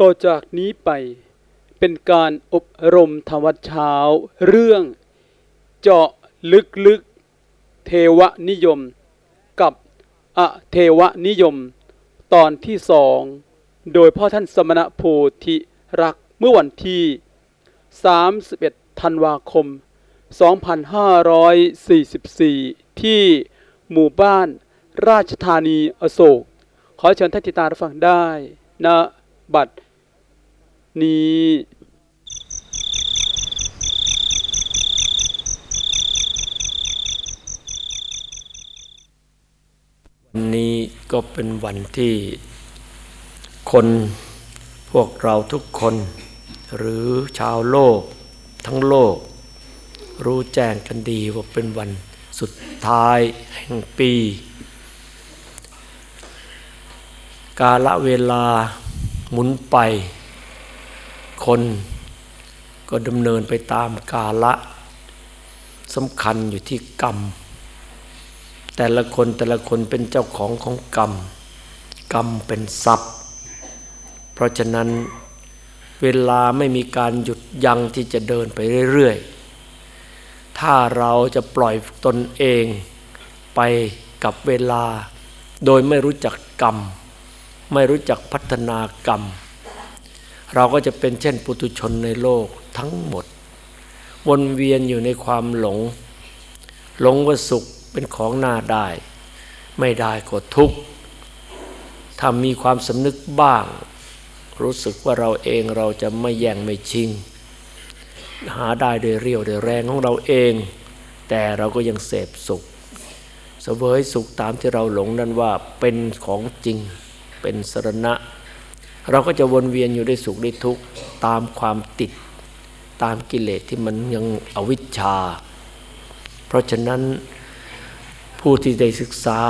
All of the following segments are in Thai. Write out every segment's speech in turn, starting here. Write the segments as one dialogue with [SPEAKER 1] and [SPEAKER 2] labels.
[SPEAKER 1] ต่อจากนี้ไปเป็นการอบรมธรรมเช้า เรื่องเจาะลึกๆ เทวนิยม กับอเทวนิยม ตอนที่สอง โดยพ่อท่านสมณโพธิรักเมื่อวันที่ 31 ธันวาคม 2544 ที่หมู่บ้านราชธานีอโศก ขอเชิญท่านติตารับฟังได้ณบัด นี้
[SPEAKER 2] วันนี้ก็เป็นวันที่คนพวกเราทุกคน หรือชาวโลกทั้งโลก รู้แจ้งกันดีว่าเป็นวันสุดท้ายแห่งปี กาละเวลาหมุนไป คน ก็ดำเนินไปตามกาละสำคัญอยู่ที่กรรม แต่ละคนแต่ละคนเป็นเจ้าของของกรรม กรรมเป็นทรัพย์ เพราะฉะนั้นเวลาไม่มีการหยุดยั้งที่จะเดินไปเรื่อยๆ ถ้าเราจะปล่อยตนเองไปกับเวลา โดยไม่รู้จักกรรม ไม่รู้จักพัฒนากรรม เราก็จะเป็นเช่นปุถุชนในโลกทั้งหมด วนเวียนอยู่ในความหลง หลงว่าสุขเป็นของน่าได้ ไม่ได้ก็ทุกข์ถ้ามีความสำนึกบ้าง รู้สึกว่าเราเองเราจะไม่แย่งไม่ชิง หาได้โดยเรียวโดยแรงของเราเอง แต่เราก็ยังเสพสุขเสวยสุขตามที่เราหลงนั้นว่าเป็นของจริงเป็นสรณะ เราก็จะวนเวียนอยู่ได้สุขได้ทุกข์ตามความติดตามกิเลสที่มันยังอวิชชา เพราะฉะนั้นผู้ที่ได้ศึกษา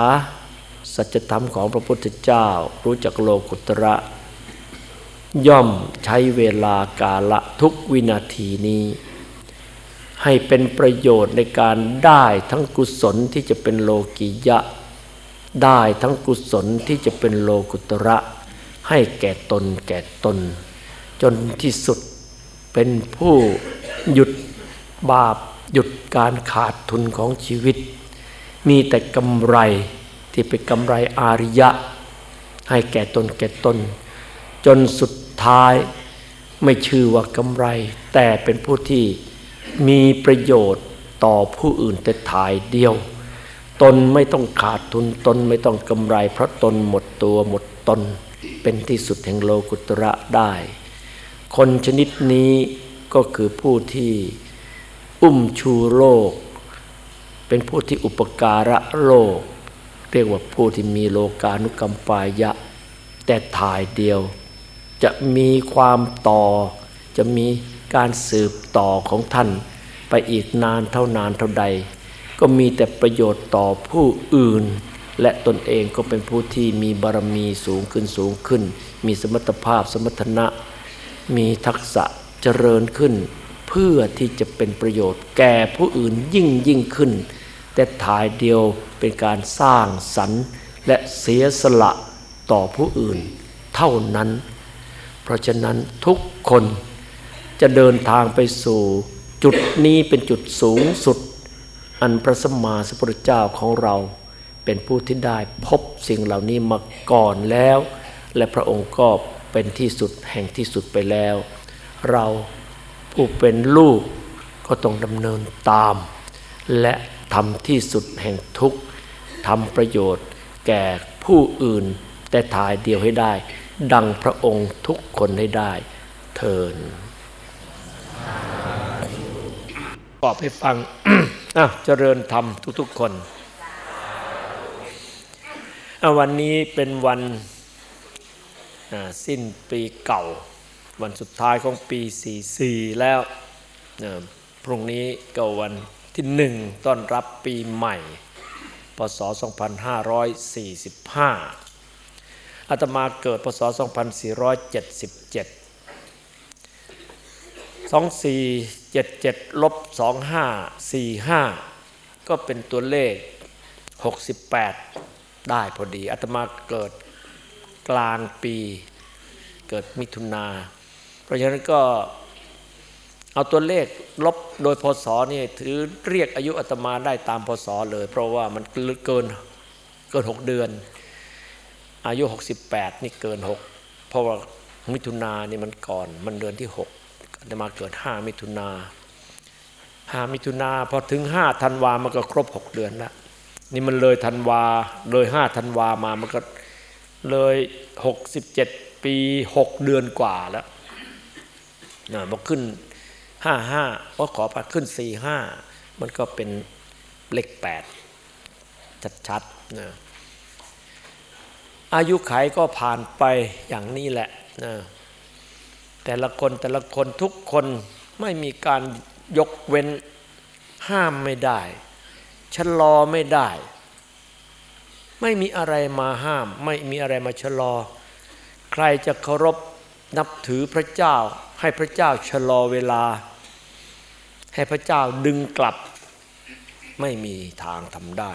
[SPEAKER 2] สัจธรรมของพระพุทธเจ้า รู้จักโลกุตระ ย่อมใช้เวลากาละทุกวินาทีนี้ ให้เป็นประโยชน์ในการได้ทั้งกุศลที่จะเป็นโลกิยะ ได้ทั้งกุศลที่จะเป็นโลกุตระ ให้แก่ตนแก่ตน จนที่สุดเป็นผู้หยุดบาปหยุดการขาดทุนของชีวิต มีแต่กำไรที่เป็นกำไรอาริยะ ให้แก่ตนแก่ตน จนสุดท้ายไม่ชื่อว่ากำไร แต่เป็นผู้ที่มีประโยชน์ต่อผู้อื่นแต่ถ่ายเดียว ตนไม่ต้องขาดทุนตนไม่ต้องกำไร เพราะตนหมดตัวหมดตน เป็นที่สุดแห่งโลกุตระได้ คนชนิดนี้ก็คือผู้ที่อุ้มชูโลก เป็นผู้ที่อุปการะโลก เรียกว่าผู้ที่มีโลกานุกรรมปายะ แต่ถ่ายเดียว จะมีความต่อ จะมีการสืบต่อของท่าน ไปอีกนานเท่านานเท่าใด ก็มีแต่ประโยชน์ต่อผู้อื่น และตนเองก็เป็นผู้ที่มีบารมีสูงขึ้นสูงขึ้น มีสมรรถภาพสมรรถนะ มีทักษะเจริญขึ้น เพื่อที่จะเป็นประโยชน์แก่ผู้อื่นยิ่งยิ่งขึ้น แต่ถ่ายเดียวเป็นการสร้างสรรค์และเสียสละต่อผู้อื่นเท่านั้น เพราะฉะนั้นทุกคนจะเดินทางไปสู่จุดนี้เป็นจุดสูงสุด อันพระสมมาสัพพุทธเจ้าของเรา เป็นผู้ที่ได้พบสิ่งเหล่านี้มาก่อนแล้ว และพระองค์ก็เป็นที่สุดแห่งที่สุดไปแล้ว เราผู้เป็นลูกก็ต้องดำเนินตาม และทำที่สุดแห่งทุกข์ทำประโยชน์แก่ผู้อื่น แต่ถ่ายเดียวให้ได้ ดังพระองค์ทุกคนให้ได้เทินตอบให้ฟังอะเจริญธรรมทุกๆคน วันนี้เป็นวันสิ้นปีเก่า วันสุดท้ายของปี 44 แล้ว พรุ่งนี้ก็วันที่หนึ่งต้อนรับปีใหม่ พศ 2545 อาตมาเกิดพศ 2477 2477ลบ2545 ก็เป็นตัวเลข 68 ได้พอดีอาตมาเกิดกลางปีเกิดมิถุนา เพราะฉะนั้นก็เอาตัวเลขลบโดยพศนี่ถือเรียกอายุอาตมาได้ตามพศเลย เพราะว่ามันเกินเกินหกเดือน อายุ 68 นี่เกินหกเพราะว่ามิถุนานี่มันก่อนมันเดือนที่หกอาตมาเกิดห้ามิถุนาห้ามิถุนาพอถึงห้าธันวามันก็ครบหกเดือนแล้ว นี่มันเลยธันวาเลยห้าธันวามามันก็เลยหกสิบเจ็ดปีหกเดือนกว่าแล้วนะมาขึ้นห้าห้าว่าขอพัดขึ้นสี่ห้ามันก็เป็นเลขแปดชัดๆนะอายุไขก็ผ่านไปอย่างนี้แหละนะแต่ละคนแต่ละคนทุกคนไม่มีการยกเว้นห้ามไม่ได้ ชะลอไม่ได้ ไม่มีอะไรมาห้าม ไม่มีอะไรมาชะลอ ใครจะเคารพนับถือพระเจ้า ให้พระเจ้าชะลอเวลา ให้พระเจ้าดึงกลับ ไม่มีทางทำได้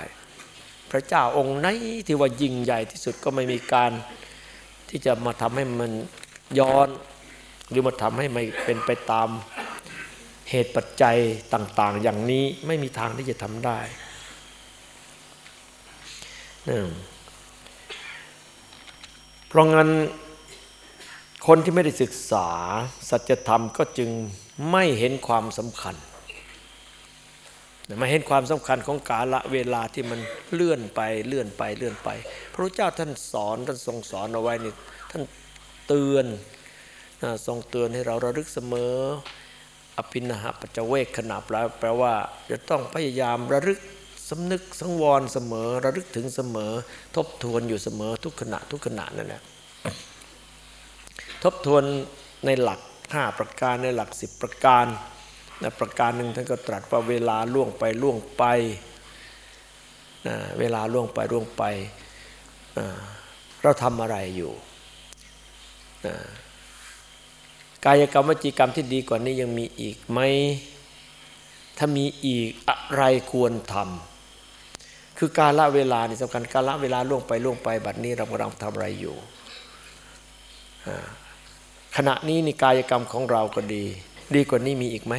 [SPEAKER 2] พระเจ้าองค์ไหนที่ว่ายิ่งใหญ่ที่สุดก็ไม่มีการที่จะมาทำให้มันย้อน หรือมาทำให้ไม่เป็นไปตามเหตุปัจจัยต่าง ๆ อย่างนี้ไม่มีทางที่จะทำได้ เพราะงั้นคนที่ไม่ได้ศึกษา สัจธรรมก็จึงไม่เห็นความสำคัญไม่เห็นความสำคัญของกาละเวลาที่มันเลื่อนไปเลื่อนไปเลื่อนไป พระพุทธเจ้าท่านสอนท่านทรงสอนเอาไว้นี่ท่านเตือนทรงเตือนให้เราระลึกเสมอ อภินหะปัจเวกขณะแปลแปลว่าจะต้องพยายามระลึก สำนึกสังวรเสมอระลึกถึงเสมอ ทบทวนอยู่เสมอทุกขณะทุกขณะนั่นแหละทบทวนในหลักห้าประการในหลักสิบประการนะประการหนึ่งท่านก็ตรัสว่าเวลาล่วงไปล่วงไปนะเวลาล่วงไปล่วงไปนะเราทำอะไรอยู่นะกายกรรมวจีกรรมที่ดีกว่านี้ยังมีอีกไหมถ้ามีอีกอะไรควรทำ คือการละเวลานี่สำคัญการละเวลาล่วงไปล่วงไป บัดนี้เรากำลังทำอะไรอยู่ขณะนี้นี่กายกรรมของเราก็ดี ดีกว่านี้มีอีกไหม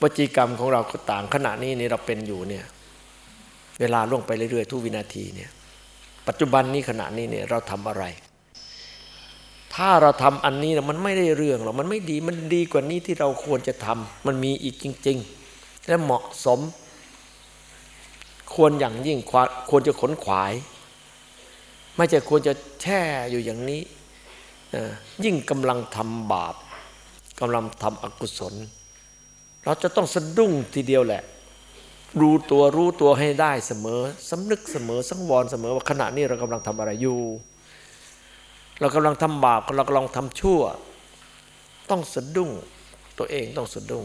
[SPEAKER 2] วจีกรรมของเราก็ต่าง ขณะนี้นี่เราเป็นอยู่เนี่ย เวลาล่วงไปเรื่อยๆทุกวินาทีเนี่ย ปัจจุบันนี้ขณะนี้เนี่ยเราทำอะไร ถ้าเราทำอันนี้มันไม่ได้เรื่องหรอกมันไม่ดีมันดีกว่านี้ที่เราควรจะทำมันมีอีกจริง ๆ และเหมาะสม ควรอย่างยิ่งควรจะขนขวาย ไม่ใช่ควรจะแช่อยู่อย่างนี้ ยิ่งกำลังทำบาปกำลังทำอกุศล เราจะต้องสะดุ้งทีเดียวแหละ รู้ตัวรู้ตัวให้ได้เสมอสำนึกเสมอสังวรเสมอว่าขณะนี้เรากำลังทำอะไรอยู่ เรากำลังทำบาปเรากำลังทำชั่ว ต้องสะดุ้งตัวเองต้องสะดุ้ง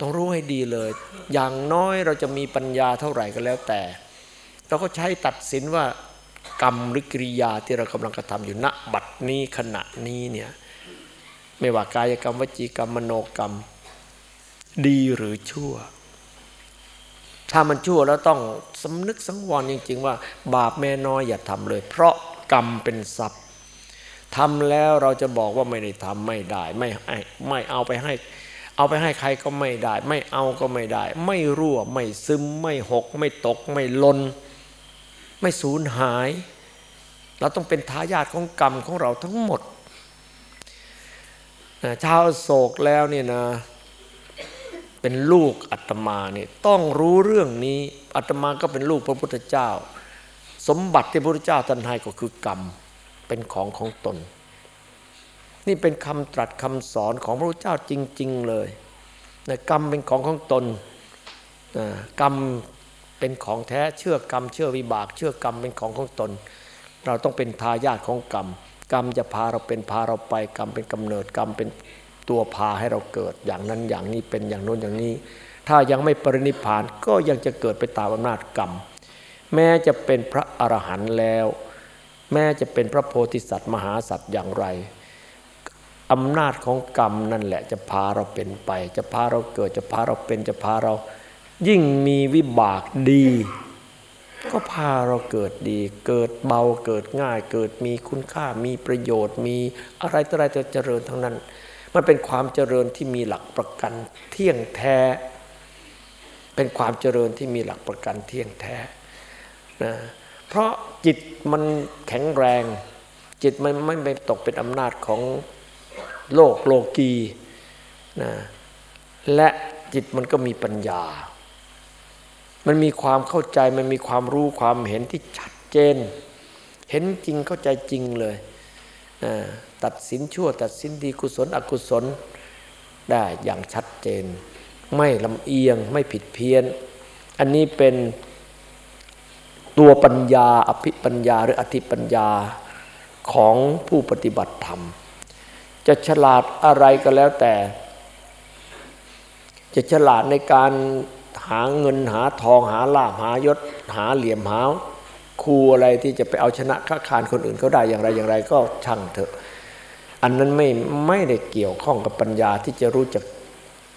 [SPEAKER 2] ต้องรู้ให้ดีเลย อย่างน้อยเราจะมีปัญญาเท่าไหร่ก็แล้วแต่ เราก็ใช้ตัดสินว่ากรรมหรือกิริยาที่เรากำลังกระทำอยู่ณบัดนี้ขณะนี้เนี่ยไม่ว่ากายกรรมวจีกรรมมโนกรรม ดีหรือชั่ว ถ้ามันชั่วแล้วต้องสำนึกสังวรจริง ๆ ว่า บาปแม่น้อยอย่าทำเลย เพราะกรรมเป็นทรัพย์ทำแล้วเราจะบอกว่าไม่ได้ทำไม่ได้ ไม่ไม่เอาไปให้ เอาไปให้ใครก็ไม่ได้ ไม่เอาก็ไม่ได้ ไม่รั่ว ไม่ซึม ไม่หก ไม่ตก ไม่ลน ไม่สูญหาย เราต้องเป็นทายาทของกรรมของเราทั้งหมดชาวโศกแล้วเนี่ยนะ เป็นลูกอัตมาเนี่ยต้องรู้เรื่องนี้อัตมาก็เป็นลูกพระพุทธเจ้า สมบัติที่พระพุทธเจ้าท่านให้ก็คือกรรมเป็นของของตน นี่เป็นคำตรัสคำสอนของพระพุทธเจ้าจริง ๆ เลยนะกรรมเป็นของของตนนะกรรมเป็นของแท้เชื่อกรรม เชื่อวิบาก เชื่อกรรมเป็นของของตน เราต้องเป็นทายาทของกรรม กรรมจะพาเราเป็นพาเราไปกรรมเป็นกำเนิดกรรมเป็นตัวพาให้เราเกิดอย่างนั้นอย่างนี้เป็นอย่างโน้นอย่างนี้ ถ้ายังไม่ปรินิพานก็ยังจะเกิดไปตามอำนาจกรรม แม้จะเป็นพระอรหันต์แล้ว แม้จะเป็นพระโพธิสัตว์มหาสัตว์อย่างไร อำนาจของกรรมนั่นแหละจะพาเราเป็นไป จะพาเราเกิดจะพาเราเป็นจะพาเรา ยิ่งมีวิบากดี ก็พาเราเกิดดี เกิดเบาเกิดง่าย เกิดมีคุณค่ามีประโยชน์ มีอะไรต่ออะไรจะเจริญทั้งนั้น มันเป็นความเจริญที่มีหลักประกันเที่ยงแท้ เป็นความเจริญที่มีหลักประกันเที่ยงแท้นะเพราะจิตมันแข็งแรง จิตมันไม่ไปตกเป็นอำนาจของ โลกโลกีนะและจิตมันก็มีปัญญา มันมีความเข้าใจมันมีความรู้ความเห็นที่ชัดเจน เห็นจริงเข้าใจจริงเลยนะตัดสินชั่ว ตัดสินดีกุศล อกุศลได้อย่างชัดเจน ไม่ลำเอียงไม่ผิดเพี้ยน อันนี้เป็นตัวปัญญาอภิปัญญาหรืออธิปัญญาของผู้ปฏิบัติธรรม จะฉลาดอะไรก็แล้วแต่ จะฉลาดในการหาเงินหาทองหาลาภหายศหาเหลี่ยมหาครูอะไรที่จะไปเอาชนะค้าคานคนอื่นเขาได้อย่างไรอย่างไรก็ช่างเถอะ อันนั้นไม่ไม่ได้เกี่ยวข้องกับปัญญาที่จะรู้จัก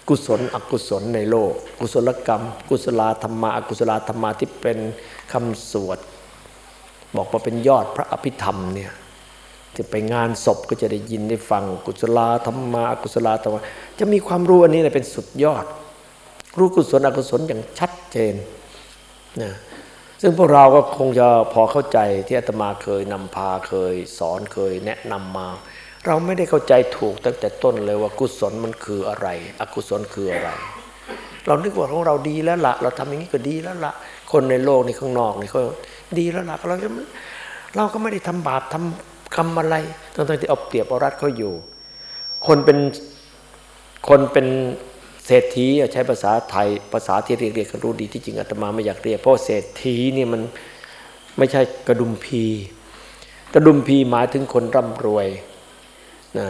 [SPEAKER 2] กุศลอกุศลในโลก กุศลกรรม กุศลธรรมะอกุศลธรรมะที่เป็นคำสวด บอกว่าเป็นยอดพระอภิธรรมเนี่ย จะไปงานศพก็จะได้ยินได้ฟังกุศลธรรมะกุศลธรรมะจะมีความรู้อันนี้เป็นสุดยอด รู้กุศลอกุศลอย่างชัดเจนนะซึ่งพวกเราก็คงจะพอเข้าใจที่อาตมาเคยนำพาเคยสอนเคยแนะนำมา เราไม่ได้เข้าใจถูกตั้งแต่ต้นเลยว่ากุศลมันคืออะไร อกุศลคืออะไร เรานึกว่าของเราดีแล้วละเราทำอย่างนี้ก็ดีแล้วละคนในโลกนี่ข้างนอกนี่เขาดีแล้วละเราเราก็ไม่ได้ทำบาปทำ กรรมอะไรตั้งที่เอาเปรียบเอารัดเขาอยู่ คนเป็นคนเป็นเศรษฐีใช้ภาษาไทยภาษาที่เรียกเรียกกันรู้ดีที่จริงอาตมาไม่อยากเรียกเพราะเศรษฐีนี่มันไม่ใช่กระดุมพี กระดุมพีหมายถึงคนร่ำรวยนะ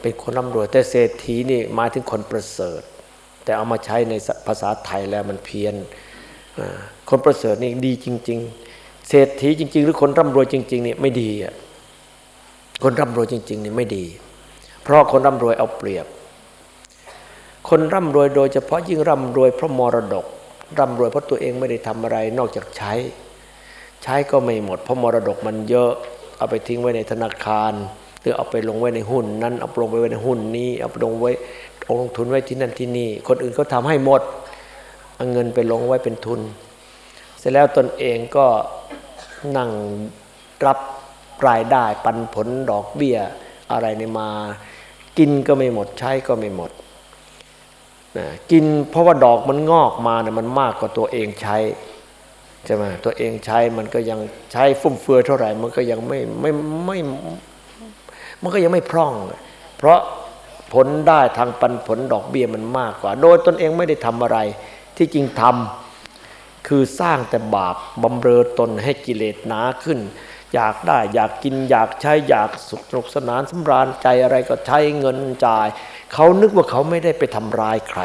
[SPEAKER 2] เป็นคนร่ำรวย แต่เศรษฐีนี่หมายถึงคนประเสริฐ แต่เอามาใช้ในภาษาไทยแล้วมันเพี้ยนคนประเสริฐนี่ดีจริง ๆ เศรษฐีจริง ๆ หรือคนร่ำรวยจริงๆนี่ไม่ดีอะ คนร่ำรวยจริง ๆ นี่ไม่ดี เพราะคนร่ำรวยเอาเปรียบ คนร่ำรวยโดยเฉพาะยิ่งร่ำรวยเพราะมรดก ร่ำรวยเพราะตัวเองไม่ได้ทำอะไรนอกจากใช้ ใช้ก็ไม่หมด เพราะมรดกมันเยอะเอาไปทิ้งไว้ในธนาคารหรือเอาไปลงไว้ในหุ้นนั้นเอาลงไปไว้ในหุ้นนี้เอาลงไว้ลงทุนไว้ที่นั่นที่นี่ คนอื่นเขาทาให้หมดเอาเงินไปลงไว้เป็นทุน เสร็จแล้วตนเองก็นั่งรับ รายได้ปันผลดอกเบี้ยอะไรนี่มา กินก็ไม่หมดใช้ก็ไม่หมดนะกินเพราะว่าดอกมันงอกมาเนี่ยมันมากกว่าตัวเองใช้ใช่ไหมตัวเองใช้มันก็ยังใช้ฟุ่มเฟือยเท่าไหร่ มันก็ยังไม่ไม่ไม่มันก็ยังไม่พร่อง เพราะผลได้ทางปันผลดอกเบี้ยมันมากกว่า โดยตนเองไม่ได้ทำอะไร ที่จริงทำคือสร้างแต่บาปบำเรอตนให้กิเลสหนาขึ้น อยากได้อยากกินอยากใช้อยากสุขสนุกสนานสำราญใจอะไรก็ใช้เงินจ่าย เขานึกว่าเขาไม่ได้ไปทำร้ายใคร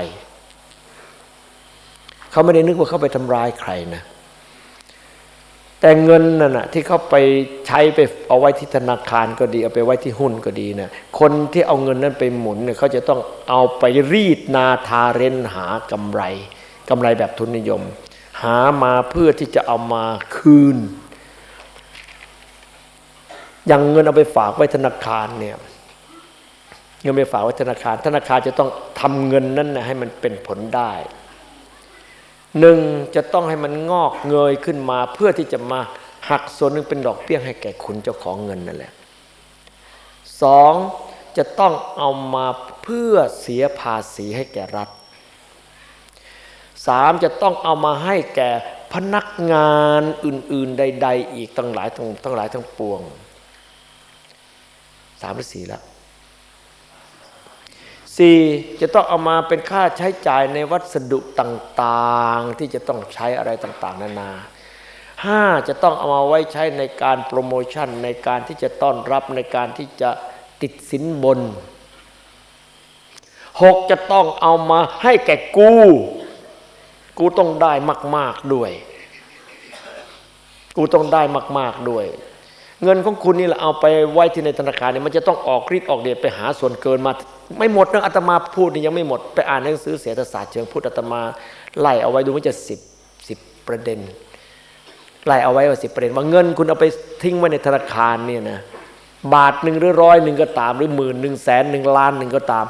[SPEAKER 2] เขาไม่ได้นึกว่าเขาไปทำร้ายใครนะ แต่เงินนั่นนะที่เขาไปใช้ไปเอาไว้ที่ธนาคารก็ดี เอาไปไว้ที่หุ้นก็ดีนะคนที่เอาเงินนั้นไปหมุนเนี่ยเขาจะต้องเอาไปรีดนาทาเรนหากำไรกำไรแบบทุนนิยม หามาเพื่อที่จะเอามาคืน อย่างเงินเอาไปฝากไว้ธนาคารเนี่ยเงินไปฝากไว้ธนาคาร ธนาคารจะต้องทำเงินนั้นนะให้มันเป็นผลได้หนึ่งจะต้องให้มันงอกเงยขึ้นมา เพื่อที่จะมาหักส่วนหนึ่งเป็นดอกเบี้ยให้แก่คุณเจ้าของเงินนั่นแหละสองจะต้องเอามาเพื่อเสียภาษีให้แก่รัฐสามจะต้องเอามาให้แก่พนักงานอื่น ๆ ใด ๆ อีกตั้งหลายทั้งทั้งหลายทั้งปวง สามหรือสี่แล้วสี่จะต้องเอามาเป็นค่าใช้จ่ายในวัสดุต่างๆ ที่จะต้องใช้อะไรต่างๆ นานาห้าจะต้องเอามาไว้ใช้ในการโปรโมชั่นในการที่จะต้อนรับในการที่จะติดสินบนหกจะต้องเอามาให้แก่กู กูต้องได้มาก ๆด้วย กูต้องได้มาก ๆด้วย เงินของคุณนี่แหละเอาไปไว้ที่ในธนาคารเนี่ยมันจะต้องออกฤทธิ์ออกเดชไปหาส่วนเกินมา ไม่หมดนะอาตมาพูดนี่ยังไม่หมดไปอ่านหนังสือเศรษฐศาสตร์เชิงพุทธอาตมาไล่เอาไว้ดูมันจะสิบสิบประเด็นไล่เอาไว้ว่าสิบประเด็นว่าเงินคุณเอาไปทิ้งไว้ในธนาคารเนี่ยนะบาทหนึ่งหรือร้อยหนึ่งก็ตาม หรือหมื่นหนึ่งแสนหนึ่งล้านหนึ่งก็ตาม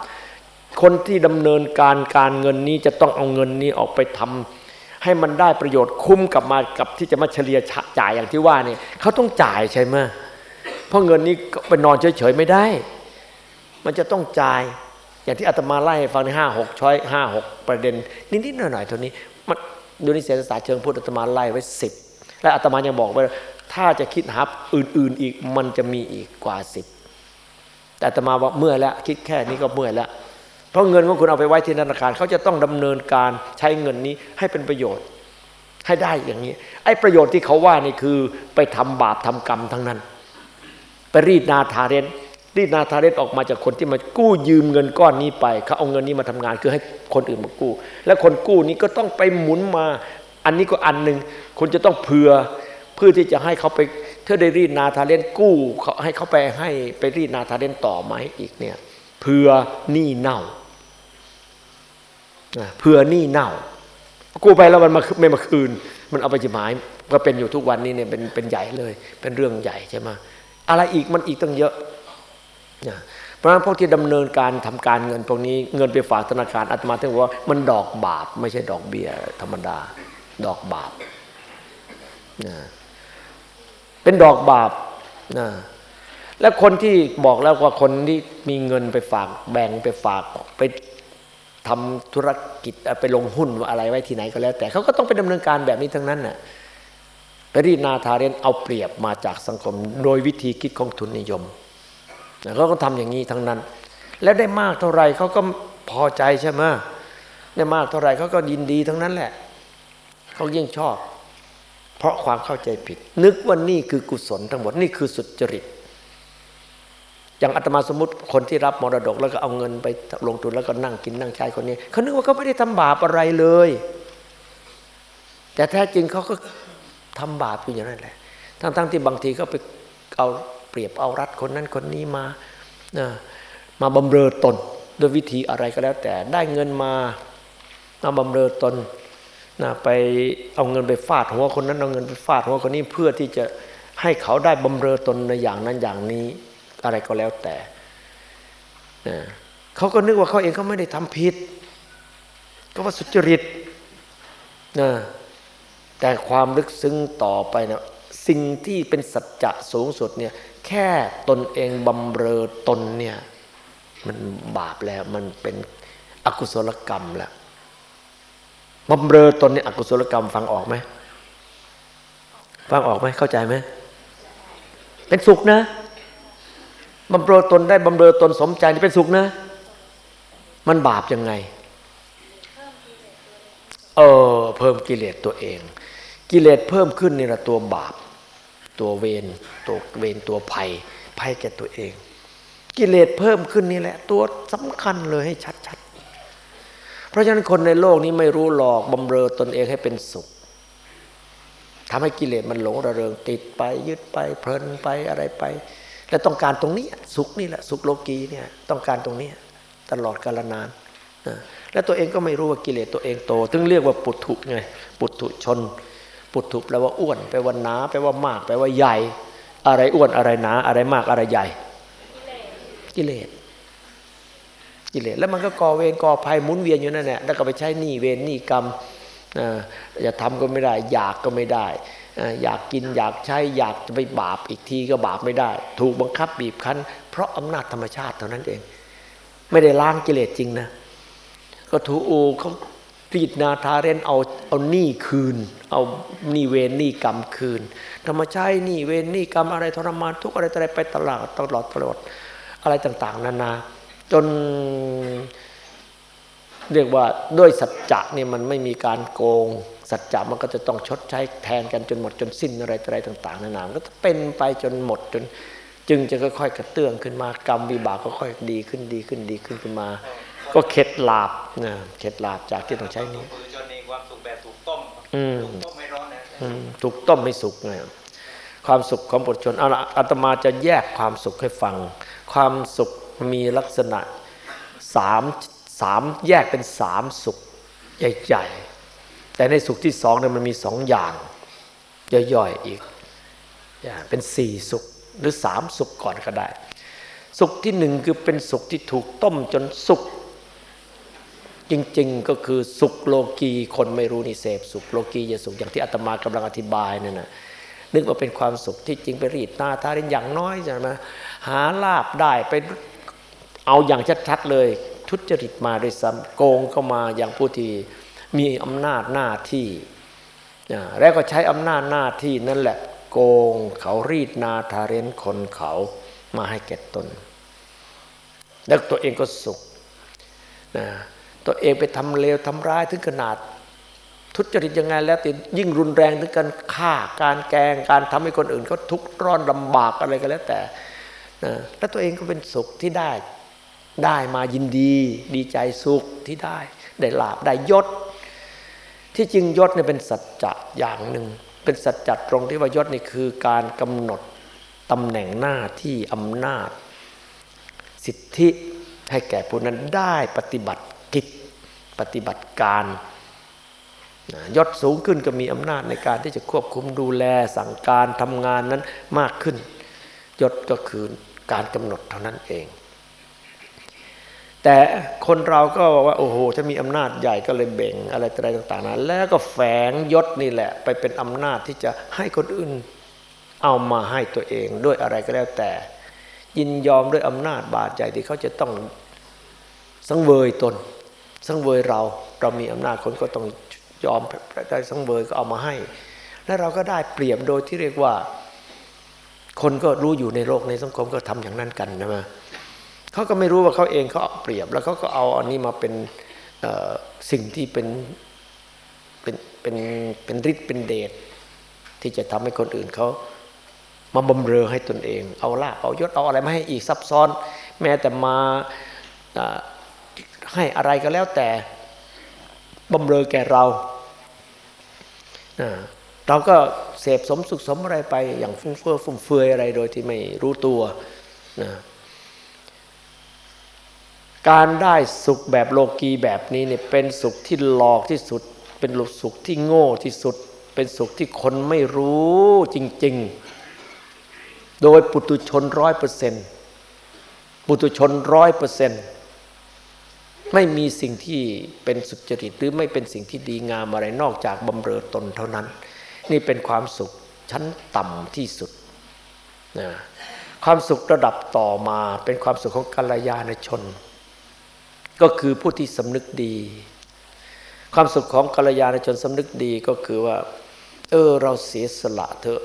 [SPEAKER 2] คนที่ดำเนินการการเงินนี้จะต้องเอาเงินนี้ออกไปทำ ให้มันได้ประโยชน์คุ้มกับมากับที่จะมาเฉลี่ยจ่ายอย่างที่ว่าเนี่ยเขาต้องจ่ายใช่ไหมเพราะเงินนี้ไปนอนเฉยๆไม่ได้ มันจะต้องจ่ายอย่างที่อาตมาไล่ฟังในห้าหกช้อยห้าหกประเด็น นิดๆหน่อยๆเท่านี้มันดูนิเศษศาสตร์เชิงพุทธอาตมาไล่ไว้สิบและอาตมายังบอกว่าถ้าจะคิดหาอื่น ๆอีกมันจะมีอีกกว่าสิบแต่อาตมาว่าเมื่อแล้วคิดแค่นี้ก็เมื่อแล้ว เพราะเงินของคุณเอาไปไว้ที่ธนาคารเขาจะต้องดำเนินการใช้เงินนี้ให้เป็นประโยชน์ ให้ได้อย่างนี้ ไอ้ประโยชน์ที่เขาว่านี่คือไปทำบาปทำกรรมทั้งนั้น ไปรีดนาทาเรนรีดนาทาเรนออกมาจากคนที่มากู้ยืมเงินก้อนนี้ไปเขาเอาเงินนี้มาทำงานคือให้คนอื่นมากู้ และคนกู้นี้ก็ต้องไปหมุนมา อันนี้ก็อันหนึ่งคุณจะต้องเผื่อเพื่อที่จะให้เขาไปเธอได้รีดนาทาเรนกู้เขาให้เขาไปให้ไปรีดนาทาเรนต่อไหมอีกเนี่ยเผื่อหนี้เน่า เผื่อหนี้เน่า กูไปแล้วมันมาไม่มาคืน มันเอาไปจิหมาย ก็เป็นอยู่ทุกวันนี้เนี่ยเป็นเป็นใหญ่เลย เป็นเรื่องใหญ่ใช่ไหมอะไรอีกมันอีกตั้งเยอะนะเพราะฉะนั้นพวกที่ดำเนินการทำการเงินพวกนี้เงินไปฝากธนาคารอาตมาถึงว่ามันดอกบาป ไม่ใช่ดอกเบี้ยธรรมดา ดอกบาปนะเป็นดอกบาปนะและคนที่บอกแล้วว่าคนที่มีเงินไปฝากแบ่งไปฝากไป ทำธุรกิจไปลงหุ้นอะไรไว้ที่ไหนก็แล้ว แต่เขาก็ต้องไปดำเนินการแบบนี้ทั้งนั้นน่ะไปรีนาทาเรนเอาเปรียบมาจากสังคม โดยวิธีคิดของทุนนิยมเขาก็ทำอย่างนี้ทั้งนั้น แล้วได้มากเท่าไรเขาก็พอใจใช่ไหมได้มากเท่าไรเขาก็ยินดีทั้งนั้นแหละเขายิ่งชอบ เพราะความเข้าใจผิด นึกว่านี่คือกุศลทั้งหมดนี่คือสุจริต อย่างอาตมาสมมติคนที่รับมรดกแล้วก็เอาเงินไปลงทุนแล้วก็นั่งกินนั่งใช้คนนี้เขานึกว่าเขาไม่ได้ทำบาปอะไรเลย แต่แท้จริงเขาก็ทำบาปอยู่อย่างนั้นแหละทั้งๆทที่บางทีเขาไปเอาเปรียบเอารัดคนนั้นคนนี้มานะมาบำเรอตนด้วยวิธีอะไรก็แล้ว แต่ได้เงินมามาบำเรอตนนะไปเอาเงินไปฟาดหัวคนนั้นเอาเงินไปฟาดหัวคนนี้เพื่อที่จะให้เขาได้บำเรอตนในอย่างนั้นอย่างนี้ อะไรก็แล้วแต่เขาก็นึกว่าเขาเองเขาไม่ได้ทำผิด ก็ว่าสุจริตนะแต่ความลึกซึ้งต่อไปนะสิ่งที่เป็นสัจจะสูงสุดเนี่ยแค่ตนเองบำเรอตนเนี่ยมันบาปแล้วมันเป็นอกุศลกรรมแล้วบำเรอตนเนี่ยอกุศลกรรมฟังออกไหมฟังออกไหมเข้าใจไหมเป็นสุขนะ บำเรอตนได้บำเรอตนสมใจนี่เป็นสุขนะ มันบาปยังไง เออ เพิ่มกิเลสตัวเอง กิเลสเพิ่มขึ้นนี่แหละตัวบาป ตัวเวรตัวเวรตัวภัยภัยแก่ตัวเอง กิเลสเพิ่มขึ้นนี่แหละ ตัวสำคัญเลยให้ชัดๆ เพราะฉะนั้นคนในโลกนี้ไม่รู้หลอกบำเรอตนเองให้เป็นสุขทำให้กิเลสมันหลงระเริงติดไปยึดไปเพลินไปอะไรไป และต้องการตรงนี้สุขนี่แหละสุขโลกีเนี่ยต้องการตรงนี้ตลอดกาลนานนะและตัวเองก็ไม่รู้ว่ากิเลสตัวเองโตถึงเรียกว่าปุถุไงปุถุชน ปุถุแปลว่าอ้วนแปลว่าหนาแปลว่ามากแปลว่าใหญ่ อะไรอ้วนอะไรหนา อะไรมากอะไรใหญ่ กิเลสกิเลสแล้วมันก็ก่อเวรก่อภัยหมุนเวียนอยู่นั่นแหละแล้วก็ไปใช้หนี้เวรหนี้กรรมอย่าทำก็ไม่ได้ อยากก็ไม่ได้ อยากกินอยากใช้อยากจะไปบาปอีกทีก็บาปไม่ได้ ถูกบังคับบีบคั้น เพราะอำนาจธรรมชาติเท่านั้นเอง ไม่ได้ล้างกิเลสจริงนะ ก็ถูโอเขาปีดนาทาเรนเอาเอาหนี้คืน เอาหนี้เวรหนี้กรรมคืน ธรรมชาติหนี้เวรหนี้กรรมอะไรทรมานทุกอะไรอะไรไปตลอดตลอดตลอดอะไรต่างๆ นานา จนเรียกว่าด้วยสัจจะนี่มันไม่มีการโกง สัจจะมันก็จะต้องชดใช้แทนกันจนหมดจนสิ้นอะไรอะไรต่าง ๆนานาก็เป็นไปจนหมดจนจึงจะค่อยๆกระเตื้องขึ้นมากรรมวิบากก็ค่อยดีขึ้นดีขึ้นดีขึ้นขึ้นมา ก็เข็ดลาบนะเข็ดลาบจากที่ต้องใช้นี้
[SPEAKER 3] ความสุขแบบถูกต้ม
[SPEAKER 2] ต้มไม่ร้อนนะถูกต้มไม่สุกไงความสุขของปุถุชนเอาละอาตมาจะแยกความสุขให้ฟัง ความสุขมีลักษณะสามสามแยกเป็นสามสุขใหญ่ๆ แต่ในสุขที่สองเนี่ยมันมีสองอย่างย่อยๆอีกเป็นสี่สุขหรือสามสุขก่อนก็ได้ สุขที่หนึ่งคือเป็นสุขที่ถูกต้มจนสุกจริงๆก็คือสุขโลกีคนไม่รู้นี่เสพสุขโลกีจะสุขอย่างที่อาตมากำลังอธิบายนั่นนะนึกว่าเป็นความสุขที่จริงไปรีดหน้าทารินอย่างน้อยใช่ไหมหาลาบได้ไปเอาอย่างชัดๆเลย ทุจริตมาโดยซ้ำโกงเข้ามาอย่างผู้ที่ มีอำนาจหน้าที่ แล้วก็ใช้อำนาจหน้าที่นั่นแหละโกงเขารีดนาทาเรนคนเขามาให้แก่ตน แล้วตัวเองก็สุขนะตัวเองไปทำเลวทำร้ายถึงขนาด ทุจริตยังไงแล้วติดยิ่งรุนแรงถึงการฆ่าการแกงการทำให้คนอื่นเขาทุกข์ร้อนลำบากอะไรก็แล้วแต่นะแล้วตัวเองก็เป็นสุขที่ได้ได้มายินดี ดีใจสุขที่ได้ ได้ลาบได้ยศ ที่จริงยศเนี่ยเป็นสัจจะอย่างหนึ่ง เป็นสัจจะตรงที่ว่ายศนี่คือการกำหนดตำแหน่งหน้าที่อำนาจ สิทธิให้แก่ผู้นั้นได้ปฏิบัติกิจปฏิบัติการยศสูงขึ้นก็มีอำนาจในการที่จะควบคุมดูแลสั่งการทำงานนั้นมากขึ้น ยศก็คือการกำหนดเท่านั้นเอง แต่คนเราก็บอกว่าโอ้โหถ้ามีอำนาจใหญ่ก็เลยเบ่งอะไรอะไรต่างๆนั้นแล้วก็แฝงยศนี่แหละ ไปเป็นอำนาจที่จะให้คนอื่นเอามาให้ตัวเองด้วยอะไรก็แล้วแต่ ยินยอมด้วยอำนาจบาดใจที่เขาจะต้องสังเวยตน สังเวยเราเรามีอำนาจคนก็ต้องยอมได้สังเวยก็เอามาให้ และเราก็ได้เปรียบโดยที่เรียกว่า คนก็รู้อยู่ในโลกในสังคมก็ทำอย่างนั้นกันนะมา เขาก็ไม่รู้ว่าเขาเองเขาเอาเปรียบ แล้วเขาก็เอาอันนี้มาเป็นสิ่งที่เป็นเป็นเป็นเป็นฤทธิ์เป็นเดชที่จะทำให้คนอื่นเขามาบำเรอให้ตนเอง เอาลาบเอายศเอาอะไรมาให้อีกซับซ้อน แม้แต่มาให้อะไรก็แล้วแต่บำเรอแก่เราเราก็เสพสมสุขสมอะไรไปอย่างฟุ้งเฟ้อฟุ่มเฟือยอะไรโดยที่ไม่รู้ตัวนะ การได้สุขแบบโลกีแบบนี้เนี่ยเป็นสุขที่หลอกที่สุด เป็นสุขที่โง่ที่สุด เป็นสุขที่คนไม่รู้จริง ๆ โดยปุตุชนร้อยเปอร์เซ็นต์ปุตุชนร้อยเปอร์เซ็นต์ไม่มีสิ่งที่เป็นสุจริตหรือไม่เป็นสิ่งที่ดีงามอะไรนอกจากบำเรอตนเท่านั้น นี่เป็นความสุขชั้นต่ำที่สุดนะความสุขระดับต่อมาเป็นความสุขของกัลยาณชน ก็คือผู้ที่สำนึกดี ความสุขของกัลยาณชนสำนึกดีก็คือว่า เออเราเสียสละเถอะ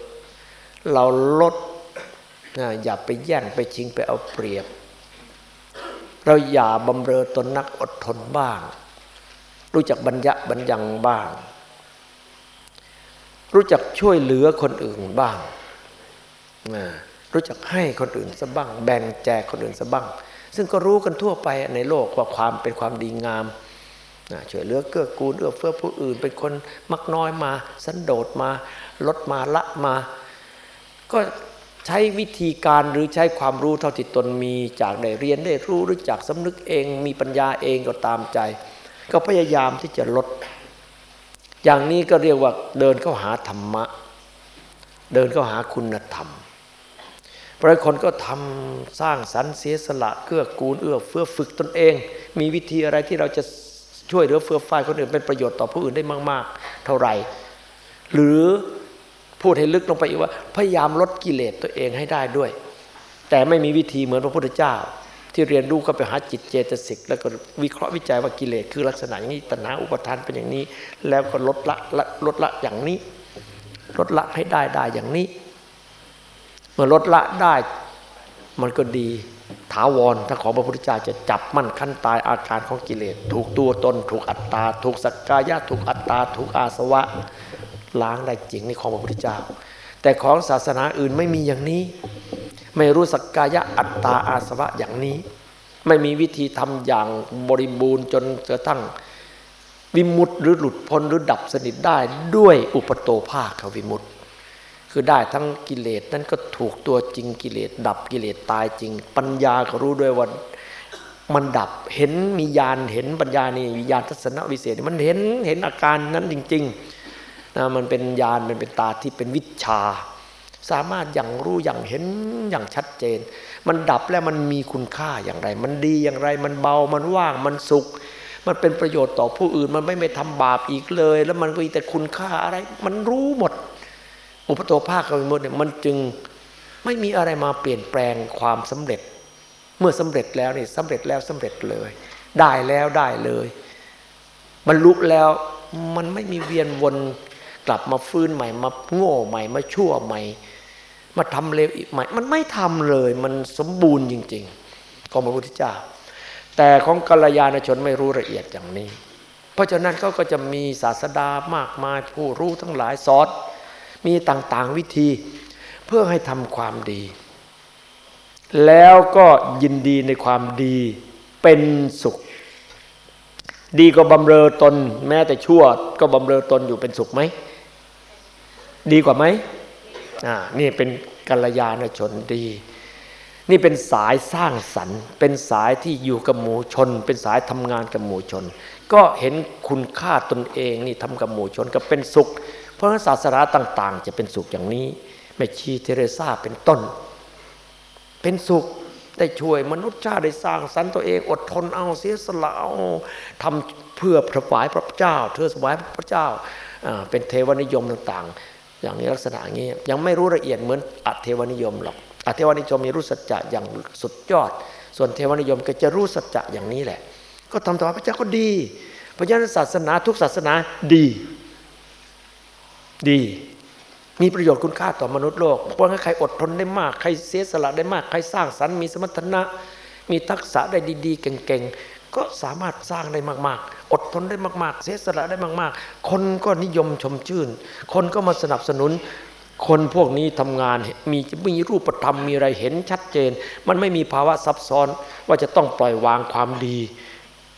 [SPEAKER 2] เราลดนะอย่าไปแย่งไปชิงไปเอาเปรียบ เราอย่าบำเรอตนนักอดทนบ้าง รู้จักบัญญับัญญังบ้าง รู้จักช่วยเหลือคนอื่นบ้างนะรู้จักให้คนอื่นสบ้าง แบ่งแจกคนอื่นสบ้าง ซึ่งก็รู้กันทั่วไปในโลกว่าความเป็นความดีงามช่วยเหลือเกื้อกูลเอื้อเฟื้อผู้อื่น เป็นคนมักน้อยมาสันโดษมาลดมาละมา ก็ใช้วิธีการหรือใช้ความรู้เท่าที่ตนมีจากได้เรียนได้รู้หรือจากสำนึกเอง มีปัญญาเองก็ตามใจ ก็พยายามที่จะลด อย่างนี้ก็เรียกว่าเดินเข้าหาธรรมะ เดินเข้าหาคุณธรรม เพราะคนก็ทำสร้างสรรค์เสียสละเกื้อกูลเอื้อเฟื้อฝึกตนเอง มีวิธีอะไรที่เราจะช่วยเหลือเฟื้อฝ่ายคนอื่นเป็นประโยชน์ต่อผู้อื่นได้มาก ๆ เท่าไหร่ หรือพูดให้ลึกลงไปอีกว่า พยายามลดกิเลสตัวเองให้ได้ด้วย แต่ไม่มีวิธีเหมือนพระพุทธเจ้า ที่เรียนรู้ก็ไปหาจิตเจตสิก แล้วก็วิเคราะห์วิจัยว่ากิเลสคือลักษณะอย่างนี้ตัณหาอุปทานเป็นอย่างนี้ แล้วก็ลดละลดละอย่างนี้ ลดละให้ได้ได้อย่างนี้ มื่อลดละได้มันก็ดีถาวรถ้าของพระพุทธเจ้าจะจับมั่นขั้นตายอาการของกิเลส ถูกตัวตน ถูกอัตตา ถูกสักกายะ ถูกอัตตา ถูกอาสวะ ล้างได้จริงในของพระพุทธเจ้า แต่ของศาสนาอื่นไม่มีอย่างนี้ ไม่รู้สักกายะอัตตาอาสวะอย่างนี้ ไม่มีวิธีทำอย่างบริบูรณ์จนกระทั่งวิมุตต์หรือหลุดพ้นหรือดับสนิทได้ด้วยอุปโตภาควิมุตต์ คือได้ทั้งกิเลสนั้นก็ถูกตัวจริงกิเลสดับกิเลสตายจริง ปัญญาก็รู้ด้วยว่ามันดับเห็นมีญาณเห็นปัญญานี่วิญญาณทัศนวิเศษมันเห็นเห็นอาการนั้นจริงๆนะมันเป็นญาณมันเป็นตาที่เป็นวิชา สามารถอย่างรู้อย่างเห็นอย่างชัดเจน มันดับแล้วมันมีคุณค่าอย่างไร มันดีอย่างไรมันเบามันว่างมันสุข มันเป็นประโยชน์ต่อผู้อื่นมันไม่ไปทำบาปอีกเลย แล้วมันก็มีแต่คุณค่าอะไร มันรู้หมด อุปโตภาคกวิมุตเนี่ยมันจึงไม่มีอะไรมาเปลี่ยนแปลงความสำเร็จ เมื่อสำเร็จแล้วนี่สำเร็จแล้วสำเร็จเลย ได้แล้วได้เลยบรรลุแล้วมันไม่มีเวียนวนกลับมาฟื้นใหม่มาโง่ใหม่มาชั่วใหม่ มาทำเลวอีกใหม่ มันไม่ทำเลยมันสมบูรณ์จริง ๆ ของพระพุทธเจ้า แต่ของกัลยาณชนไม่รู้ละเอียดอย่างนี้ เพราะฉะนั้นเขาก็จะมีศาสดามากมายผู้รู้ทั้งหลายสอน มีต่างๆวิธีเพื่อให้ทำความดี แล้วก็ยินดีในความดีเป็นสุข ดีก็บำเรอตน แม้แต่ชั่วก็บำเรอตนอยู่เป็นสุขไหม ดีกว่าไหมอ่านี่เป็นกัลยาณชนดี นี่เป็นสายสร้างสรรค์ เป็นสายที่อยู่กับหมู่ชน เป็นสายทำงานกับหมู่ชน ก็เห็นคุณค่าตนเองนี่ทำกับหมู่ชนก็เป็นสุข เพราะศาสนาต่าง ๆ จะเป็นสุขอย่างนี้แม่ชีเทเรซาเป็นต้น เป็นสุขได้ช่วยมนุษย์ชาติได้สร้างสรรค์ตัวเองอดทนเอาเสียสละเอาทำเพื่อถวายพระเจ้า เธอถวายพระเจ้าเป็นเทวนิยมต่างๆ อย่างนี้ลักษณะอย่างนี้ยังไม่รู้ละเอียดเหมือนอัเทวนิยมหรอกอัเทวนิยมมีรู้สัจจะอย่างสุดยอด ส่วนเทวนิยมก็จะรู้สัจจะอย่างนี้แหละ ก็ทำถวายพระเจ้าก็ดีเพราะฉะนั้นศาสนาทุกศาสนาดี ดี มีประโยชน์คุณค่าต่อมนุษย์โลกเพราะงั้นใครอดทนได้มาก ใครเสียสละได้มาก ใครสร้างสรรค์มีสมรรถนะ มีทักษะได้ดี ๆ เก่งๆ ก็สามารถสร้างได้มากๆ อดทนได้มาก ๆ เสียสละได้มาก ๆ คนก็นิยมชมชื่น คนก็มาสนับสนุนคนพวกนี้ทำงานมีมีรูปธรรมมีอะไรเห็นชัดเจน มันไม่มีภาวะซับซ้อนว่าจะต้องปล่อยวางความดี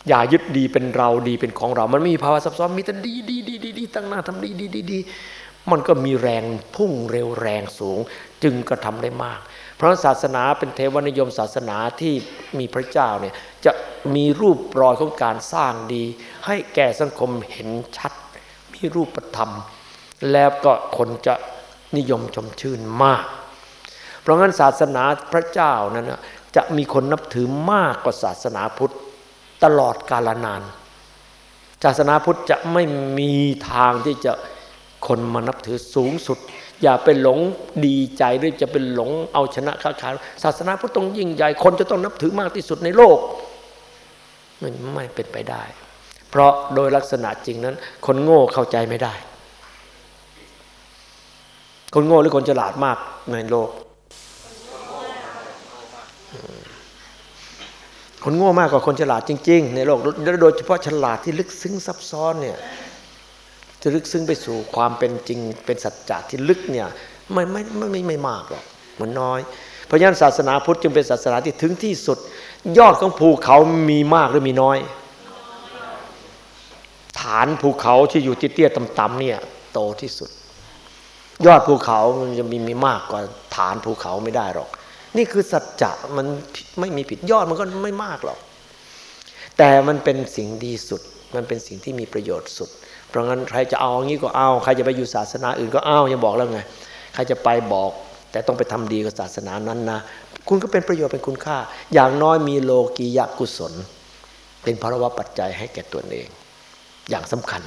[SPEAKER 2] อย่ายึดดีเป็นเราดีเป็นของเรา มันไม่มีภาวะซับซ้อนมีแต่ดีดีดีดีดีตั้งหน้าทำดีดีดีดีมันก็มีแรงพุ่งเร็วแรงสูง จึงกระทำได้มาก เพราะศาสนาเป็นเทวนิยมศาสนาที่มีพระเจ้าเนี่ยจะมีรูปรอยของการสร้างดี ให้แก่สังคมเห็นชัด มีรูปธรรม แล้วก็คนจะนิยมชมชื่นมาก เพราะงั้นศาสนาพระเจ้านั้นจะมีคนนับถือมากกว่าศาสนาพุทธ ตลอดกาลนาน ศาสนาพุทธจะไม่มีทางที่จะคนมานับถือสูงสุด อย่าไปหลงดีใจหรือจะเป็นหลงเอาชนะค้าขายศาสนาพุทธต้องยิ่งใหญ่คนจะต้องนับถือมากที่สุดในโลกมันไม่เป็นไปได้ เพราะโดยลักษณะจริงนั้น คนโง่เข้าใจไม่ได้ คนโง่หรือคนฉลาดมากในโลก คนโง่มากกว่าคนฉลาดจริง ๆ ในโลกโดยเฉพาะฉลาดที่ลึกซึ้งซับซ้อนเนี่ยจะลึกซึ้งไปสู่ความเป็นจริงเป็นสัจจะที่ลึกเนี่ยไม่ไม่ไม่ไม่ไม่มากหรอกมันน้อย เพราะฉะนั้นศาสนาพุทธจึงเป็นศาสนาที่ถึงที่สุด ยอดของภูเขามีมากหรือมีน้อย ฐานภูเขาที่อยู่เตี้ยๆต่ำๆเนี่ยโตที่สุด ยอดภูเขามันจะมีมีมากกว่าฐานภูเขาไม่ได้หรอก นี่คือสัจจะมันไม่มีผิดยอดมันก็ไม่มากหรอก แต่มันเป็นสิ่งดีสุด มันเป็นสิ่งที่มีประโยชน์สุด เพราะงั้นใครจะเอาอย่างนี้ก็เอา ใครจะไปอยู่ศาสนาอื่นก็เอายังบอกแล้วไง ใครจะไปบอก แต่ต้องไปทำดีกับศาสนานั้นนะ คุณก็เป็นประโยชน์เป็นคุณค่า อย่างน้อยมีโลกียกุศล เป็นภาวะปัจจัยให้แก่ตัวเอง อย่างสำคัญ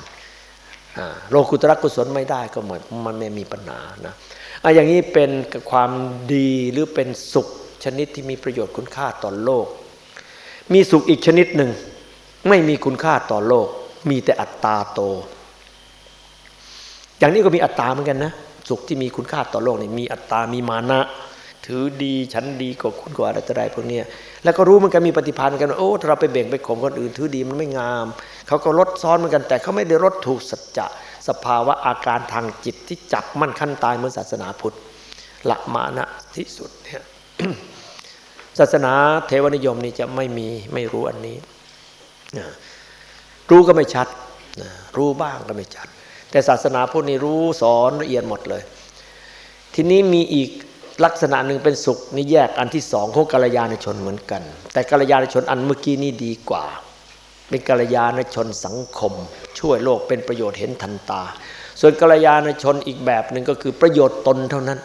[SPEAKER 2] โลกุตระกุศลไม่ได้ก็เหมือนมันไม่มีปัญหานะ อะอย่างนี้เป็นความดีหรือเป็นสุขชนิดที่มีประโยชน์คุณค่าต่อโลก มีสุขอีกชนิดหนึ่ง ไม่มีคุณค่าต่อโลก มีแต่อัตตาโต อย่างนี้ก็มีอัตตาเหมือนกันนะ สุขที่มีคุณค่าต่อโลกนี่มีอัตตามีมานะ ถือดีฉันดีกว่าคุณกว่าอะไรต่ออะไรพวกนี้แล้วก็รู้มือนกันมีปฏิพันธ์กันโอ้ถ้าเราไปเบ่งไปข่มคนอื่นถือดีมันไม่งามเขาก็ลดซ้อนเหมือนกันแต่เขาไม่ได้ลดถูกสัจจะ สภาวะอาการทางจิตที่จับมั่นขั้นตายเหมือนศาสนาพุทธละมานะที่สุดเนี่ยศาสนาเทวนิยมนี่จะไม่มีไม่รู้อันนี้รู้ก็ไม่ชัดรู้บ้างก็ไม่ชัด แต่ศาสนาพุทธนี่รู้สอนละเอียดหมดเลย ทีนี้มีอีกลักษณะหนึ่งเป็นสุขนี่แยกอันที่สองของกัลยาณชนเหมือนกัน แต่กัลยาณชนอันเมื่อกี้นี่ดีกว่า เป็นกัลยาณชนสังคม ช่วยโลกเป็นประโยชน์เห็นทันตา ส่วนกัลยาณชนอีกแบบหนึ่งก็คือประโยชน์ตนเท่านั้น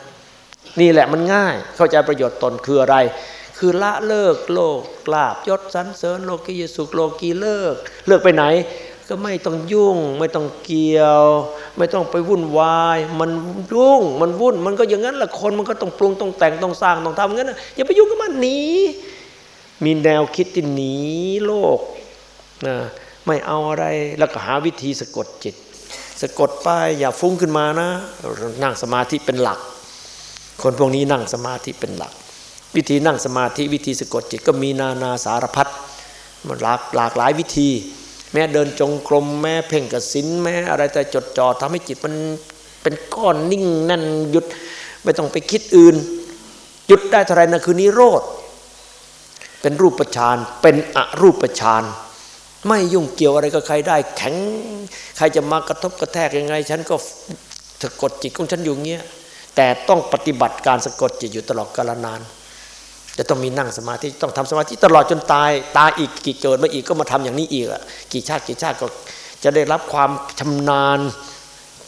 [SPEAKER 2] นี่แหละมันง่ายเข้าใจประโยชน์ตนคืออะไร คือละเลิกโลกลาบยศสันเสริญโลกียสุขโลกีเลิก เลิกไปไหนก็ไม่ต้องยุ่ง ไม่ต้องเกี่ยว ไม่ต้องไปวุ่นวาย มันยุ่งมันวุ่น มันก็อย่างนั้นแหละคนมันก็ต้องปรุงต้องแต่งต้องสร้างต้องทำงั้นอย่าไปยุ่งกับมันหนีมีแนวคิดที่หนีโลก ไม่เอาอะไรแล้วก็หาวิธีสะกดจิต สะกดไปอย่าฟุ้งขึ้นมานะ นั่งสมาธิเป็นหลัก คนพวกนี้นั่งสมาธิเป็นหลัก วิธีนั่งสมาธิวิธีสะกดจิตก็มีนานาสารพัดมันหลากหลากหลายวิธี แม้เดินจงกรมแม้เพ่งกสินแม้อะไรแต่จดจ่อทำให้จิตมันเป็นก้อนนิ่งแน่นหยุดไม่ต้องไปคิดอื่นหยุดได้เท่าไรนะคือนิโรธเป็นรูปฌานเป็นอรูปฌาน ไม่ยุ่งเกี่ยวอะไรกับใครได้ แข็ง ใครจะมากระทบกระแทกยังไง ฉันก็สะกดจิตของฉันอยู่เงี้ยแต่ต้องปฏิบัติการสะกดจิตอยู่ตลอดกาลนาน จะต้องมีนั่งสมาธิต้องทำสมาธิตลอดจนตาย ตายอีกกี่เกิดมาอีกก็มาทำอย่างนี้อีกอะกี่ชาติกี่ชาติก็จะได้รับความชำนาญ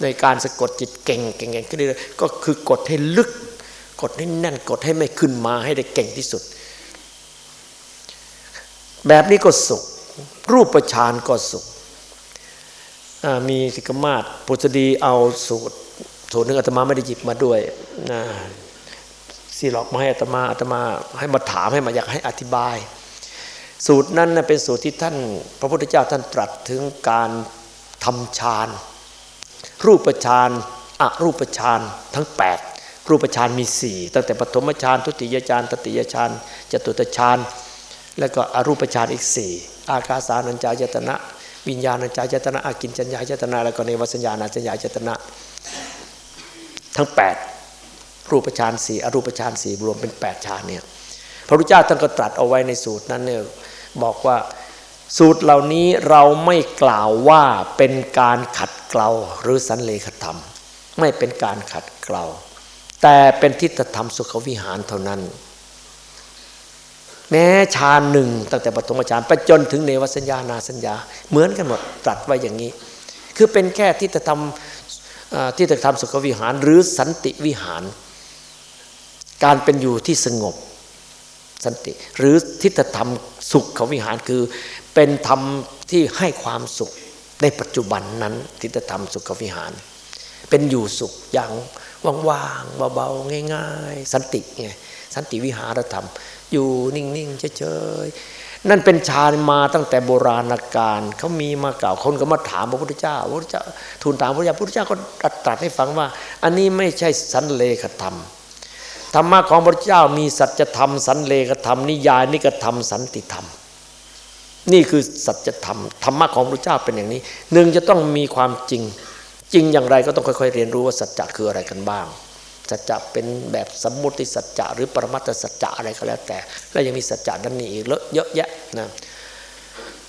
[SPEAKER 2] ในการสะกดจิตเก่งเก่งเก่งขึ้นเรื่อยก็คือกดให้ลึก กดให้แน่นกดให้ไม่ขึ้นมาให้ได้เก่งที่สุด แบบนี้ก็สุข รูปฌานก็สุข มีสิกมาศพุทธดีเอาสูตรสูตรหนึ่งอาตมาไม่ได้หยิบมาด้วยนะสีหลอกมาให้อาตมาอาตมาให้มาถามให้มาอยากให้อธิบาย สูตรนั้นเป็นสูตรที่ท่าน พระพุทธเจ้าท่านตรัสถึงการทำฌานรูปฌานอรูปฌานทั้ง 8 รูปฌานมีสี่ตั้งแต่ปฐมฌานทุติยฌานตติยฌานจตุตฌานแล้วก็อรูปฌานอีกสี่ อากาสานัญจายตนะ วิญญาณัญจายตนะอากินจัญญายตนะแล้วก็ในวสัญญาณัญจายตนะ ทั้ง 8 รูปฌานสี่อรูปฌานสี่รวมเป็น8ฌานเนี่ยพระพุทธเจ้าท่านก็ตรัสเอาไว้ในสูตรนั้นเนี่ยบอกว่าสูตรเหล่านี้เราไม่กล่าวว่าเป็นการขัดเกลาหรือสันเลขธรรม ไม่เป็นการขัดเกลาแต่เป็นทิฏฐธรรมสุขวิหารเท่านั้น แม้ฌานหนึ่งตั้งแต่ปฐมฌานไปจนถึงเนวสัญญานาสัญญา เหมือนกันหมดตรัสไว้อย่างนี้ คือเป็นแค่ทิฏฐธรรมทิฏฐธรรมสุขวิหารหรือสันติวิหาร การเป็นอยู่ที่สงบสันติ หรือทิฏฐธรรมสุขวิหารคือ เป็นธรรมที่ให้ความสุขในปัจจุบันนั้นทิฏฐธรรมสุขวิหาร เป็นอยู่สุขอย่างว่างๆเบาๆง่าย ๆ สันติไงสันติวิหารธรรม อยู่นิ่งๆเฉยๆนั่นเป็นฌานมาตั้งแต่โบราณกาลเขามีมาเก่าคนก็มาถามพระพุทธเจ้าพระพุทธเจ้าทูลถามพระพุทธเจ้าพระพุทธเจ้าก็ตรัสให้ฟังว่า อันนี้ไม่ใช่สันเลขธรรมธรรมะของพระเจ้ามีสัจธรรม สันเลขธรรมนิยายนิกธรรมสันติธรรม นี่คือสัจธรรมธรรมะของพระเจ้าเป็นอย่างนี้หนึ่งจะต้องมีความจริง จริงอย่างไรก็ต้องค่อยๆ เรียนรู้ว่าสัจจะคืออะไรกันบ้าง สัจจะเป็นแบบสมมุติสัจจะหรือปรมัตถสัจจะอะไรก็แล้วแต่ แล้วยังมีสัจจะด้านนี้อีกเยอะแยะนะ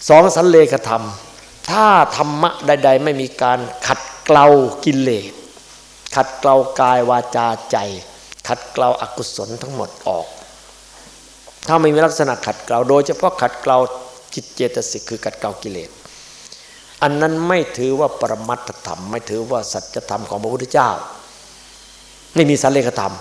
[SPEAKER 2] สองสันเลขธรรม ถ้าธรรมะใด ๆ ไม่มีการขัดเกลากิเลสขัดเกลากายวาจาใจ ขัดเกลาอากุศลทั้งหมดออก ถ้าไม่มีลักษณะขัดเกลาโดยเฉพาะขัดเกลาจิตเจตสิกคือขัดเกลากิเลสอันนั้นไม่ถือว่าปรมัตถธรรม ไม่ถือว่าสัจธรรมของพระพุทธเจ้า ไม่มีสันเลขธรรม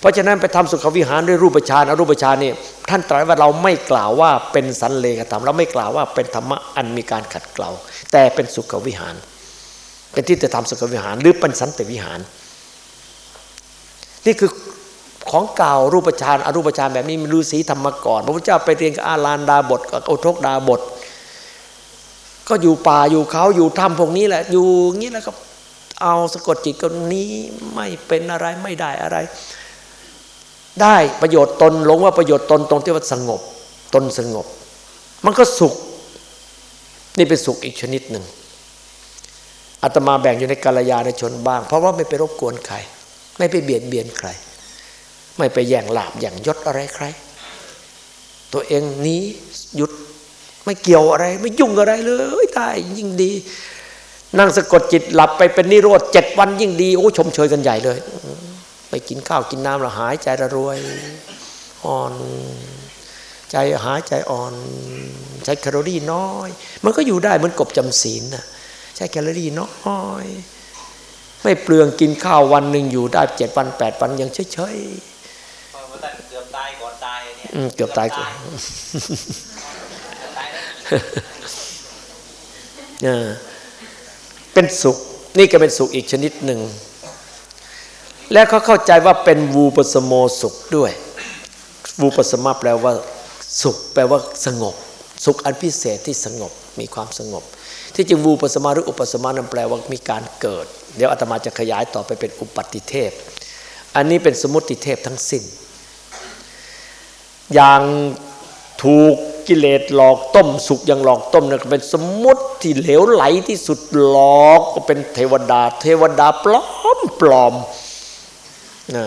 [SPEAKER 2] เพราะฉะนั้นไปทำสุขวิหารด้วยรูปฌานอรูปฌานนี่ท่านตรัสว่าเราไม่กล่าวว่าเป็นสันเลขธรรม เราไม่กล่าวว่าเป็นธรรมะอันมีการขัดเกลาแต่เป็นสุขวิหาร เป็นที่จะทำสุขวิหารหรือเป็นสันติวิหาร นี่คือของเก่ารูปฌานอรูปฌานแบบนี้มีฤาษีธรรมก่อนพระพุทธเจ้าไปเรียนกับอาลานดาบทกับโอทกดาบท ก็อยู่ป่าอยู่เขาอยู่ถ้ำพวกนี้แหละ อยู่งี้แล้วก็ เอาสะกดจิตคนนี้ไม่เป็นอะไรไม่ได้อะไร ได้ประโยชน์ตนหลงว่าประโยชน์ตนตรงที่ว่าสงบ ตนสงบ มันก็สุข นี่เป็นสุขอีกชนิดหนึ่งอาตมาแบ่งอยู่ในกาลยาในชนบ้าง เพราะว่าไม่ไปรบกวนใคร ไม่ไปเบียดเบียนใคร ไม่ไปแย่งลาบแย่งยศอะไรใคร ตัวเองนี้หยุดไม่เกี่ยวอะไร ไม่ยุ่งอะไรเลยได้ยิ่งดี นั่งสะกดจิตหลับไปเป็นนิโรธเจ็ดวันยิ่งดีโอ้ชมเชยกันใหญ่เลย ไปกินข้าวกินน้ำแล้วหายใจระรวย อ่อน ใจหายใจอ่อน ใช้แคลอรี่น้อย มันก็อยู่ได้เหมือนกบจำศีลนะใช้แคลอรี่น้อยไม่เปลืองกินข้าววันหนึ่งอยู่ได้เจ็ดวันแปดวันยังเฉย
[SPEAKER 3] เพราะว่าท่านเกือบตายก่อนตายเนี่ย
[SPEAKER 2] ๆอืมเกือบตายก่อน
[SPEAKER 3] ตายแล้ว
[SPEAKER 2] เป็นสุข นี่ก็เป็นสุขอีกชนิดหนึ่ง และเขาเข้าใจว่าเป็นวูปสโมสุขด้วย วูปสมะแปลว่าสุข แปลว่าสงบ สุขอันพิเศษที่สงบมีความสงบ ที่จริงวูปสมาหรืออุปสมานั้นแปลว่ามีการเกิด เดี๋ยวอาตมาจะขยายต่อไปเป็นอุปัติเทพ อันนี้เป็นสมุติเทพทั้งสิ้น อย่าง ถูกกิเลสหลอกต้ม สุขอย่างหลอกต้มนั่นก็เป็นสมมติที่เหลวไหลที่สุดหลอกก็เป็นเทวดา เทวดาปลอมปลอมนะ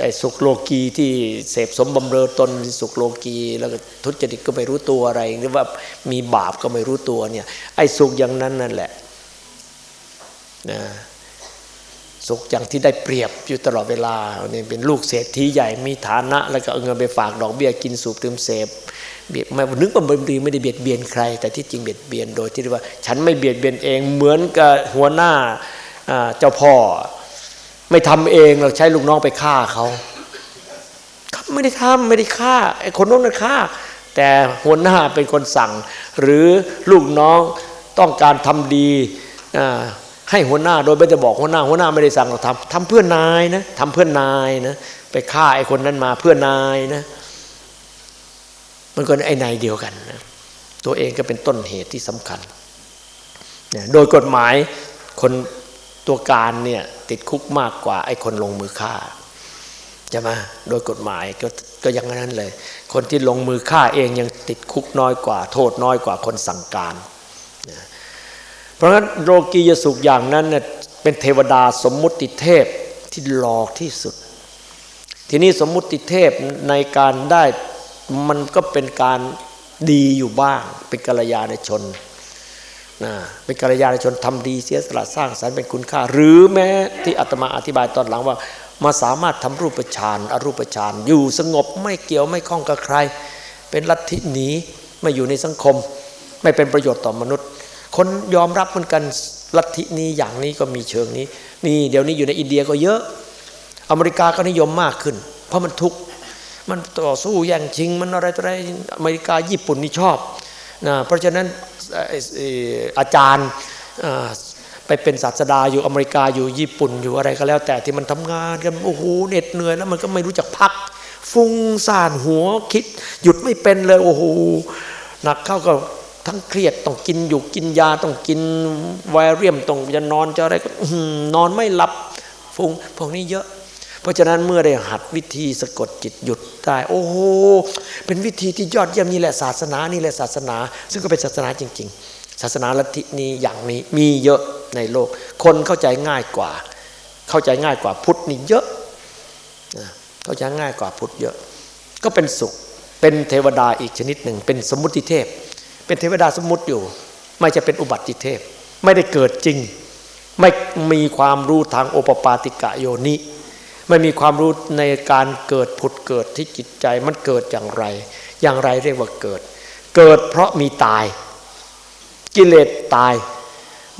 [SPEAKER 2] ไอ้สุขโลกีที่เสพสมบำเรอตนสุขโลกีแล้วก็ทุจริตก็ไม่รู้ตัวอะไร หรือว่ามีบาปก็ไม่รู้ตัวเนี่ยไอ้สุขอย่างนั้นนั่นแหละนะ สุขอย่างที่ได้เปรียบอยู่ตลอดเวลาเนี่ยเป็นลูกเศรษฐีใหญ่มีฐานะ แล้วก็เอาเงินไปฝากดอกเบี้ยกินสูบดื่มเสพเบียดไม่นึกว่าบดีไม่ได้เบียดเบียนใคร แต่ที่จริงเบียดเบียนโดยที่เรียกว่า ฉันไม่เบียดเบียนเองเหมือนกับหัวหน้าเจ้าพ่อ ไม่ทำเองเราใช้ลูกน้องไปฆ่าเขาเขาไม่ได้ทำไม่ได้ฆ่าไอ้คนนู้นน่ะฆ่า แต่หัวหน้าเป็นคนสั่ง หรือลูกน้องต้องการทำดี ให้หัวหน้าโดยไม่ได้บอกหัวหน้าหัวหน้าไม่ได้สั่งเราทำทำเพื่อนายนะทำเพื่อนายนะ ไปฆ่าไอ้คนนั้นมาเพื่อนายนะ มันก็ไอ้นายเดียวกันนะตัวเองก็เป็นต้นเหตุที่สำคัญเนี่ยโดยกฎหมายคนตัวการเนี่ยติดคุกมากกว่าไอ้คนลงมือฆ่าใช่ไหมโดยกฎหมายก็ก็ย่างนั้นเลย คนที่ลงมือฆ่าเองยังติดคุกน้อยกว่า โทษน้อยกว่าคนสั่งการ เพราะฉะนั้นโลกียสุขอย่างนั้นเนี่ยเป็นเทวดาสมมุติเทพที่หลอกที่สุด ทีนี้สมมุติเทพในการได้มันก็เป็นการดีอยู่บ้าง เป็นกัลยาณชนนะเป็นกัลยาณชนทำดีเสียสละสร้างสรรค์เป็นคุณค่า หรือแม้ที่อาตมาอธิบายตอนหลังว่า มาสามารถทำรูปฌานอรูปฌานอยู่สงบไม่เกี่ยวไม่ข้องกับใคร เป็นลัทธิหนีไม่อยู่ในสังคม ไม่เป็นประโยชน์ต่อมนุษย์ คนยอมรับเหมือนกันลัทธินี้อย่างนี้ก็มีเชิงนี้ นี่เดี๋ยวนี้อยู่ในอินเดียก็เยอะ อเมริกาก็นิยมมากขึ้น เพราะมันทุกข์มันต่อสู้แย่งชิง มันอะไรต่ออะไรอเมริกาญี่ปุ่นนี่ชอบนะเพราะฉะนั้นอาจารย์ไปเป็นศาสดาอยู่อเมริกาอยู่ญี่ปุ่นอยู่อะไรก็แล้ว แต่ที่มันทำงานกันโอ้โหเหน็ดเหนื่อยแล้วมันก็ไม่รู้จักพัก ฟุ้งซ่านหัวคิด หยุดไม่เป็นเลยโอ้โหหนักเข้าก็ ทั้งเครียดต้องกินอยู่กินยาต้องกินไวเรียมต้องจะนอนจะอะไรก็นอนไม่หลับฟุ้งพวกนี้เยอะ เพราะฉะนั้นเมื่อได้หัดวิธีสะกดจิตหยุดได้โอ้โหเป็นวิธีที่ยอดเยี่ยมนี่แหละศาสนานี่แหละศาสนา ซึ่งก็เป็นศาสนาจริง ๆ ศาสนาลัทธินี้อย่างนี้มีเยอะในโลก คนเข้าใจง่ายกว่า เข้าใจง่ายกว่าพุทธนี่เยอะนะเข้าใจง่ายกว่าพุทธเยอะ ก็เป็นสุขเป็นเทวดาอีกชนิดหนึ่ง เป็นสมมุติเทพ เป็นเทวดาสมมุติอยู่ ไม่จะเป็นอุบัติเทพ ไม่ได้เกิดจริง ไม่มีความรู้ทางโอปปาติกะโยนิไม่มีความรู้ในการเกิดผุดเกิดที่จิตใจมันเกิดอย่างไร อย่างไรเรียกว่าเกิด เกิดเพราะมีตาย กิเลสตาย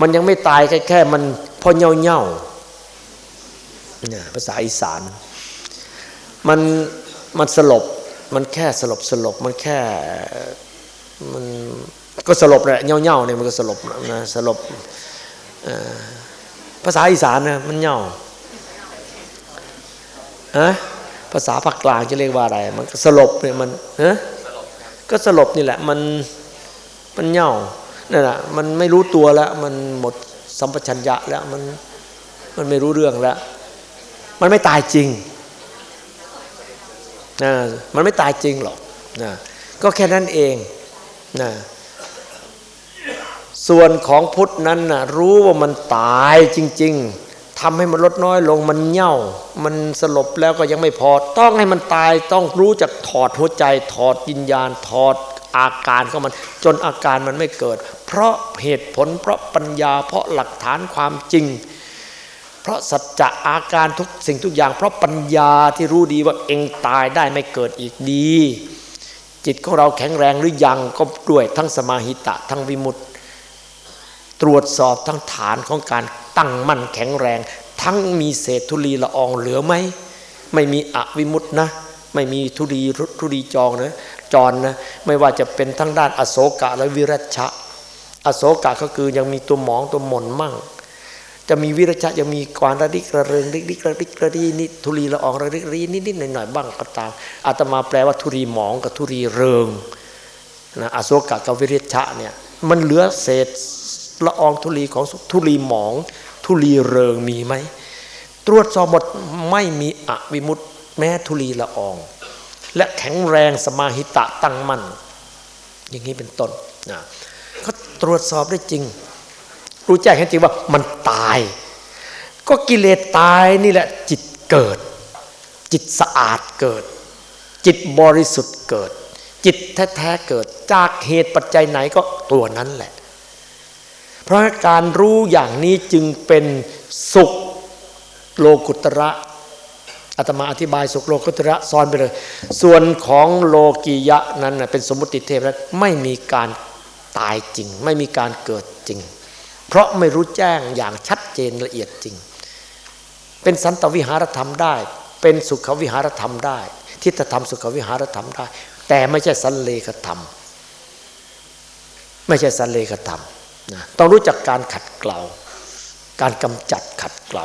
[SPEAKER 2] มันยังไม่ตายแค่แค่มันพอเน่าเน่าเนี่ยภาษาอีสาน มันมันสลบ มันแค่สลบสลบ มันแค่ มันก็สลบแหละเน่าเน่าเนี่ยมันก็สลบนะสลบภาษาอีสานนะมันเน่าฮะภาษาภาคกลางจะเรียกว่าอะไร มันสลบเนี่ยมันฮะก็สลบนี่แหละ มันมันเหย่านั่นแหละมันไม่รู้ตัวแล้ว มันหมดสัมปชัญญะแล้วมันมันไม่รู้เรื่องแล้ว มันไม่ตายจริงนะมันไม่ตายจริงหรอกนะก็แค่นั้นเอง นะส่วนของพุทธนั้นนะรู้ว่ามันตายจริง ๆทำให้มันลดน้อยลงมันเน่า มันสลบแล้วก็ยังไม่พอ ต้องให้มันตายต้องรู้จักถอดหัวใจ ถอดวิญญาณ ถอดอาการของมัน จนอาการมันไม่เกิด เพราะเหตุผลเพราะปัญญา เพราะหลักฐานความจริง เพราะสัจจะอาการทุกสิ่งทุกอย่าง เพราะปัญญาที่รู้ดีว่าเองตายได้ไม่เกิดอีกดี จิตของเราแข็งแรงหรือยังก็ด้วยทั้งสมาหิตะทั้งวิมุตติ ตรวจสอบทั้งฐานของการตั้งมั่นแข็งแรง ทั้งมีเศษธุลีละอองเหลือไหมไม่มีอวิมุตนะ ไม่มีทุลีทุลีจองนะจรนะไม่ว่าจะเป็นทั้งด้านอโศกะและวิรัชะ อโศกะก็คือยังมีตัวหมองตัวหม่นมั่ง จะมีวิรชะยังมีกวานระดิกระเริงดิกดิกระดิกระดีนิทุลีละอองระดิกระดีนิดนิดหน่อยหน่อยบ้างก็ตามอาตมาแปลว่าทุลีหมองกับทุลีเริงนะอโศกะกับวิริชะเนี่ยมันเหลือเศษละอองทุลีของทุลีหมอง ทุลีเริงมีไหมตรวจสอบหมดไม่มีอวิมุตแม้ทุลีละออง และแข็งแรงสมาหิตะตั้งมั่น อย่างนี้เป็นต้นนะเขาตรวจสอบได้จริง รู้แจ้งเห็นจริงว่ามันตาย ก็กิเลสตายนี่แหละจิตเกิด จิตสะอาดเกิด จิตบริสุทธิ์เกิด จิตแท้ๆเกิด จากเหตุปัจจัยไหนก็ตัวนั้นแหละ เพราะการรู้อย่างนี้จึงเป็นสุขโลกุตระอาตมาอธิบายสุขโลกุตระซ้อนไปเลย ส่วนของโลกียะนั้นเป็นสมมติเทพนั้นไม่มีการตายจริง ไม่มีการเกิดจริง เพราะไม่รู้แจ้งอย่างชัดเจนละเอียดจริง เป็นสันตวิหารธรรมได้ เป็นสุขวิหารธรรมได้ ทิฏฐธรรมสุขวิหารธรรมได้ แต่ไม่ใช่สันเลขธรรม ไม่ใช่สันเลขธรรมนะต้องรู้จักการขัดเกลาการกำจัดขัดเกลา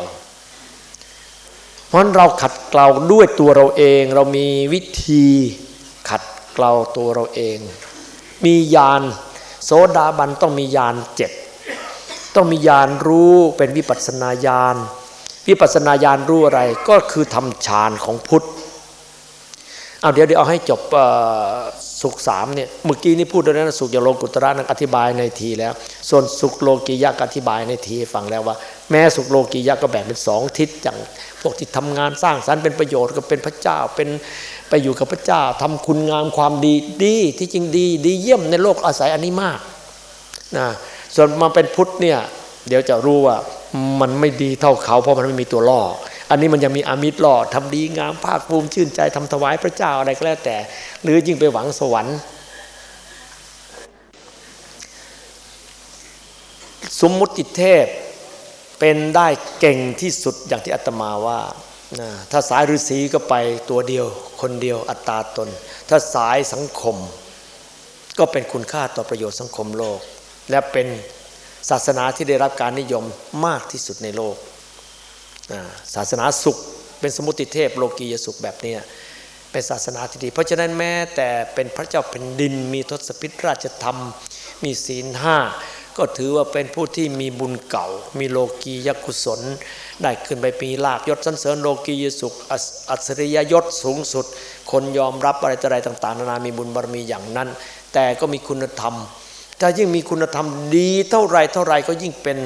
[SPEAKER 2] เพราะเราขัดเกลาด้วยตัวเราเอง เรามีวิธีขัดเกลาตัวเราเอง มียานโสดาบันต้องมียานเจ็ด ต้องมียานรู้เป็นวิปัสนาญาณวิปัสนาญาณรู้อะไรก็คือทำฌานของพุทธเอาเดี๋ยวเดี๋ยวเอาให้จบสุขสามเนี่ยเมื่อกี้นี่พูดด้วนะสุขยโลกุตระนั้นอธิบายในทีแล้ว ส่วนสุขโลกียะอธิบายในทีฟังแล้วว่า แม้สุขโลกียะก็แบ่งเป็นสองทิศอย่างพวกที่ทำงานสร้างสรรค์เป็นประโยชน์ก็เป็นพระเจ้าเป็นไปอยู่กับพระเจ้าทำคุณงามความดีดีที่จริงดี ดีเยี่ยมในโลกอาศัยอันนี้มากนะ ส่วนมาเป็นพุทธเนี่ย เดี๋ยวจะรู้ว่ามันไม่ดีเท่าเขาเพราะมันไม่มีตัวล่อ อันนี้มันยังมีอามิตรล่อทำดีงามภาคภูมิชื่นใจทำถวายพระเจ้าอะไรก็แล้วแต่ หรือยิ่งไปหวังสวรรค์สมมุติเทพเป็นได้เก่งที่สุดอย่างที่อาตมาว่า ถ้าสายฤาษีก็ไปตัวเดียวคนเดียวอัตตาตน ถ้าสายสังคม ก็เป็นคุณค่าต่อประโยชน์สังคมโลก และเป็นศาสนาที่ได้รับการนิยมมากที่สุดในโลก ศาสนาสุขเป็นสมุติเทพโลกียสุขแบบนี้เป็นศาสนาที่ดี เพราะฉะนั้นแม้แต่เป็นพระเจ้าแผ่นดินมีทศพิธราชธรรม มีศีลห้าก็ถือว่าเป็นผู้ที่มีบุญเก่า มีโลกียกุศล ได้ขึ้นไปปีลาบยศสันเสริญโลกียสุขอัศริยยศสูงสุด คนยอมรับอะไรต่ออะไรต่าง ๆ นานามีบุญบารมีอย่างนั้น แต่ก็มีคุณธรรม ถ้ายิ่งมีคุณธรรมดีเท่าไรเท่าไรก็ยิ่งเป็น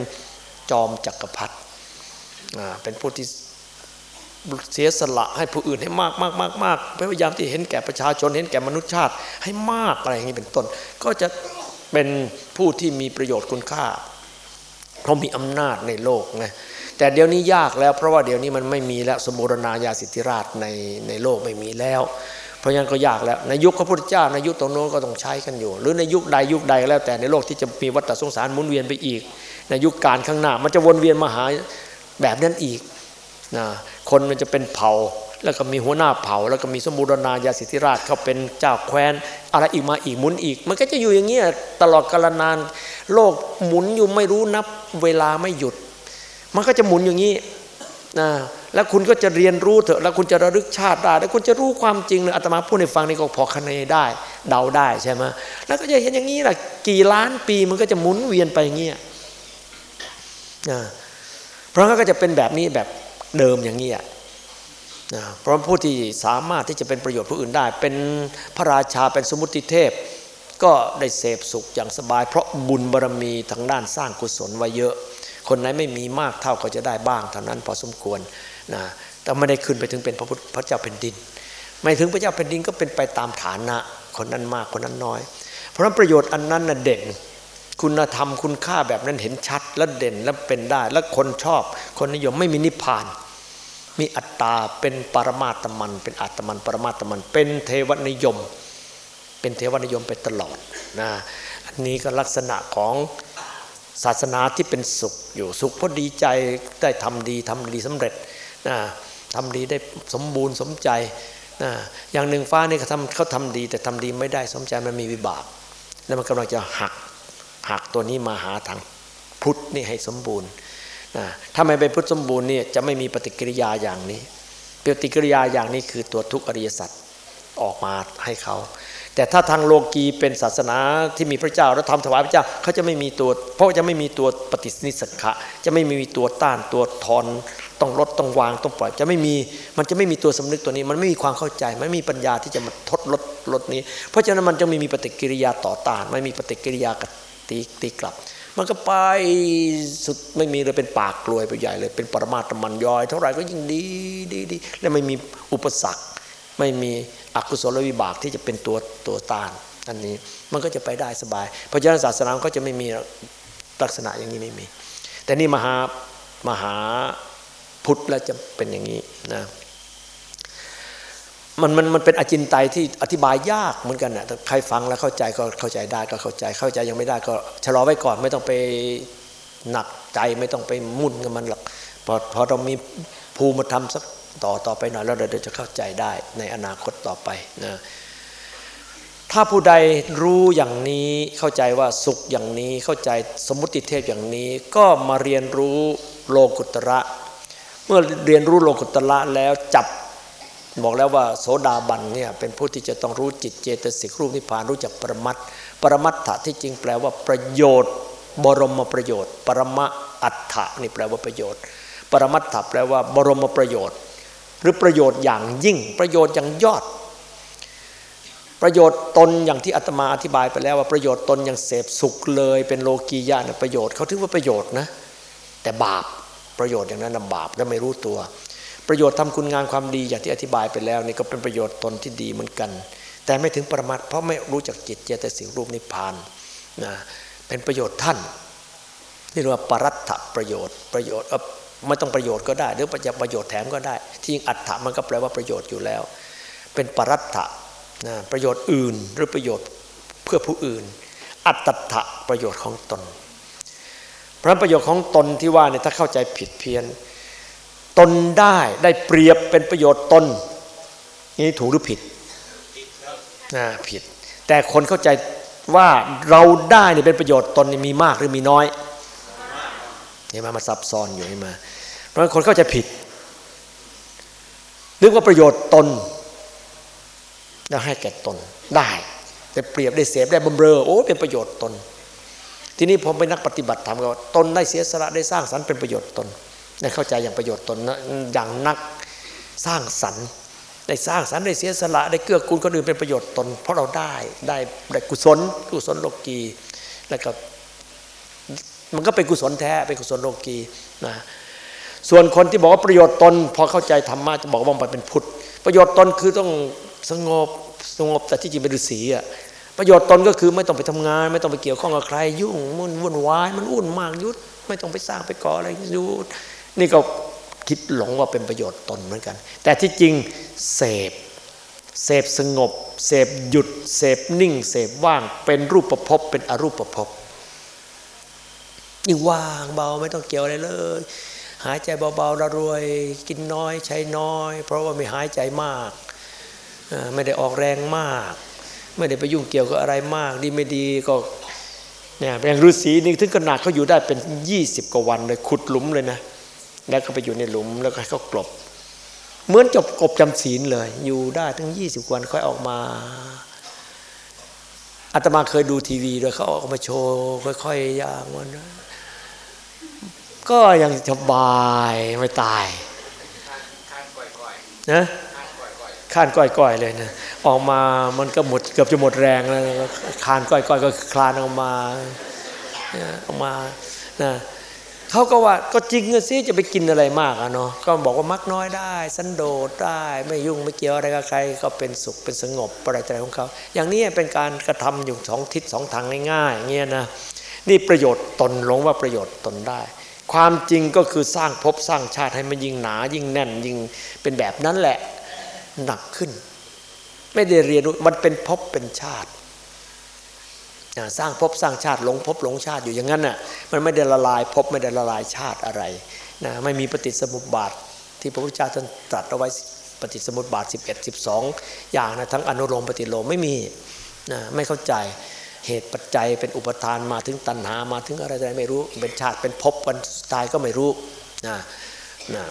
[SPEAKER 2] จอมจักรพรรดิเป็นผู้ที่เสียสละให้ผู้อื่นให้มากมากมากมากพยายามที่เห็นแก่ประชาชนเห็นแก่มนุษยชาติให้มากอะไรอย่างนี้เป็นต้น ก็จะเป็นผู้ที่มีประโยชน์คุณค่า เพราะมีอำนาจในโลกนะแต่เดี๋ยวนี้ยากแล้วเพราะว่าเดี๋ยวนี้มันไม่มีแล้วสมุรณาญาสิทธิราชในในโลกไม่มีแล้ว เพราะงั้นก็ยากแล้วในยุคพระพุทธเจ้าในยุคตรงโน้นก็ต้องใช้กันอยู่ หรือในยุคใดยุคใดแล้วแต่ในโลกที่จะมีวัฏสงสารหมุนเวียนไปอีก ในยุคการข้างหน้า มันจะวนเวียนมาหาแบบนั้นอีกนะคนมันจะเป็นเผ่า แล้วก็มีหัวหน้าเผ่า แล้วก็มีสมุรณาญาสิทธิราชเขาเป็นเจ้าแคว้น อะไรอีกมาอีกหมุนอีก มันก็จะอยู่อย่างเงี้ยตลอดกาลนาน โลกหมุนอยู่ไม่รู้นับเวลาไม่หยุด มันก็จะหมุนอย่างนี้ นะแล้วคุณก็จะเรียนรู้เถอะแล้วคุณจะระลึกชาติได้ แล้วคุณจะรู้ความจริงเลยอาตมาพูดในฟังนี่ก็พอคะเนได้ เดาได้ใช่ไหมแล้วก็จะเห็นอย่างนี้แหละกี่ล้านปีมันก็จะหมุนเวียนไปอย่างเงี้ยเพราะงั้นก็จะเป็นแบบนี้แบบเดิมอย่างนี้นะเพราะผู้ที่สามารถที่จะเป็นประโยชน์ผู้อื่นได้ เป็นพระราชาเป็นสมุติเทพ ก็ได้เสพสุขอย่างสบาย เพราะบุญบารรมีทางด้านสร้างกุศลไว้เยอะ คนไหนไม่มีมากเท่าก็จะได้บ้างเท่านั้นพอสมควรนะแต่ไม่ได้ขึ้นไปถึงเป็นพระพุทธพระเจ้าแผ่นดิน ไม่ถึงพระเจ้าแผ่นดินก็เป็นไปตามฐานะคนนั้นมากคนนั้นน้อย เพราะนั้นประโยชน์อันนั้นน่ะเด่น คุณธรรมคุณค่าแบบนั้นเห็นชัดและเด่นและเป็นได้ และคนชอบ คนนิยมไม่มีนิพพาน มีอัตตาเป็นปรมาตมัน เป็นอัตมันปรมาตมัน เป็นเทวนิยม เป็นเทวนิยมไปตลอดนะอันนี้ก็ลักษณะของ ศาสนาที่เป็นสุขอยู่สุขเพราะดีใจได้ทำดีทำดีสำเร็จนะทำดีได้สมบูรณ์สมใจนะอย่างหนึ่งฟ้านี่เขาทำเขาทำดี แต่ทำดีไม่ได้สมใจมันมีวิบาก แล้วมันกำลังจะหักหักตัวนี้มาหาทางพุทธนี่ให้สมบูรณ์นะถ้าไม่เป็นพุทธสมบูรณ์นี่จะไม่มีปฏิกิริยาอย่างนี้ ปฏิกิริยาอย่างนี้คือตัวทุกอริยสัจออกมาให้เขา แต่ถ้าทางโลกีเป็นศาสนาที่มีพระเจ้าแล้วทำถวายพระเจ้าเขาจะไม่มีตัว เพราะจะไม่มีตัวปฏิสนิสักะจะไม่มีตัวต้านตัวทอนต้องลดต้องวางต้องปล่อย จะไม่มีมันจะไม่มีตัวสำนึกตัวนี้ มันไม่มีความเข้าใจไม่มีปัญญาที่จะมาทดลดลดนี้ เพราะฉะนั้นมันจะไม่มีปฏิกิริยาต่อต้านไม่มีปฏิกิริยากตีตีกลับ มันก็ไปสุดไม่มีเลยเป็นปากกลวยไปใหญ่เลยเป็นปรมาตมันย่อย เท่าไหร่ก็ยิ่งดีดีดีและไม่มีอุปสรรค ไม่มีอกุศลวิบากที่จะเป็นตัวตัวต้านอันนี้มันก็จะไปได้สบาย เพราะฉะนั้นศาสนาก็จะไม่มีลักษณะอย่างนี้ไม่มี แต่นี่มหามหาพุทธแล้วจะเป็นอย่างนี้นะมันมันมันเป็นอจินไตยที่อธิบายยากเหมือนกันนะใครฟังแล้วเข้าใจก็เข้าใจได้ก็เข้าใจ เข้าใจยังไม่ได้ก็ชะลอไว้ก่อนไม่ต้องไปหนักใจไม่ต้องไปมุ่นกับมันหรอกพอพอเรามีภูมิธรรมสัก ต่อต่อไปหน่อยแล้วเดี๋ยวจะเข้าใจได้ในอนาคตต่อไปนะถ้าผู้ใดรู้อย่างนี้เข้าใจว่าสุขอย่างนี้เข้าใจสมมติเทพอย่างนี้ ก็มาเรียนรู้โลกุตระ เมื่อเรียนรู้โลกุตระแล้วจับบอกแล้วว่าโสดาบันเนี่ยเป็นผู้ที่จะต้องรู้จิตเจตสิกรูปนิพพานรู้จักปรมัตปรมัตถะที่จริงแปลว่าประโยชน์ บรมประโยชน์ ปรมะอัฏฐะนี่แปลว่าประโยชน์ ปรมัตถะแปลว่าบรมประโยชน์ หรือประโยชน์อย่างยิ่ง ประโยชน์อย่างยอด ประโยชน์ตนอย่างที่อาตมาอธิบายไปแล้วว่าประโยชน์ตนอย่างเสพสุขเลย เป็นโลกียะนะประโยชน์เขาถือว่าประโยชน์นะ แต่บาปประโยชน์อย่างนั้นบาปและไม่รู้ตัว ประโยชน์ทำคุณงานความดีอย่างที่อธิบายไปแล้วนี่ก็เป็นประโยชน์ตนที่ดีเหมือนกัน แต่ไม่ถึงประมาทเพราะไม่รู้จักจิตเจตสิ่งรูปนิพพานนะเป็นประโยชน์ท่านนี่เรียกว่าปรัตถประโยชน์ประโยชน์ ไม่ต้องประโยชน์ก็ได้ หรือประโยชน์แถมก็ได้ ที่อัตถะมันก็แปลว่าประโยชน์อยู่แล้ว เป็นปรัตถะนะประโยชน์อื่นหรือประโยชน์เพื่อผู้อื่น อัตถะประโยชน์ของตน เพราะประโยชน์ของตนที่ว่าเนี่ยถ้าเข้าใจผิดเพี้ยน ตนได้ได้เปรียบเป็นประโยชน์ตนนี่ถูกหรือผิดนะผิด แต่คนเข้าใจว่าเราได้เนี่ยเป็นประโยชน์ตนมีมากหรือมีน้อย เนี่ยมามาซับซ้อนอยู่นี่มาเพราะคนเข้าใจผิด นึกว่าประโยชน์ตนแล้วให้แก่ตนได้ แต่เปรียบได้เสพได้บำเรอโอ้เป็นประโยชน์ตน ทีนี้ผมเป็นนักปฏิบัติธรรมก็ตนได้เสียสละได้สร้างสรรค์เป็นประโยชน์ตนได้เข้าใจอย่างประโยชน์ตนอย่างนักสร้างสรรค์ได้สร้างสรรค์ได้เสียสละได้เกื้อกูลคนอื่นเป็นประโยชน์ตน เพราะเราได้ได้ได้กุศลกุศลโลกีแล้วก็ มันก็เป็นกุศลแท้เป็นกุศลโลกีนะส่วนคนที่บอกว่าประโยชน์ตนพอเข้าใจธรรมะจะบอกว่ามันเป็นพุทธประโยชน์ตนคือต้องสงบสงบแต่ที่จริงเป็นฤาษีอะประโยชน์ตนก็คือไม่ต้องไปทำงาน ไม่ต้องไปเกี่ยวข้องกับใคร ยุ่งมันวุ่นวายมันอุ่นมากยุดไม่ต้องไปสร้างไปก่ออะไรยุดนี่ก็คิดหลงว่าเป็นประโยชน์ตนเหมือนกัน แต่ที่จริงเสพเสพสงบ เสพหยุด เสพนิ่ง เสพว่าง เป็นรูปประพบเป็นอรูปประพบ ยิ่งว่างเบาไม่ต้องเกี่ยวอะไรเลย หายใจเบาๆระรวย กินน้อยใช้น้อย เพราะว่าไม่หายใจมาก ไม่ได้ออกแรงมาก ไม่ได้ไปยุ่งเกี่ยวกับอะไรมาก ดีไม่ดีก็เนี่ยอย่างฤาษีนี่ถึงขนาดเขาอยู่ได้เป็นยี่สิบกว่าวันเลยขุดหลุมเลยนะ แล้วก็ไปอยู่ในหลุมแล้วก็เขากลบ เหมือนจบกบจำศีลเลย อยู่ได้ทั้งยี่สิบวันค่อยออกมาอาตมาเคยดูทีวีด้วยเขาออกมาโชว์ค่อยๆอย่างวันนะ ก็ยังสบายไม่ตายนะคานก้อยๆเลยนะออกมามันก็หมดเกือบจะหมดแรงแล้วคานก้อยๆก็คลานออกมาออกมานะเขาก็ว่าก็จริงสิจะไปกินอะไรมากอะเนาะก็บอกว่ามักน้อยได้ สันโดษได้ไม่ยุ่งไม่เกี่ยวอะไรกับใคร ก็เป็นสุขเป็นสงบอะไรใจของเขา อย่างนี้เป็นการกระทำอยู่สองทิศสองทางง่ายๆอย่างเงี้ยนะนี่ประโยชน์ตนหลงว่าประโยชน์ตนได้ ความจริงก็คือสร้างภพสร้างชาติให้มันยิ่งหนา ยิ่งแน่นยิ่งเป็นแบบนั้นแหละหนักขึ้น ไม่ได้เรียนรู้มันเป็นภพเป็นชาติสร้างภพสร้างชาติหลงภพหลงชาติอยู่อย่างนั้นน่ะมันไม่ได้ละลายภพไม่ได้ละลายชาติอะไรนะไม่มีปฏิสมุปบาท ที่พระพุทธเจ้าท่านตรัสเอาไว้ปฏิสมุปบาท 11 12 อย่างนะทั้งอนุโลมปฏิโลมไม่มีนะไม่เข้าใจ เหตุปัจจัยเป็นอุปทานมาถึงตัณหามาถึงอะไรอะไรไม่รู้เป็นชาติเป็นภพกันตายก็ไม่รู้นะนะ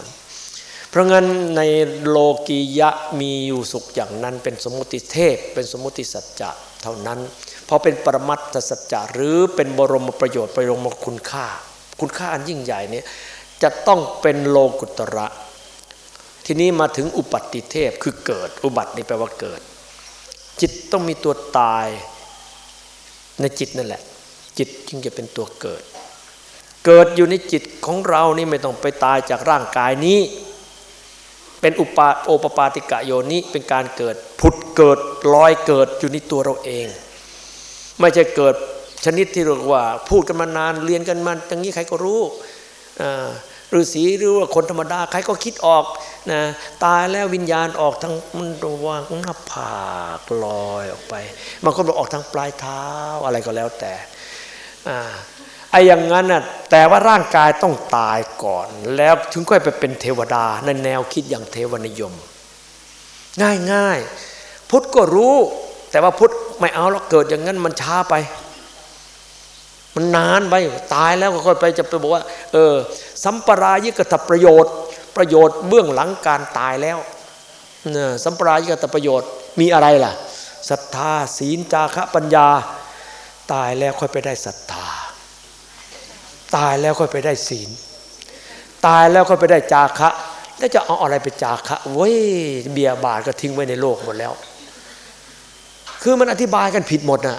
[SPEAKER 2] เพราะงั้นในโลกียะมีอยู่สุขอย่างนั้นเป็นสมมุติเทพ เป็นสมมุติสัจจะเท่านั้นพอเป็นปรมัตถสัจจะหรือเป็นบรมประโยชน์ประโยชน์คุณค่า คุณค่าอันยิ่งใหญ่เนี้จะต้องเป็นโลกุตระ ทีนี้มาถึงอุปัติเทพคือเกิด อุบัตินี่แปลว่าเกิด จิตต้องมีตัวตาย ในจิตนั่นแหละ จิตจึงจะเป็นตัวเกิด เกิดอยู่ในจิตของเรานี่ไม่ต้องไปตายจากร่างกายนี้ เป็นอุปาโอปปาติกะโยนิเป็นการเกิด ผุดเกิดลอยเกิดอยู่ในตัวเราเอง ไม่ใช่เกิดชนิดที่เรียกว่า พูดกันมานานเรียนกันมาอย่างนี้ใครก็รู้ ฤาษีหรือว่าคนธรรมดาใครก็คิดออกนะตายแล้ววิญญาณออกทางมันวางหน้าผากลอยออกไปบางคนบอกออกทางปลายเท้าอะไรก็แล้วแต่ไอ้อย่างนั้นน่ะแต่ว่าร่างกายต้องตายก่อน แล้วถึงค่อยไปเป็นเทวดาในแนวคิดอย่างเทวนิยม ง่ายง่ายพุทธก็รู้ แต่ว่าพุทธไม่เอาแล้วเกิดอย่างนั้นมันช้าไป มันนานไปตายแล้วก็ค่อยไปจะไปบอกว่า เออ สัมปรายิกตประโยชน์ ประโยชน์เบื้องหลังการตายแล้วเนี่ยสัมปรายิกตประโยชน์มีอะไรล่ะศรัทธาศีลจาคะปัญญา ตายแล้วค่อยไปได้ศรัทธา ตายแล้วค่อยไปได้ศีล ตายแล้วค่อยไปได้จาคะ แล้วจะเอาอะไรไปจาคะเว้ยเบียบาทก็ทิ้งไว้ในโลกหมดแล้ว คือมันอธิบายกันผิดหมดน่ะ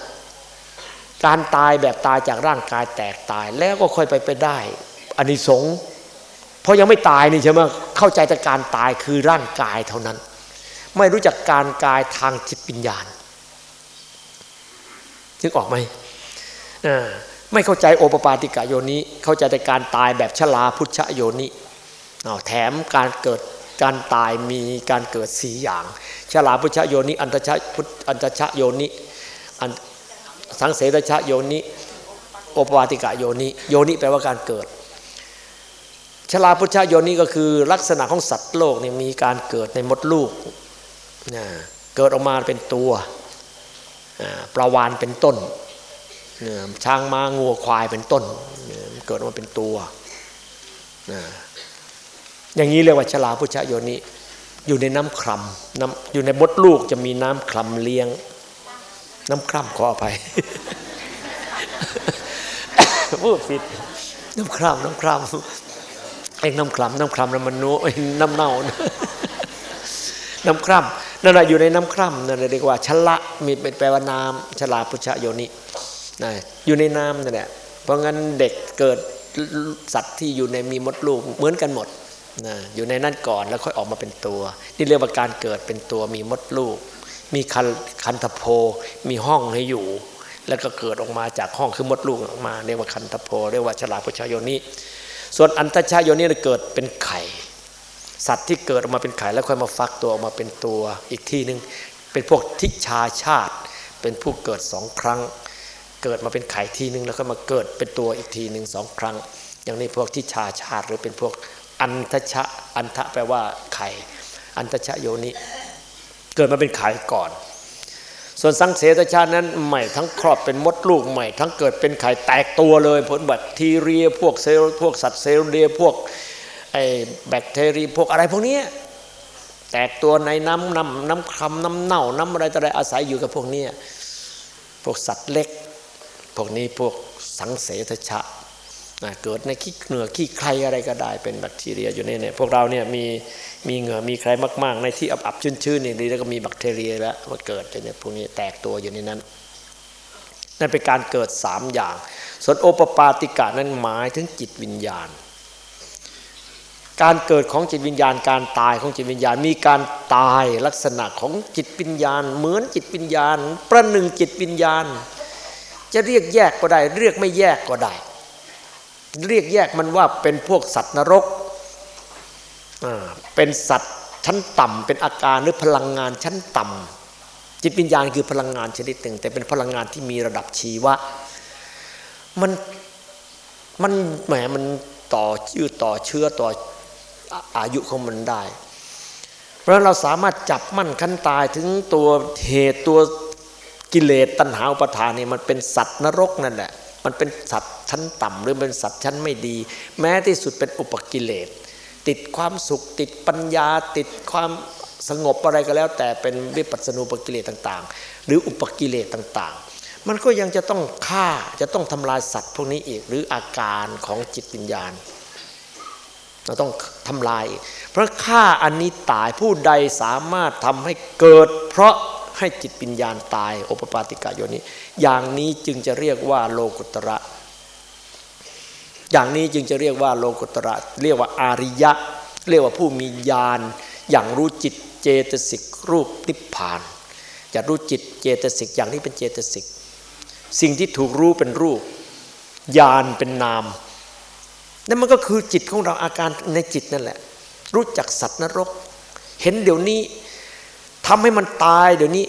[SPEAKER 2] การตายแบบตายจากร่างกายแตกตายแล้วก็ค่อยไปไปได้อานิสงส์เพราะยังไม่ตายนี่ใช่ไหมเข้าใจแต่การตายคือร่างกายเท่านั้น ไม่รู้จักการกายทางจิตวิญญาณนึกออกไหมไม่เข้าใจโอปปาติกะโยนิเข้าใจแต่การตายแบบชลาพุทธโยนิแถมการเกิดการตายมีการเกิดสีอย่างชลาพุทธโยนิอันตชะพุอันตชะโยนิ สังเสรชะโยนิโอปวาติกะโยนิโยนิแปลว่าการเกิด ชลาพุทธโยนิก็คือลักษณะของสัตว์โลกนี่มีการเกิดในมดลูกนะเกิดออกมาเป็นตัวปลาวานเป็นต้น ช้างม้างัวควายเป็นต้น เกิดออกมาเป็นตัว อย่างนี้เรียกว่าชลาพุทธโยนิอยู่ในน้ำคลำำอยู่ในมดลูกจะมีน้ำคลำเลี้ยง น้ำคร่ำขออภัยพูดผิดน้ำคร่ำน้ำคร่ำเองน้ำคร่ำน้ำคร่ำน้ำมันนูน้ำเน่าน้ำคร่ำนั่นแหละอยู่ในน้ำคร่ำนั่นเรียกว่าชละมีเป็นแปลว่าน้ำชลาพุชโยนินะอยู่ในน้ำนั่นแหละเพราะงั้นเด็กเกิดสัตว์ที่อยู่ในมีมดลูกเหมือนกันหมดนะอยู่ในนั่นก่อนแล้วค่อยออกมาเป็นตัว นี่เรียกว่าการเกิดเป็นตัวมีมดลูก มีคันคันทโพมีห้องให้อยู่ แล้วก็เกิดออกมาจากห้องคือมดลูกออกมาเรียกว่าคันทโพเรียกว่าฉลาพชายนิส่วนอันตชายโยนิเกิดเป็นไข่ สัตว์ที่เกิดออกมาเป็นไข่แล้วค่อยมาฟักตัวออกมาเป็นตัวอีกทีหนึ่งเป็นพวกทิชาชาติ เป็นผู้เกิดสองครั้ง เกิดมาเป็นไข่ทีหนึ่งแล้วก็มาเกิดเป็นตัวอีกทีหนึ่งสองครั้ง อย่างนี้พวกทิชาชาติหรือเป็นพวกอันทชะอันทะแปลว่าไข่อันทชะโยนิ เกิดมาเป็นไข่ก่อน ส่วนสังเสตชาตินั้นใหม่ทั้งครอบเป็นมดลูกใหม่ ทั้งเกิดเป็นไข่แตกตัวเลย ผลบัตทีเรียพวกเซลล์พวกสัตว์เซลล์เรียพวกไอแบคทีเรียพวกอะไรพวกนี้แตกตัวในน้ำน้ำน้ำคำน้ำเน่าน้ำอะไรต่ออะไรอาศัยอยู่กับพวกนี้พวกสัตว์เล็ก พวกนี้พวกสังเสตชาเกิดในขี้เหนือขี้ใครอะไรก็ได้เป็นแบคทีเรียอยู่ในเนี่ยพวกเราเนี่ยมี มีเหงื่อมีใครมาก ๆ ในที่อับๆชื้นๆนี่แล้วก็มีแบคทีเรียแล้วมาเกิดเนี่ยพวกนี้แตกตัวอยู่ในนั้นนั่นเป็นการเกิดสามอย่าง ส่วนโอปปาติกะนั้นหมายถึงจิตวิญญาณ การเกิดของจิตวิญญาณ การตายของจิตวิญญาณ มีการตายลักษณะของจิตวิญญาณ เหมือนจิตวิญญาณ ประหนึ่งจิตวิญญาณ จะเรียกแยกก็ได้ เรียกไม่แยกก็ได้ เรียกแยกมันว่าเป็นพวกสัตว์นรก เป็นสัตว์ชั้นต่ำเป็นอาการหรือพลังงานชั้นต่จิตวิญญาณคือพลังงานชนิดหนึ่ง แต่เป็นพลังงานที่มีระดับชีวะมันมันแหมมันต่อชื่อต่อเชื้อต่ออายุของมันได้ เพราะเราสามารถจับมั่นคั้นตายถึงตัวเหตุตัวกิเลสตัณหาอุปทานนี่มันเป็นสัตว์นรกนั่นแหละมันเป็นสัตว์ชั้นต่ำหรือเป็นสัตว์ชั้นไม่ดี แม้ที่สุดเป็นอุปกิเลส ติดความสุข ติดปัญญา ติดความสงบอะไรก็แล้ว แต่เป็นวิปัสสนูปกิเลสต่างๆ หรืออุปกิเลสต่างๆ มันก็ยังจะต้องฆ่าจะต้องทำลายสัตว์พวกนี้อีกหรืออาการของจิตวิญญาณเราต้องทำลาย เพราะฆ่าอันนี้ตายผู้ใดสามารถทำให้เกิด เพราะให้จิตวิญญาณตายโอปปาติกายโยนี้ อย่างนี้จึงจะเรียกว่าโลกุตระ อย่างนี้จึงจะเรียกว่าโลกุตระเรียกว่าอาริยะ เรียกว่าผู้มีญาณอย่างรู้จิตเจตสิกรูปนิพพาน จะรู้จิตเจตสิกอย่างนี้เป็นเจตสิกสิ่งที่ถูกรู้เป็นรูปญาณเป็นนามนั่นมันก็คือจิตของเราอาการในจิตนั่นแหละ รู้จักสัตว์นรก เห็นเดี๋ยวนี้ทำให้มันตายเดี๋ยวนี้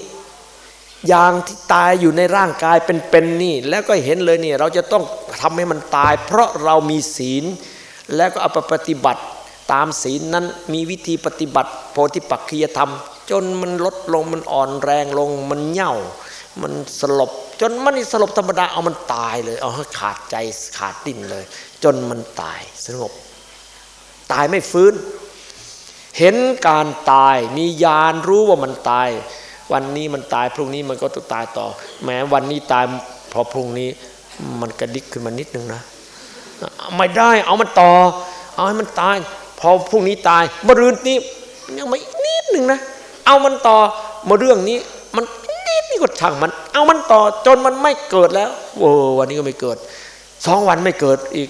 [SPEAKER 2] อย่างที่ตายอยู่ในร่างกายเป็นๆนี่ แล้วก็เห็นเลยนี่เราจะต้องทำให้มันตาย เพราะเรามีศีล แล้วก็เอาไปปฏิบัติตามศีลนั้นมีวิธีปฏิบัติ โพธิปักขียธรรม จนมันลดลงมันอ่อนแรงลงมันเน่า มันสลบ จนมันสลบธรรมดาเอามันตายเลย เอาขาดใจขาดดิ้นเลย จนมันตายสงบ ตายไม่ฟื้น เห็นการตายมีญาณรู้ว่ามันตาย วันนี้มันตายพรุ่งนี้มันก็ต้องตายต่อ แม้วันนี้ตายพอพรุ่งนี้มันกระดิกขึ้นมานิดนึงนะไม่ได้เอามันต่อ เอาให้มันตาย พอพรุ่งนี้ตายมะรืนนี้ยังไม่นิดหนึ่งนะ เอามันต่อมาเรื่องนี้ มันนิดนี่ก็ช่างมัน เอามันต่อจนมันไม่เกิดแล้วโอ้วันนี้ก็ไม่เกิดสองวันไม่เกิดอีก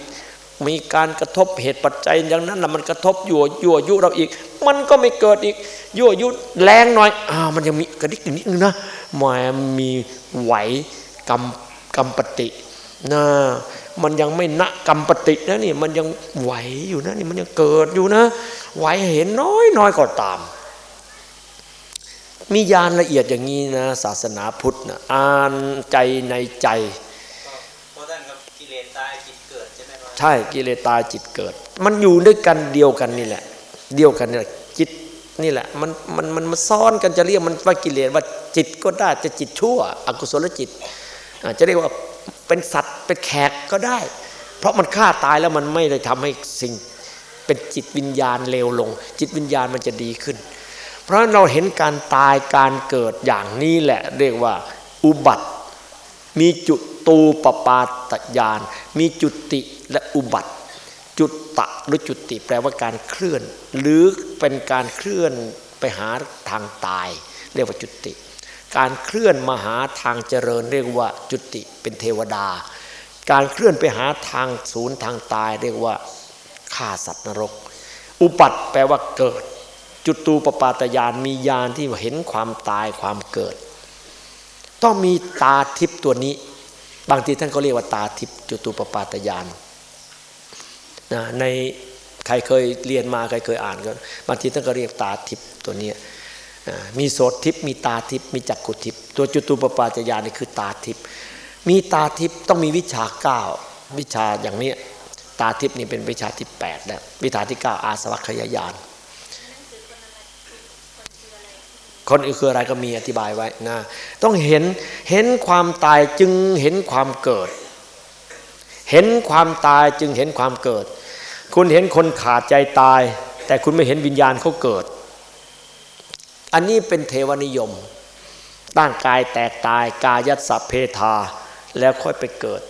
[SPEAKER 2] มีการกระทบเหตุปัจจัยอย่างนั้นนะมันกระทบยั่วยั่วยุเราอีก มันก็ไม่เกิดอีกยั่วยุแรงหน่อยอ้าวมันยังมีกระดิกนิดนึงนะมันมีไหวกรรมกรรมปฏินะมันยังไม่ณกรรมปฏินะนี่มันยังไหวอยู่นะนี่มันยังเกิดอยู่นะ ไหวเห็นน้อยน้อยก็ตาม มียานละเอียดอย่างนี้นะ ศาสนาพุทธนะอ่านใจในใจ
[SPEAKER 3] เพราะท่านกับกิเลสตายจิตเกิด ใช่
[SPEAKER 2] กิเลสตายจิตเกิด มันอยู่ด้วยกันเดียวกันนี่แหละ เดียวกันนี่แหละจิตนี่แหละมันมันมันมาซ้อนกันจะเรียกมันว่ากิเลสว่าจิตก็ได้จะจิตชั่ว อกุศลจิตจะเรียกว่าเป็นสัตว์เป็นแขกก็ได้ เพราะมันฆ่าตายแล้วมันไม่ได้ทำให้สิ่งเป็นจิตวิญญาณเลวลง จิตวิญญาณมันจะดีขึ้น เพราะเราเห็นการตายการเกิดอย่างนี้แหละ เรียกว่าอุบัติมีจุ ตูปปาตยาน มีจุติและอุบัติ จุตตะหรือจุติแปลว่าการเคลื่อน หรือเป็นการเคลื่อนไปหาทางตาย เรียกว่าจุติ การเคลื่อนมาหาทางเจริญ เรียกว่าจุติเป็นเทวดา การเคลื่อนไปหาทางศูนย์ทางตาย เรียกว่าฆ่าสัตว์นรก อุปัตแปลว่าเกิด จุตูปปาตยานมียานที่เห็นความตายความเกิด ต้องมีตาทิพตัวนี้ บางทีท่านก็เรียกว่าตาทิพจุตูปปาตยานนะในใครเคยเรียนมาใครเคยอ่านก็บางทีท่านก็เรียกตาทิพตัวนี้มีโสตทิพมีตาทิพมีจักกุทิพตัวจุตูปปาจญานี่คือตาทิพมีตาทิพต้องมีวิชาเก้าวิชาอย่างนี้ตาทิพนี่เป็นวิชาที่แปดแล้ววิชาที่เก้าอาสวัคยายาน คนอื่นคืออะไรก็มีอธิบายไว้นะต้องเห็นเห็นความตายจึงเห็นความเกิด เห็นความตายจึงเห็นความเกิด คุณเห็นคนขาดใจตาย แต่คุณไม่เห็นวิญญาณเขาเกิด อันนี้เป็นเทวนิยมร่างกายแตกตายกายัสเพทา แล้วค่อยไปเกิด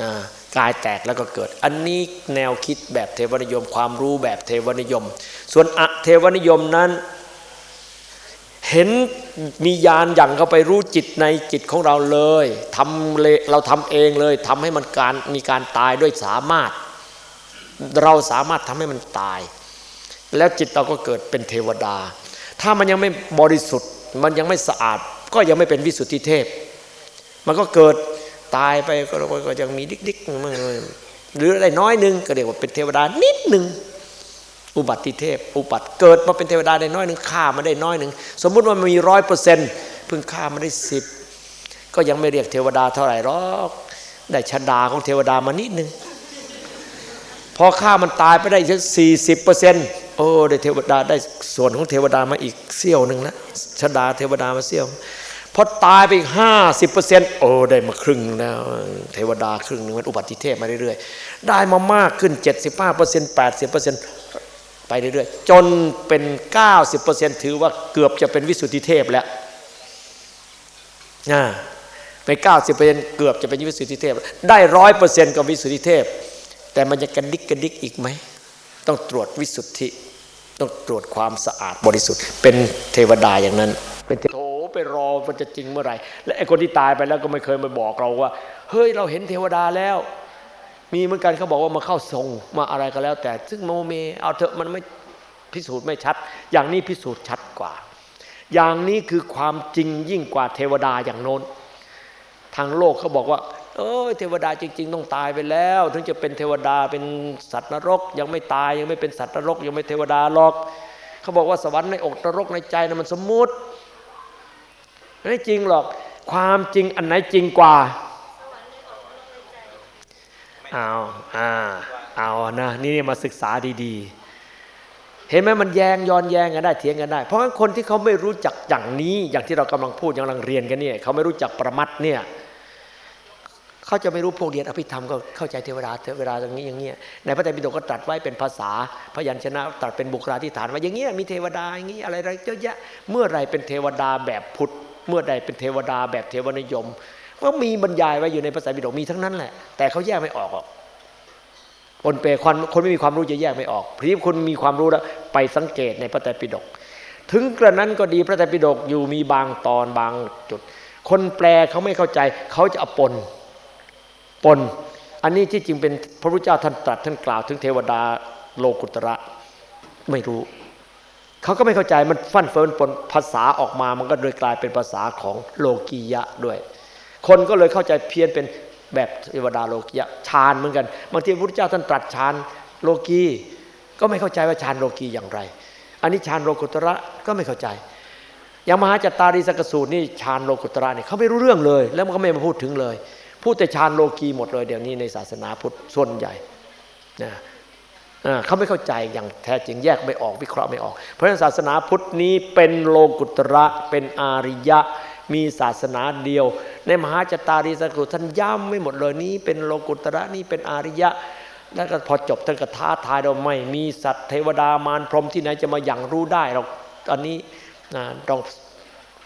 [SPEAKER 2] นะกายแตกแล้วก็เกิด อันนี้แนวคิดแบบเทวนิยมความรู้แบบเทวนิยม ส่วนอเทวนิยมนั้น เห็นมียานอย่างเข้าไปรู้จิตในจิตของเราเลยทำเลเราทำเองเลยทำให้มันการมีการตายด้วยสามารถ เราสามารถทำให้มันตาย แล้วจิตเราก็เกิดเป็นเทวดา ถ้ามันยังไม่บริสุทธิ์ มันยังไม่สะอาด ก็ยังไม่เป็นวิสุทธิเทพ มันก็เกิดตายไปก็ยังมีดิกๆหรืออะไรน้อยนึงก็เรียกว่าเป็นเทวดานิดหนึ่ง อุบัติเทพ อุบัติเกิดมาเป็นเทวดาได้น้อยหนึ่งฆ่ามาได้น้อยหนึ่งสมมุติว่ามันมีร้อยเปอร์เซ็นต์เพิ่งฆ่ามาได้สิบก็ยังไม่เรียกเทวดาเท่าไหร่หรอกได้ชดาของเทวดามานิดหนึ่งพอฆ่ามันตายไปได้สักสี่สิบเปอร์เซ็นต์โอ้ได้เทวดาได้ส่วนของเทวดามาอีกเสี้ยวหนึ่งนะชดาเทวดามาเสี้ยวพอตายไปอีกห้าสิบเปอร์เซ็นต์โอ้ได้มาครึ่งแล้วเทวดาครึ่งหนึ่งมันอุบัติเทพมาเรื่อยๆ ได้มามากขึ้นเจ็ดสิบห้าเปอร์เซ็นต์แปดสิบเปอร์เซ็นต์ ไปเรื่อยๆจนเป็นเก้าสิบเปอร์เซ็นต์ถือว่าเกือบจะเป็นวิสุทธิเทพแล้วนะไปเก้าสิบเปอร์เซ็นต์เกือบจะเป็นวิสุทธิเทพ ได้ร้อยเปอร์เซ็นต์กับวิสุทธิเทพ แต่มันจะกระดิกกระดิกอีกไหม ต้องตรวจวิสุทธิ ต้องตรวจความสะอาดบริสุทธิ์ เป็นเทวดาอย่างนั้น เป็นโถไปรอมันจะจริงเมื่อไหร่ และไอ้คนที่ตายไปแล้วก็ไม่เคยมาบอกเราว่า เฮ้ยเราเห็นเทวดาแล้ว มีเหมือนกันเขาบอกว่ามาเข้าทรงมาอะไรก็แล้ว แต่ ซึ่งโมเมเอาเถอะมันไม่พิสูจน์ไม่ชัด อย่างนี้พิสูจน์ชัดกว่า อย่างนี้คือความจริงยิ่งกว่าเทวดาอย่างโน้น ทางโลกเขาบอกว่า เออเทวดาจริง ๆ ต้องตายไปแล้ว ถึงจะเป็นเทวดาเป็นสัตว์นรก ยังไม่ตายยังไม่เป็นสัตว์นรก ยังไม่เทวดาหรอกเขาบอกว่าสวรรค์ในอกนรกในใจนะมันสมมุติไม่จริงหรอกความจริงอันไหนจริงกว่า เอาอ่าเอานะนี่มาศึกษาดีๆ เห็นไหมมันแยงย้อนแยงกันได้เถียงกันได้ เพราะฉะนั้นคนที่เขาไม่รู้จักอย่างนี้อย่างที่เรากำลังพูดกำลังเรียนกันเนี่ยเขาไม่รู้จักประมัดเนี่ยเขาจะไม่รู้พวกเรียนอภิธรรมก็เข้าใจเทวดาเทวดาอย่างนี้อย่างเงี้ยในพระไตรปิฎกก็ตรัสไว้เป็นภาษาพยัญชนะตรัสเป็นบุคลาธิฐานว่าอย่างเงี้ยมีเทวดาอย่างนี้อะไรอะไรเยอะแยะเมื่อไรเป็นเทวดาแบบพุทธเมื่อใดเป็นเทวดาแบบเทวนิยม ก็มีบรรยายไว้อยู่ในภาษาบิดกมีทั้งนั้นแหละ แต่เขาแยกไม่ออกหรอกคนเปคนคนไม่มีความรู้จะแยกไม่ออกพีคนมีความรู้แล้วไปสังเกตในพระไตรปิฎกถึงกระนั้นก็ดีพระไตรปิฎกอยู่มีบางตอนบางจุด คนแปลเขาไม่เข้าใจ เขาจะอปนปน อันนี้ที่จริงเป็นพระพุทธเจ้าท่านตรัสท่านกล่าว ถึงเทวดาโลกุตระไม่รู้ เขาก็ไม่เข้าใจมันฟั่นเฟินปนภาษาออกมามันก็เลยกลายเป็นภาษาของโลกียะด้วย คนก็เลยเข้าใจเพี้ยนเป็นแบบเทวดาโลกียฌานเหมือนกันบางทีพระพุทธเจ้าท่านตรัสฌานโลกีก็ไม่เข้าใจว่าฌานโลกีอย่างไร อันนี้ฌานโลกุตระก็ไม่เข้าใจ อย่างมหาจัตตารีสกสูตรนี่ฌานโลกุตระเนี่ยเขาไม่รู้เรื่องเลย แล้วมันก็ไม่มาพูดถึงเลย พูดแต่ฌานโลกีหมดเลยเดี๋ยวนี้ในศาสนาพุทธส่วนใหญ่นะเขาไม่เข้าใจอย่างแท้จริงแยกไม่ออกวิเคราะห์ไม่ออก เพราะฉะนั้นศาสนาพุทธนี้เป็นโลกุตระเป็นอาริยะ มีศาสนาเดียว ในมหาจตารีสกุท่านย้ำไม่หมดเลยนี้เป็นโลกุตระนี่เป็นอาริยะแล้วก็พอจบท่านก็ท้าทายเราไม่มีสัตว์เทวดามารพรหมที่ไหนจะมาอย่างรู้ได้เราตอนนี้ต้อง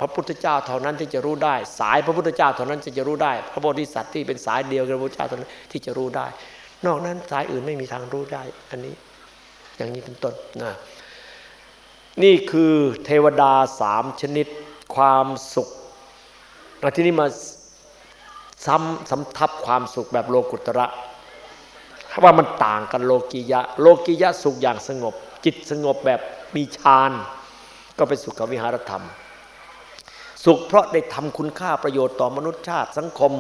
[SPEAKER 2] พระพุทธเจ้าเท่านั้นที่จะรู้ได้ สายพระพุทธเจ้าเท่านั้นที่จะรู้ได้ พระโพธิสัตว์ที่เป็นสายเดียวกับพระพุทธเจ้าเท่านั้นที่จะรู้ได้ นอกนั้นสายอื่นไม่มีทางรู้ได้ อันนี้อย่างนี้เป็นต้นนะนี่คือเทวดาสามชนิด ความสุข มาที่นี้มาซ้ำสำทับความสุขแบบโลกุตระว่ามันต่างกันโลกียะ โลกียะสุขอย่างสงบ จิตสงบแบบมีฌานก็เป็นสุขวิหารธรรม สุขเพราะได้ทำคุณค่าประโยชน์ต่อมนุษยชาติสังคม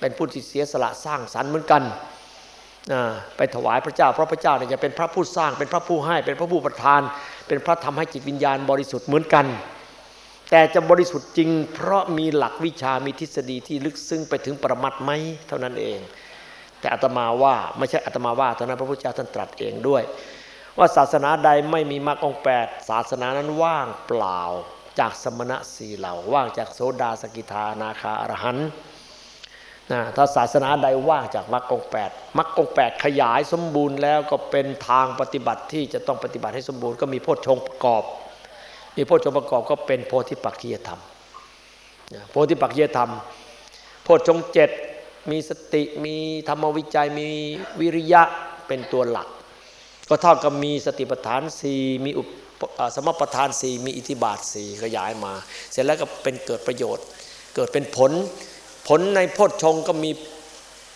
[SPEAKER 2] เป็นผู้ที่เสียสละสร้างสรรค์เหมือนกันไปถวายพระเจ้า เพราะพระเจ้าเนี่ยจะเป็นพระผู้สร้างเป็นพระผู้ให้ เป็นพระผู้ประทาน เป็นพระทำให้จิตวิญญาณบริสุทธิ์เหมือนกัน แต่จะบริสุทธิ์จริง เพราะมีหลักวิชามีทฤษฎีที่ลึกซึ้งไปถึงประมัดไหมเท่านั้นเอง แต่อาตมาว่าไม่ใช่อาตมาว่าเท่านั้นพระพุทธเจ้าท่านตรัสเองด้วย ว่าศาสนาใดไม่มีมรรคองแปดศาสนานั้นว่างเปล่าจากสมณะสีเหล่าว่างจากโสดาสกิทานาคาอรหันต์นะถ้าศาสนาใดว่างจากมรรคองแปดมรรคองแปดขยายสมบูรณ์แล้วก็เป็นทางปฏิบัติที่จะต้องปฏิบัติให้สมบูรณ์ก็มีโพชฌงประกอบ มีโพชฌงประกอบก็เป็นโพธิปักขียธรรมโพธิปักขียธรรม โพชฌงเจ็ดมีสติมีธรรมวิจัยมีวิริยะเป็นตัวหลัก ก็เท่ากับมีสติปัฏฐานสี่มีอุปสมปัฏฐานสี่มีอิทธิบาทสี่ขยายมา เสร็จแล้วก็เป็นเกิดประโยชน์ เกิดเป็นผล ผลในโพชฌงก็มี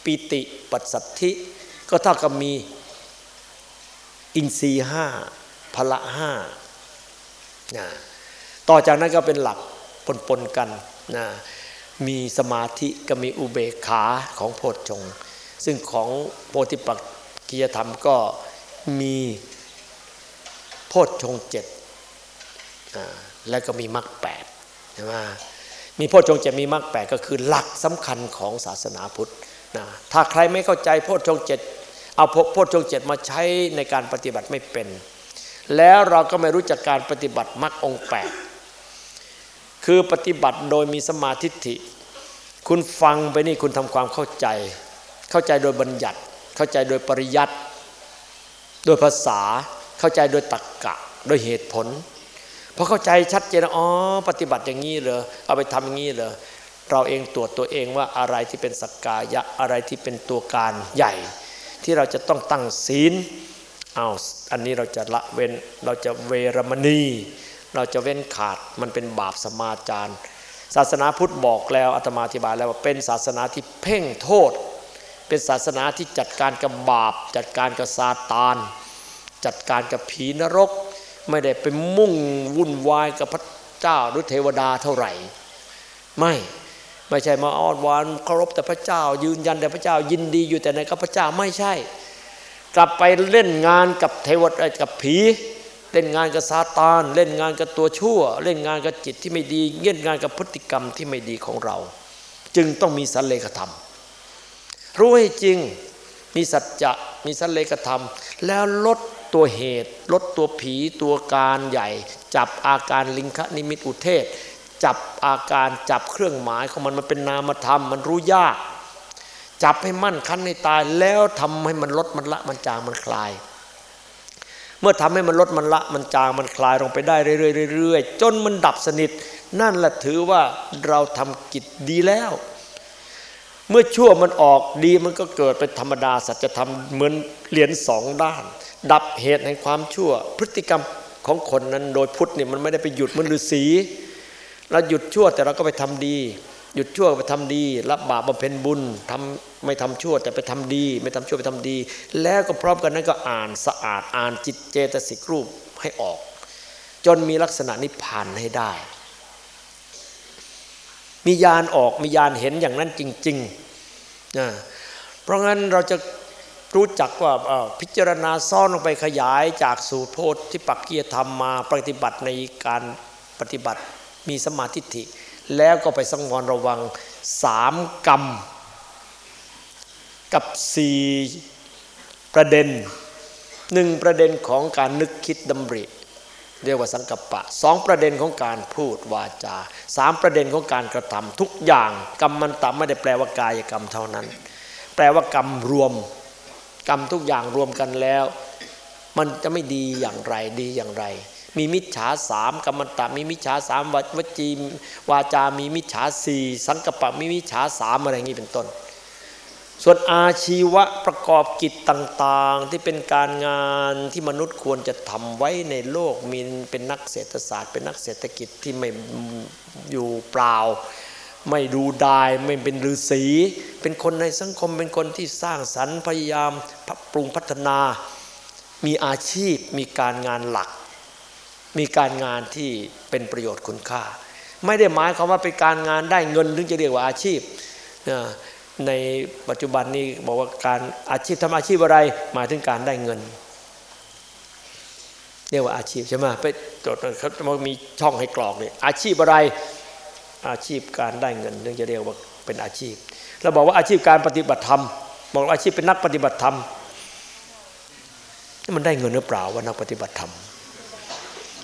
[SPEAKER 2] ปิติปัสสัทธิ ก็เท่ากับมีอินทรีห้าพละห้า นะต่อจากนั้นก็เป็นหลักปนปนกันนะมีสมาธิก็มีอุเบกขาของโพชฌงซึ่งของโพธิปักกิยธรรมก็มีโพชฌงเจ็ดแล้วก็มีมรรคแปดใช่ไหมมีโพชฌงเจ็ดมีมรรคแปดก็คือหลักสำคัญของศาสนาพุทธนะถ้าใครไม่เข้าใจโพชฌงเจ็ดเอาโพชฌงเจ็ดมาใช้ในการปฏิบัติไม่เป็น แล้วเราก็ไม่รู้จักการปฏิบัติมรรคองแปดคือปฏิบัติโดยมีสมาธิิคุณฟังไปนี่คุณทำความเข้าใจ เข้าใจโดยบัญญัติ เข้าใจโดยปริยัติ โดยภาษา เข้าใจโดยตรรกกะ โดยเหตุผลพอเข้าใจชัดเจนอ๋อปฏิบัติอย่างนี้เหรอเอาไปทำอย่างนี้เหรอเราเองตรวจตัวเองว่าอะไรที่เป็นสักกายะอะไรที่เป็นตัวการใหญ่ ที่เราจะต้องตั้งศีล เอาอันนี้เราจะละเว้นเราจะเวรมณี เราจะเว้นขาดมันเป็นบาปสมาจารศาสนาพุทธบอกแล้วอาตมาอธิบายแล้วว่าเป็นศาสนาที่เพ่งโทษ เป็นศาสนาที่จัดการกับบาป จัดการกับซาตาน จัดการกับผีนรก ไม่ได้ไปมุ่งวุ่นวายกับพระเจ้าหรือเทวดาเท่าไหร่ ไม่ไม่ใช่มาอ้อนวอนเคารพแต่พระเจ้ายืนยันแต่พระเจ้ายินดีอยู่แต่ในกับพระเจ้าไม่ใช่ กลับไปเล่นงานกับเทวดากับผี เล่นงานกับซาตาน เล่นงานกับตัวชั่ว เล่นงานกับจิตที่ไม่ดีเล่นงานกับพฤติกรรมที่ไม่ดีของเรา จึงต้องมีสันเลขธรรม รู้ให้จริงมีสัจจะมีสันเลขธรรม แล้วลดตัวเหตุ ลดตัวผีตัวการใหญ่ จับอาการลิงคนิมิตอุเทศ จับอาการจับเครื่องหมายของมันมันเป็นนามธรรม มันรู้ยาก จับให้มั่นคั้นในตาย แล้วทำให้มันลดมันละมันจางมันคลาย เมื่อทำให้มันลดมันละมันจางมันคลายลงไปได้เรื่อยๆจนมันดับสนิท นั่นแหละถือว่าเราทำกิจดีแล้ว เมื่อชั่วมันออกดีมันก็เกิดเป็นธรรมดาสัจธรรมเหมือนเหรียญสองด้าน ดับเหตุแห่งความชั่ว พฤติกรรมของคนนั้นโดยพุทธเนี่ยมันไม่ได้ไปหยุดมันฤาษีเราหยุดชั่วแต่เราก็ไปทำดี หยุดชั่วไปทำดี รับบาปบำเพ็ญบุญทำไม่ทำชั่วแต่ไปทำดี ไม่ทำชั่วไปทำดี แล้วก็พร้อมกันนั้นก็อ่านสะอาดอ่านจิตเจตสิกรูปให้ออก จนมีลักษณะนิพพานให้ได้ มียานออกมียานเห็นอย่างนั้นจริงๆนะเพราะงั้นเราจะรู้จักว่าพิจารณาซ่อนลงไปขยายจากสูตรโพธิปักเกียธรรมมาปฏิบัติในการปฏิบัติมีสมาธิิ แล้วก็ไปสังวรระวังสามกรรม กับสี่ประเด็นหนึ่งประเด็นของการนึกคิดดำริเรียกว่าสังกัปปะสองประเด็นของการพูดวาจาสามประเด็นของการกระทำทุกอย่างกรรมมันตามไม่ได้แปลว่ากายกรรมเท่านั้น แปลว่ากรรมรวม กรรมทุกอย่างรวมกันแล้ว มันจะไม่ดีอย่างไรดีอย่างไร มีมิจฉาสามกรรมตามีมิจฉาสามวจีวาจามีมิจฉาสี่สังกปะมีมิจฉาสามอะไรอย่างนี้เป็นต้น ส่วนอาชีวะประกอบกิจต่างๆ ที่เป็นการงานที่มนุษย์ควรจะทำไว้ในโลกมีเป็นนักเศรษฐศาสตร์ เป็นนักเศรษฐกิจที่ไม่อยู่เปล่า ไม่ดูดายไม่เป็นฤาษีเป็นคนในสังคมเป็นคนที่สร้างสรรค์พยายามปรุงพัฒนามีอาชีพมีการงานหลัก มีการงานที่เป็นประโยชน์คุณค่า ไม่ได้หมายความว่าเป็นการงานได้เงินถึงจะเรียกว่าอาชีพในปัจจุบันนี้บอกว่าการอาชีพทำอาชีพอะไรหมายถึงการได้เงิน เรียกว่าอาชีพใช่ไหมไปจดเขาจะมีช่องให้กรอกเลยอาชีพอะไรอาชีพการได้เงินถึงจะเรียกว่าเป็นอาชีพเราบอกว่าอาชีพการปฏิบัติธรรมบอกอาชีพเป็นนักปฏิบัติธรรมนี่มันได้เงินหรือเปล่าว่านักปฏิบัติธรรม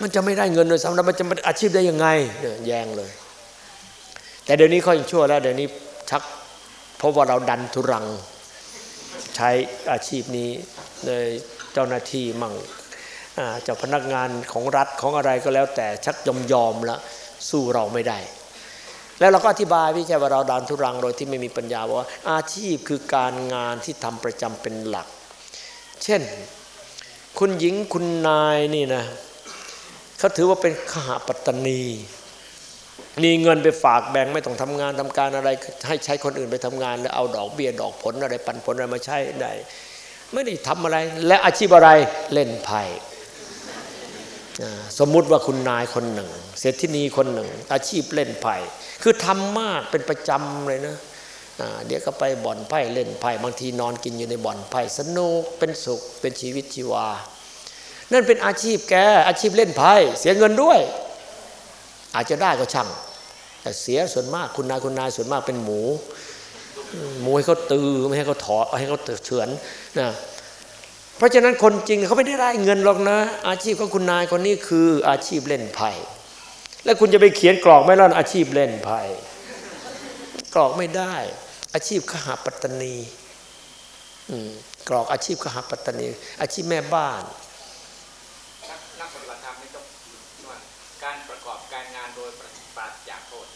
[SPEAKER 2] มันจะไม่ได้เงินเลยสำหรับมันจะเป็นอาชีพได้ยังไงแยงเลย แต่เดี๋ยวนี้เขายังชั่วแล้ว เดี๋ยวนี้ชัก เพราะว่าเราดันทุรัง ใช้อาชีพนี้เลยเจ้าหน้าที่มั่งเจ้าพนักงานของรัฐของอะไรก็แล้ว แต่ชักยอมยอมล้วสู้เราไม่ได้ แล้วเราก็อธิบายพี่แค่ว่าเราดันทุรังโดยที่ไม่มีปัญญาว่าอาชีพคือการงานที่ทำประจำเป็นหลัก เช่น คุณหญิงคุณนายนี่นะ เขาถือว่าเป็นขหปัตตนีมีเงินไปฝากแบ่งไม่ต้องทำงานทำการอะไร ให้ใช้คนอื่นไปทำงาน แล้วเอาดอกเบี้ยดอกผลอะไรปันผลอะไรมาใช้ได้ไม่ได้ทำอะไร และอาชีพอะไรเล่นไพ่สมมุติว่าคุณนายคนหนึ่ง เศรษฐินีคนหนึ่ง อาชีพเล่นไพ่คือทำมากเป็นประจำเลยนะเดี๋ยวก็ไปบ่อนไพ่เล่นไพ่บางทีนอนกินอยู่ในบ่อนไพ่สนุกเป็นสุขเป็นชีวิตชีวา นั่นเป็นอาชีพแกอาชีพเล่นไพ่เสียเงินด้วย อาจจะได้ก็ช่าง แต่เสียส่วนมากคุณนายคุณนายส่วนมากเป็นหมู หมูให้เขาตือไม่ให้เขาถอให้เขาเฉือนนะเพราะฉะนั้นคนจริงเขาไม่ได้ได้เงินหรอกนะ อาชีพของคุณนายคนนี้คืออาชีพเล่นไพ่แล้วคุณจะไปเขียนกรอกไม่ล่ะอาชีพเล่นไพ่กรอกไม่ได้ อาชีพขหาปัตตนีกรอกอาชีพขหาปัตตนี อาชีพแม่บ้าน
[SPEAKER 3] นักปฏิบัติธรรมไม่ต้องการประกอบการงานโดยปราศจากโทษ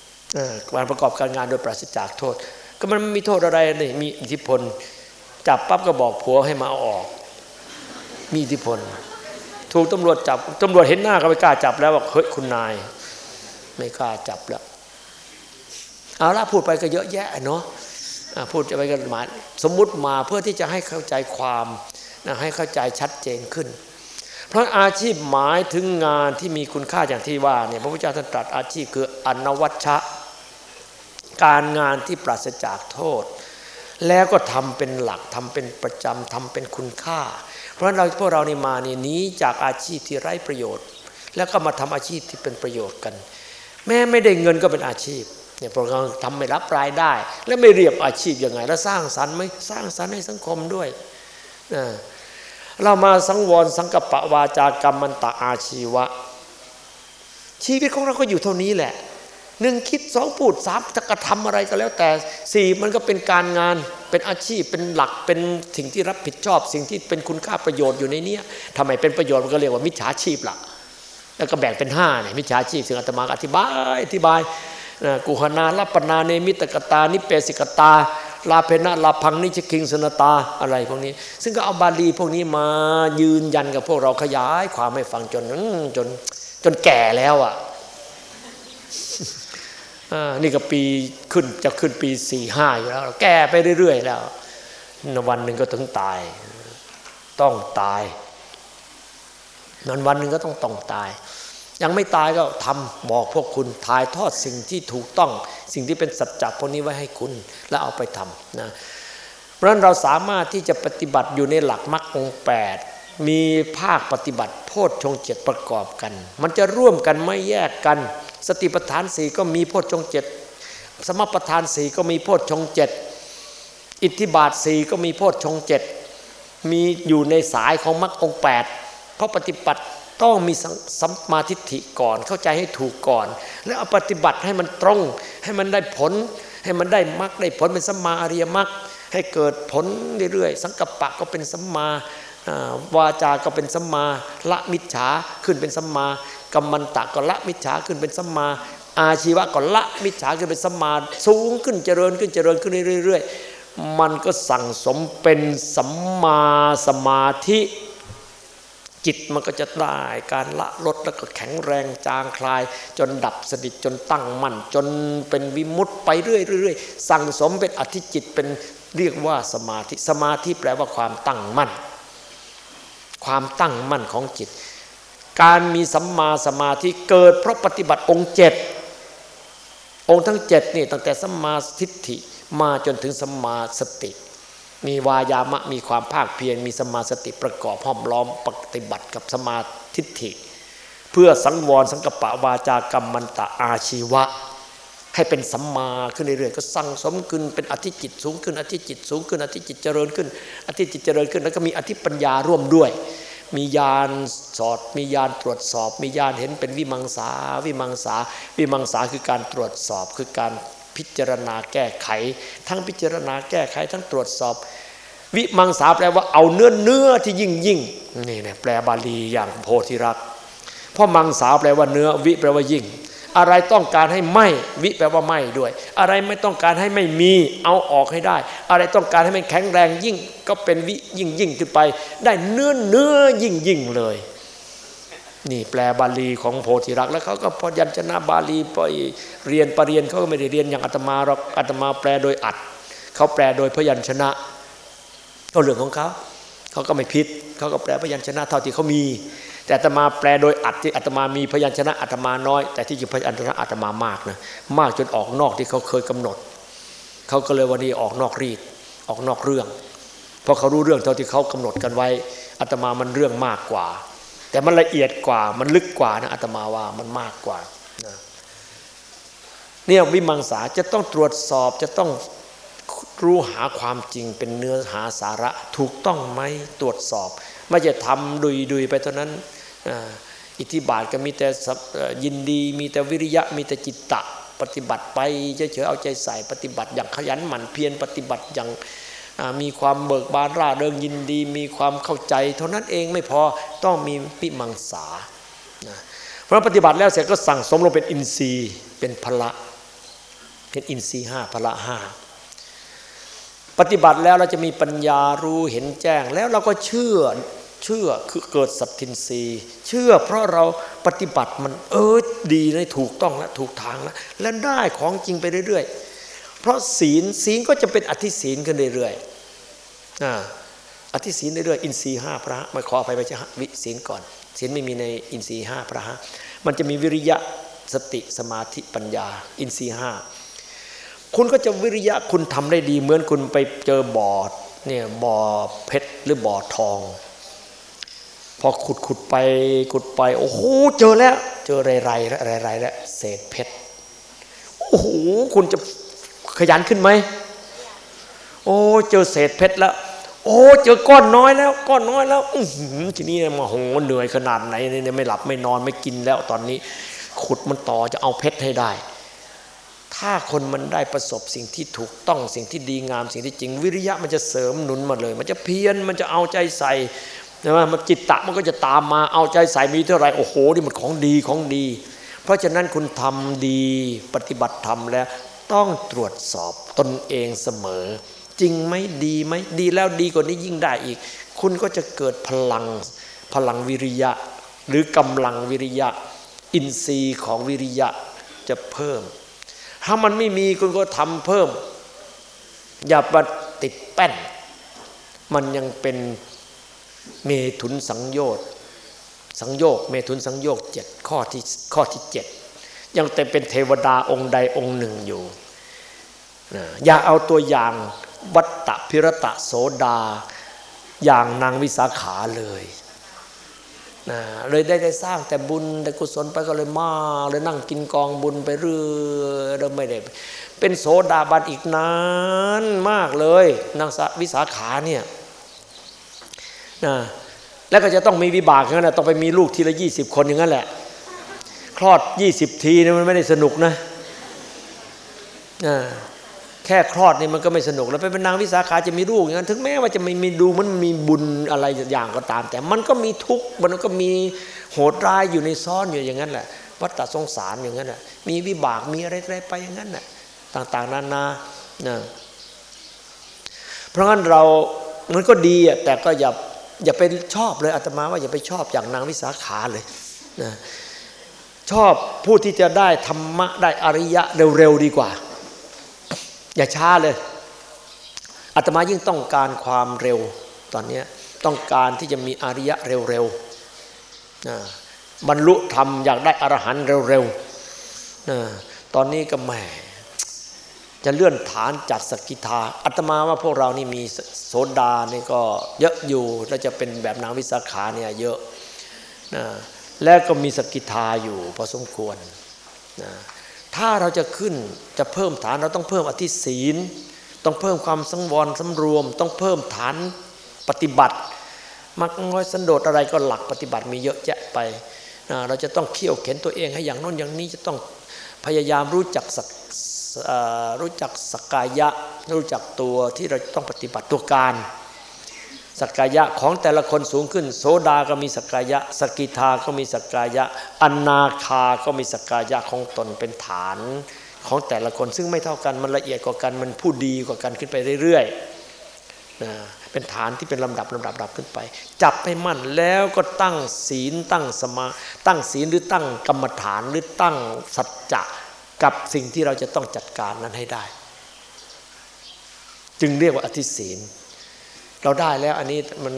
[SPEAKER 2] การประกอบการงานโดยปราศจากโทษ ก็มันมีโทษอะไรนี่มีอิทธิพล จับปั๊บก็บอกผัวให้มาออก มีอิทธิพล ถูกตำรวจจับตำรวจเห็นหน้าก็ไม่กล้าจับแล้วบอกเฮ้ยคุณนาย ไม่กล้าจับแล้วเอาละพูดไปก็เยอะแยะเนาะพูดจะไปกันมาสมมุติมาเพื่อที่จะให้เข้าใจความนะให้เข้าใจชัดเจนขึ้น เพราะอาชีพหมายถึงงานที่มีคุณค่าอย่างที่ว่าเนี่ยพระพุทธเจ้าท่านตรัสอาชีพคืออนวัชชะ การงานที่ปราศจากโทษ แล้วก็ทำเป็นหลักทำเป็นประจำทำเป็นคุณค่า เพราะฉะนั้นเราพวกเรานี่มาเนี่ยนี้จากอาชีพที่ไร้ประโยชน์ แล้วก็มาทำอาชีพที่เป็นประโยชน์กัน แม้ไม่ได้เงินก็เป็นอาชีพเนี่ยพวกเราทำไม่รับรายได้ แล้วไม่เรียบอาชีพยังไง แล้วสร้างสรรค์ไหมสร้างสรรค์ให้สังคมด้วยนะเรามาสังวรสังกปะวาจากรรมมันตะอาชีวะ ชีวิตของเราก็อยู่เท่านี้แหละ หนึ่งคิดสองพูดสามจะกระทำอะไรก็แล้วแต่สี่มันก็เป็นการงานเป็นอาชีพเป็นหลักเป็นสิ่งที่รับผิดชอบ สิ่งที่เป็นคุณค่าประโยชน์อยู่ในนี้ทำไมเป็นประโยชน์มันก็เรียกว่ามิจฉาชีพละแล้วก็แบ่งเป็นห้าเนี่ยมิจฉาชีพซึ่งอาตมาอธิบายอธิบายกุหนาลปนาเนมิตกตา นิเปสิกตา ลาเพนะลาพังนิชคิงสนตาอะไรพวกนี้ ซึ่งก็เอาบาลีพวกนี้มายืนยันกับพวกเราขยายความให้ฟังจนจนจนแก่แล้วอะ นี่ก็ปีขึ้นจะขึ้นปีสี่ห้าอยู่แล้ว แก่ไปเรื่อย ๆ แล้ว วันหนึ่งก็ถึงตาย ต้องตายนั้นวันหนึ่งก็ต้องต้องตาย ยังไม่ตายก็ทำบอกพวกคุณถ่ายทอดสิ่งที่ถูกต้อง สิ่งที่เป็นสัจจะพวกนี้ไว้ให้คุณ แล้วเอาไปทำนะเพราะฉะนั้นเราสามารถที่จะปฏิบัติอยู่ในหลักมรรคองแปดมีภาคปฏิบัติโพชฌงเจ็ดประกอบกัน มันจะร่วมกันไม่แยกกัน สติปัฏฐานสี่ก็มีโพชฌงเจ็ดสมปัฏฐานสี่ก็มีโพชฌงเจ็ดอิทธิบาทสี่ก็มีโพชฌงเจ็ดมีอยู่ในสายของมรรคองแปดเพราะปฏิบัติต้องมีสัมมาทิฏฐิก่อนเข้าใจให้ถูกก่อน แล้วเอาปฏิบัติให้มันตรง ให้มันได้ผล ให้มันได้มรรคได้ผลเป็นสัมมาอริยมรรคให้เกิดผลเรื่อยๆ สังกัปปะก็เป็นสัมมา วาจาก็เป็นสัมมาละมิจฉาขึ้นเป็นสัมมากัมมันตะก็ละมิจฉาขึ้นเป็นสัมมาอาชีวะก็ละมิจฉาขึ้นเป็นสัมมาสูงขึ้นเจริญขึ้นเจริญขึ้นเรื่อยๆมันก็สั่งสมเป็นสัมมาสมาธิจิตมันก็จะได้การละลดแล้วก็แข็งแรงจางคลาย จนดับสนิทจนตั้งมั่นจนเป็นวิมุตต์ไปเรื่อยๆสั่งสมเป็นอธิจิตเป็นเรียกว่าสมาธิสมาธิแปลว่าความตั้งมั่น ความตั้งมั่นของจิต การมีสัมมาสมาธิเกิดเพราะปฏิบัติองค์เจ็ดองค์ทั้งเจ็ดนี่ตั้งแต่สัมมาทิฏฐิมาจนถึงสัมมาสติ มีวายามะมีความภาคเพียรมีสัมมาสติประกอบห้อมล้อมปฏิบัติกับสัมมาธิฏฐิ เพื่อสังวรสังกปะวาจากรรมมันตะอาชีวะ ให้เป็นสัมมาขึ้นเรื่อยๆก็สั่งสมขึ้นเป็นอธิจิตสูงขึ้นอธิจิตสูงขึ้นอธิจิตเจริญขึ้นอธิจิตเจริญขึ้น แล้วก็มีอธิปัญญาร่วมด้วย มีญาณสอด มีญาณตรวจสอบ มีญาณเห็นเป็นวิมังสาวิมังสาวิมังสาคือการตรวจสอบคือการพิจารณาแก้ไข ทั้งพิจารณาแก้ไข ทั้งตรวจสอบ วิมังสาแปลว่าเอาเนื้อเนื้อที่ยิ่งยิ่งนี่เนี่ยแปลบาลีอย่างโพธิรักเพราะมังสาแปลว่าเนื้อวิแปลว่ายิ่ง อะไรต้องการให้ไม่วิแปลว่าไม่ด้วย อะไรไม่ต้องการให้ไม่มีเอาออกให้ได้ อะไรต้องการให้มันแข็งแรงยิ่งก็เป็นวิยิ่งยิ่งขึ้นไป ได้เนื้อเนื้อยิ่งยิ่งเลย นี่แปลบาลีของโพธิรักแล้วเขาก็พอยัญชนะบาลีไปเรียนปรริญญาเขาก็ไม่ได้เรียนอย่างอาตมาหรอกอาตมาแปลโดยอัดเขาแปลโดยพยัญชนะก็เรื่องของเขาเขาก็ไม่ผิดเขาก็แปลพยัญชนะเท่าที่เขามี แต่อาตมาแปลโดยอัดที่อาตมามีพยัญชนะอาตมาน้อย แต่ที่จริงพยัญชนะอาตมามากนะมากจนออกนอกที่เขาเคยกำหนดเขาก็เลยวันนี้ออกนอกรีดออกนอกเรื่อง เพราะเขารู้เรื่องเท่าที่เขากำหนดกันไว้อาตมามันเรื่องมากกว่า แต่มันละเอียดกว่ามันลึกกว่านะอาตมาว่ามันมากกว่าเนี่ยวิมังสาจะต้องตรวจสอบจะต้องรู้หาความจริงเป็นเนื้อหาสาระถูกต้องไหมตรวจสอบ ไม่จะทำดุยดุยไปเท่านั้น อิทธิบาทก็มีแต่ยินดีมีแต่วิริยะมีแต่จิตตะปฏิบัติไปเฉยๆเอาใจใส่ปฏิบัติอย่างขยันหมั่นเพียรปฏิบัติอย่างมีความเบิกบานร่าเริงยินดีมีความเข้าใจ เท่านั้นเองไม่พอต้องมีปิมังสาเพราะปฏิบัติแล้วเสร็จก็สั่งสมลงเป็นอินทรีย์เป็นพละเป็นอินทรีย์ห้าพละห้าปฏิบัติแล้วเราจะมีปัญญารู้เห็นแจ้งแล้วเราก็เชื่อ เชื่อคือเกิดสัตทินรีเชื่อเพราะเราปฏิบัติมันเออดีเลยถูกต้องแล้วถูกทางแล้วและได้ของจริงไปเรื่อยๆ เพราะศีลศีลก็จะเป็นอธิศีลกันเรื่อยๆอ่าอธิศีลเรื่อยๆอินทรีห้าพระมาขออภัยไปจะวิศีลก่อนศีลไม่มีในอินทรีห้าพระมันจะมีวิริยะสติสมาธิปัญญา อินทรีห้าคุณก็จะวิริยะคุณทำได้ดี เหมือนคุณไปเจอบ่อเนี่ยบ่อเพชรหรือบ่อทอง พอขุดขุดไปขุดไป โอ้โหเจอแล้ว เจอไรไรไรไรแล้วเศษเพชรโอ้โหคุณจะขยันขึ้นไหมโอ้เจอเศษเพชรแล้ว โอ้เจอก้อนน้อยแล้วก้อนน้อยแล้วอืทีนี้มาโหเหนื่อยขนาดไหนเนี่ยไม่หลับไม่นอนไม่กินแล้วตอนนี้ ขุดมันต่อจะเอาเพชรให้ได้ ถ้าคนมันได้ประสบสิ่งที่ถูกต้องสิ่งที่ดีงามสิ่งที่จริง วิริยะมันจะเสริมหนุนมาเลย มันจะเพียรมันจะเอาใจใส่ ใช่ไหมมันจิตตะมันก็จะตามมาเอาใจใส่มีเท่าไรโอ้โหนี่มันของดีของดี เพราะฉะนั้นคุณทำดีปฏิบัติธรรมแล้ว ต้องตรวจสอบตนเองเสมอ จริงไหมดีไหมดีแล้วดีกว่านี้ยิ่งได้อีก คุณก็จะเกิดพลังพลังวิริยะ หรือกำลังวิริยะ อินทรีย์ของวิริยะจะเพิ่ม ถ้ามันไม่มีคุณก็ทำเพิ่ม อย่าปติดแป้น มันยังเป็น เมถุนสังโยชน์สังโยกเมถุนสังโยกเจ็ดข้อที่ข้อที่เจ็ดยังแต่เป็นเทวดาองค์ใดองค์หนึ่งอยู่ อย่าเอาตัวอย่างวัตตะพิรตะโสดา อย่างนางวิสาขาเลยนะเลยได้ได้สร้างแต่บุญแต่กุศลไปก็เลยมากเลยนั่งกินกองบุญไปเรื่อยเราไม่ได้เป็นโสดาบันอีกนานมากเลยนางวิสาขาเนี่ย นะแล้วก็จะต้องมีวิบากอย่างนั้นนะต้องไปมีลูกทีละยี่สิบคนอย่างนั้นแหละ คลอดยี่สิบทีนี่มันไม่ได้สนุกนะนะแค่คลอดนี่มันก็ไม่สนุกแล้วไปเป็นนางวิสาขาจะมีลูกอย่างนั้นถึงแม้ว่าจะไม่มีดูมันมีบุญอะไรอย่างก็ตาม แต่มันก็มีทุกข์มันก็มีโหดร้ายอยู่ในซ้อนอยู่อย่างนั้นแหละวัฏฏสงสารอย่างนั้นแหละมีวิบากมีอะไรๆไปอย่างนั้นแหละต่างๆนานานะเพราะงั้นเรามันก็ดีอะแต่ก็อย่า อย่าไปชอบเลยอาตมาว่าอย่าไปชอบอย่างนางวิสาขาเลยนะชอบผู้ที่จะได้ธรรมะได้อริยะเร็วๆดีกว่า อย่าช้าเลยอาตมายิ่งต้องการความเร็วตอนนี้ต้องการที่จะมีอริยะเร็วๆบรรลุธรรมอยากได้อรหันต์เร็วๆตอนนี้ก็แหม จะเลื่อนฐานจัดสกิทาอาตมาว่าพวกเรานี่มีโสดานี่ก็เยอะอยู่แล้วจะเป็นแบบนางวิสาขาเนี่ยเยอะนะแล้วก็มีสกิทาอยู่พอสมควรนะถ้าเราจะขึ้นจะเพิ่มฐานเราต้องเพิ่มอธิศีล ต้องเพิ่มความสังวรสำรวม ต้องเพิ่มฐานปฏิบัติมักน้อยสันโดษอะไรก็หลักปฏิบัติมีเยอะแยะไปนะเราจะต้องเขี่ยวเข็นตัวเองให้อย่างน้นอย่างนี้จะต้องพยายามรู้จักสัก รู้จักสกายะ รู้จักตัวที่เราต้องปฏิบัติตัวการสกายะของแต่ละคนสูงขึ้น โสดาก็มีสกายะ สกิทาก็มีสกายะอนนาคาก็มีสกายะของตนเป็นฐานของแต่ละคนซึ่งไม่เท่ากันมันละเอียดกว่ากันมันผู้ดีกว่ากันขึ้นไปเรื่อยๆนะเป็นฐานที่เป็นลำดับลำดับดับขึ้นไป จับให้มั่นแล้วก็ตั้งศีลตั้งสมา ตั้งศีลหรือตั้งกรรมฐานหรือตั้งสัจจะ กับสิ่งที่เราจะต้องจัดการนั้นให้ได้ จึงเรียกว่าอธิศีล เราได้แล้วอันนี้มัน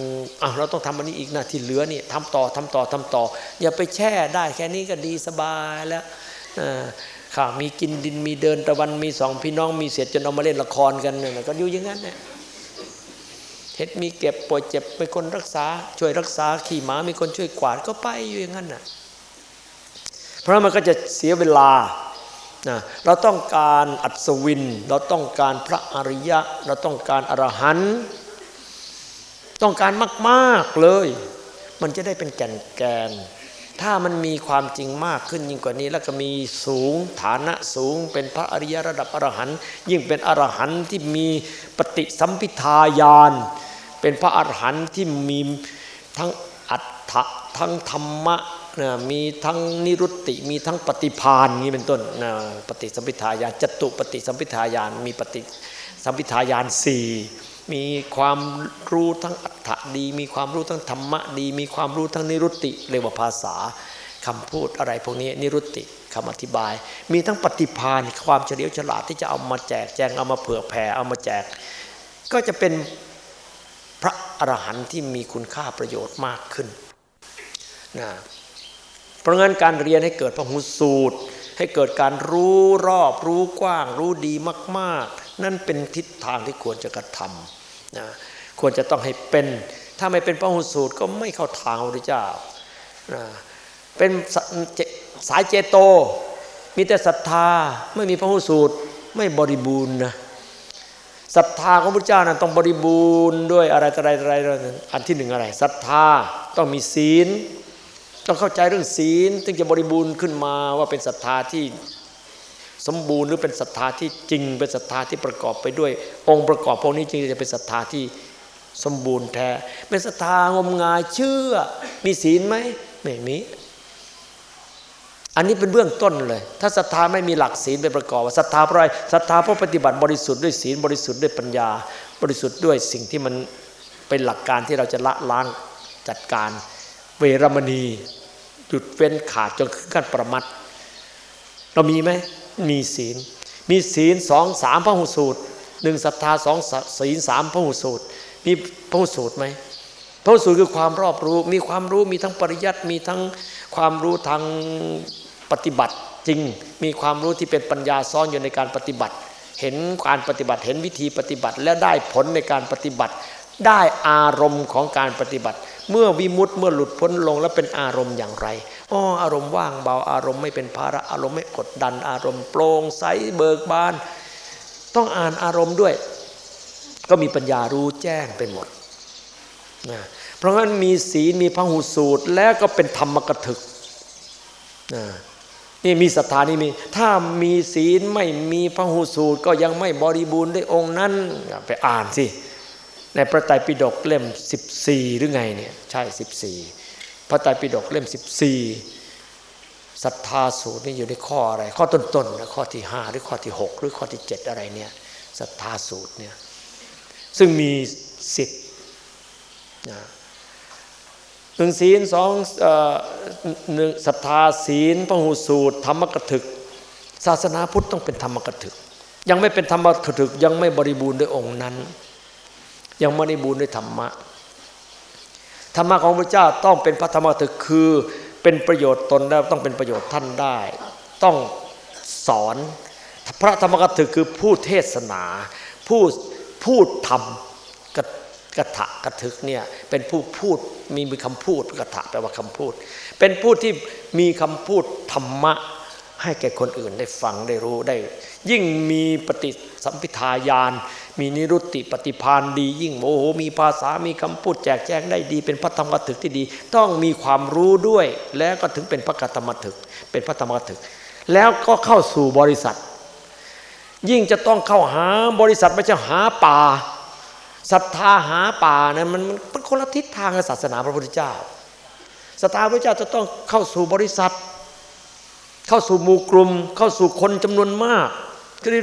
[SPEAKER 2] เราต้องทำอันนี้อีกนะที่เหลือนี่ทำต่อทำต่อทำต่อ อย่าไปแช่ได้แค่นี้ก็ดีสบายแล้วข่าวมีกินดินมีเดินตะวันมีสองพี่น้องมีเสียจนเอามาเล่นละครกันเนี่ยก็อยู่อย่างนั้นเนี่ยเห็ดมีเก็บป่วยเจ็บเป็นคนรักษา ช่วยรักษาขี่หมามีคนช่วยกวาดก็ไปอยู่อย่างนั้นน่ะ เพราะมันก็จะเสียเวลา นะเราต้องการอัศวิน เราต้องการพระอริยะ เราต้องการอรหันต์ต้องการมากๆเลย มันจะได้เป็นแก่นแกน ถ้ามันมีความจริงมากขึ้นยิ่งกว่านี้ แล้วก็มีสูงฐานะสูง เป็นพระอริยระดับอรหันต์ยิ่งเป็นอรหันต์ที่มีปฏิสัมพิทายาน เป็นพระอรหันต์ที่มีทั้งอัฏฐะทั้งธรรมะ นะมีทั้งนิรุตติ มีทั้งปฏิพานนี้เป็นต้นนะปฏิสัมพิทายานจตุปฏิสัมพิทายาน มีปฏิสัมพิทายานสี่มีความรู้ทั้งอัฏฐะดี มีความรู้ทั้งธรรมะดี มีความรู้ทั้งนิรุตติเรียกว่าภาษาคำพูดอะไรพวกนี้นิรุตติคำอธิบาย มีทั้งปฏิพานความเฉลียวฉลาดที่จะเอามาแจกแจงเอามาเผื่อแผ่เอามาแจก ก็จะเป็นพระอรหันต์ที่มีคุณค่าประโยชน์มากขึ้นนะ ราะงั้นการเรียนให้เกิดพระหูสูตร ให้เกิดการรู้รอบรู้กว้าง รู้ดีมาก ๆ นั่นเป็นทิศทางที่ควรจะกระทำนะควรจะต้องให้เป็น ถ้าไม่เป็นพระหูสูตรก็ไม่เข้าทางพระพุทธเจ้านะเป็นสายเจโต มีแต่ศรัทธาไม่มีพระหูสูตรไม่บริบูรณ์นะศรัทธาของพระเจ้านั้นต้องบริบูรณ์ด้วยอะไรอะไรอะไรอันที่หนึ่งอะไรศรัทธาต้องมีศีล ต้องเข้าใจเรื่องศีลถึงจะบริบูรณ์ขึ้นมาว่าเป็นศรัทธาที่สมบูรณ์หรือเป็นศรัทธาที่จริงเป็นศรัทธาที่ประกอบไปด้วย องค์ประกอบพวกนี้จริงจะเป็นศรัทธาที่สมบูรณ์แท้ เป็นศรัทธางมงายเชื่อ มีศีลไหมไม่มีอันนี้เป็นเบื้องต้นเลย ถ้าศรัทธาไม่มีหลักศีลเป็นประกอบศรัทธาเพราะอะไรศรัทธาเพราะปฏิบัติบริสุทธิ์ด้วยศีลบริสุทธิ์ด้วยปัญญา บริสุทธิ์ด้วยสิ่งที่มันเป็นหลักการที่เราจะละล้างจัดการ เวรมณีหยุดเว้นขาดจนขึ้นขั้นประมัดเรามีไหมมีศีล มีศีลสองสามพระหุสูตรหนึ่งศรัทธาสองศีลสามพระหุสูตร มีพระหุสูตรไหมพระหุสูตรคือความรอบรู้ มีความรู้มีทั้งปริยัติมีทั้งความรู้ทางปฏิบัติจริง มีความรู้ที่เป็นปัญญาซ้อนอยู่ในการปฏิบัติ เห็นการปฏิบัติเห็นวิธีปฏิบัติและได้ผลในการปฏิบัติ ได้อารมณ์ของการปฏิบัติ เมื่อวิมุตต์เมื่อหลุดพ้นลงแล้วเป็นอารมณ์อย่างไรอ๋ออารมณ์ว่างเบาอารมณ์ไม่เป็นภาระอารมณ์ไม่กดดันอารมณ์โปร่งใสเบิกบาน ต้องอ่านอารมณ์ด้วย ก็มีปัญญารู้แจ้งไปหมดนะเพราะงั้นมีศีลมีพระหูสูตรแล้วก็เป็นธรรมกถึกนะนี่มีศรัทธานี่มี ถ้ามีศีลไม่มีพระหูสูตรก็ยังไม่บริบูรณ์ด้วยองค์นั้น ไปอ่านสิ ในพระไตรปิฎกเล่ม 14 หรือไงเนี่ยใช่ 14 พระไตรปิฎกเล่ม 14ศรัทธาสูตรนี่อยู่ในข้ออะไร ข้อต้นๆนะข้อที่ 5 หรือข้อที่ 6 หรือข้อที่ 7 อะไรเนี่ยศรัทธาสูตรเนี่ยซึ่งมีสิทธิ์นะหนึ่งศีลสองหนึ่งศรัทธาศีลพระหูสูตร ธรรมกถึก ศาสนาพุทธต้องเป็นธรรมกถึก ยังไม่เป็นธรรมกถึกยังไม่บริบูรณ์ด้วยองค์นั้น ยังไม่ได้บูรด้วยธรรมะ ธรรมะของพระเจ้าต้องเป็นพระธรรมถึกคือเป็นประโยชน์ตนแล้วต้องเป็นประโยชน์ท่านได้ ต้องสอน พระธรรมกถึกคือผู้เทศนาผู้พูดธรรมกระถะกระถึกเนี่ยเป็นผู้พูดมีมีคำพูดกระถะแปลว่าคำพูด เป็นผู้ที่มีคำพูดธรรมะให้แก่คนอื่นได้ฟังได้รู้ได้ ยิ่งมีปฏิสัมพิทายานมีนิรุตติปฏิพานดี ยิ่งโอ้โหมีภาษามีคำพูดแจกแจงได้ดี เป็นพระธรรมกถึกที่ดี ต้องมีความรู้ด้วย แล้วก็ถึงเป็นพระกธรรมถึก เป็นพระธรรมกถึก แล้วก็เข้าสู่บริษัท ยิ่งจะต้องเข้าหาบริษัทไม่ใช่หาป่าศรัทธาหาป่านะมันมันคนละทิศทางศาสนาพระพุทธเจ้าศรัทธาพระเจ้าจะต้องเข้าสู่บริษัท เข้าสู่หมู่กลุ่ม เข้าสู่คนจำนวนมาก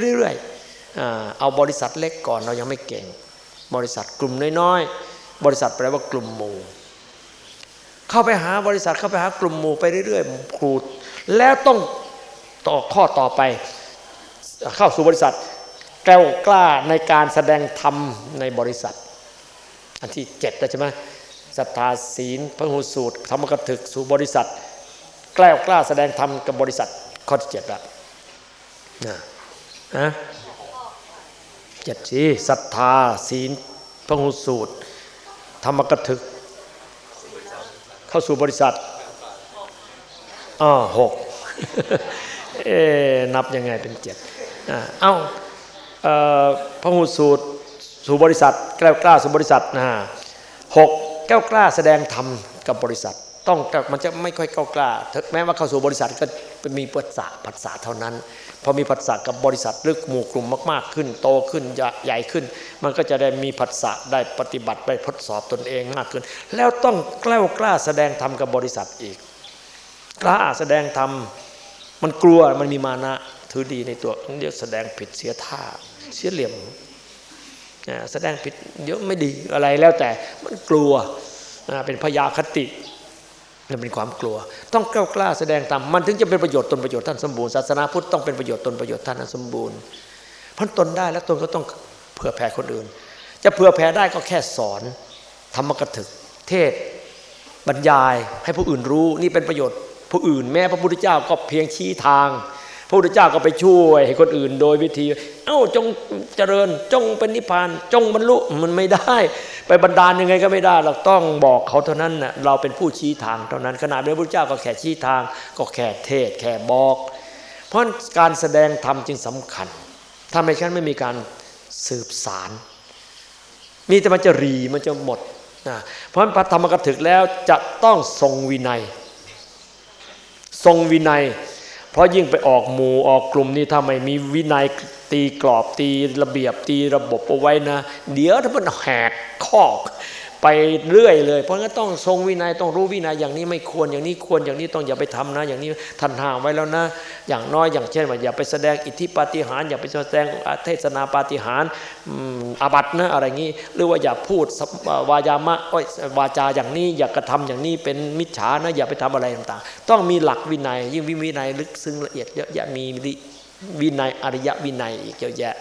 [SPEAKER 2] เรื่อยๆเอาบริษัทเล็กก่อนเรายังไม่เก่ง บริษัทกลุ่มน้อยๆ บริษัทแปลว่ากลุ่มหมู่ เข้าไปหาบริษัทเข้าไปหากลุ่มหมู่ไปเรื่อยๆครูแล้วต้องต่อข้อต่อไป เข้าสู่บริษัทแกล้วกล้าในการแสดงธรรมในบริษัท อันที่เจ็ดใช่ไหมศรัทธาศีลพระหูสูตรธรรมกถึกสู่บริษัท แกล้วกล้าแสดงธรรมกับบริษัทข้อที่เจ็ดละนะ นะเจ็ดสีศรัทธา ศีลพระหูสูตร ธรรมกถึก เข้าสู่บริษัทอ๋อหกเอ๊นับยังไงเป็นเจ็ดเอ้าพระหูสูตรสู่บริษัท แก้วกล้าสู่บริษัทนะหกแก้วกล้าแสดงธรรมกับบริษัท ต้องมันจะไม่ค่อยก้าวกล้าแม้ว่าเข้าสู่บริษัทก็มีปัสสะผัสสะเท่านั้น พอมีผัสสะกับบริษัทลึกหมู่กลุ่มมาก ๆ ขึ้น โตขึ้นใหญ่ขึ้น มันก็จะได้มีผัสสะได้ปฏิบัติได้ทดสอบตนเองมากขึ้น แล้วต้องกล้ากล้าแสดงธรรมกับบริษัทอีกกล้าแสดงธรรมมันกลัวมันมีมานะถือดีในตัวเดี๋ยวแสดงผิดเสียท่าเสียเหลี่ยมแสดงผิดเยอะไม่ดีอะไรแล้วแต่มันกลัวเป็นพยาคติ นั่นเป็นความกลัว ต้องกล้ากล้าแสดงตามมันถึงจะเป็นประโยชน์ตนประโยชน์ท่านสมบูรณ์ศาสนาพุทธต้องเป็นประโยชน์ตนประโยชน์ท่านสมบูรณ์พันตนได้แล้วตนก็ต้องเผื่อแผ่คนอื่น จะเผื่อแผ่ได้ก็แค่สอนธรรมกถึก เทศบรรยายให้ผู้อื่นรู้ นี่เป็นประโยชน์ผู้อื่น แม้พระพุทธเจ้าก็เพียงชี้ทาง พระพุทธเจ้าก็ไปช่วยให้คนอื่นโดยวิธี เอ้าจงเจริญจงเป็นนิพพาน จงบรรลุมันไม่ได้ ไปบรรดาลยังไงก็ไม่ได้ เราต้องบอกเขาเท่านั้นนะเราเป็นผู้ชี้ทางเท่านั้นขนาดพระพุทธเจ้าก็แค่ชี้ทาง ก็แค่เทศแค่บอก เพราะการแสดงธรรมจึงสำคัญ ถ้าไม่ฉันไม่มีการสืบสาร มีแต่มันจะรีมันจะหมดนะเพราะพระธรรมกถึกแล้วจะต้องทรงวินัย ทรงวินัย เพราะยิ่งไปออกหมู่ออกกลุ่มนี่ถ้าไม่มีวินัยตีกรอบตีระเบียบตีระบบเอาไว้นะ เดี๋ยวถ้ามันแหกคอก ไปเรื่อยเลย เพราะงั้นต้องทรงวินัยต้องรู้วินัยอย่างนี้ไม่ควรอย่างนี้ควรอย่างนี้ต้องอย่าไปทำนะ อย่างนี้ท่านห่างไว้แล้วนะ อย่างน้อยอย่างเช่นว่าอย่าไปแสดงอิทธิปาฏิหาริย์อย่าไปแสดงเทศนาปาฏิหาริย์อาบัตนะอะไรงี้ หรือว่าอย่าพูดวายามะวาจาอย่างนี้ อย่ากระทำอย่างนี้เป็นมิจฉานะอย่าไปทำอะไรต่างๆ ต้องมีหลักวินัย ยิ่งวินัยลึกซึ้งละเอียดเยอะแยะมีวินัยอริยวินัยอีกเยอะแยะ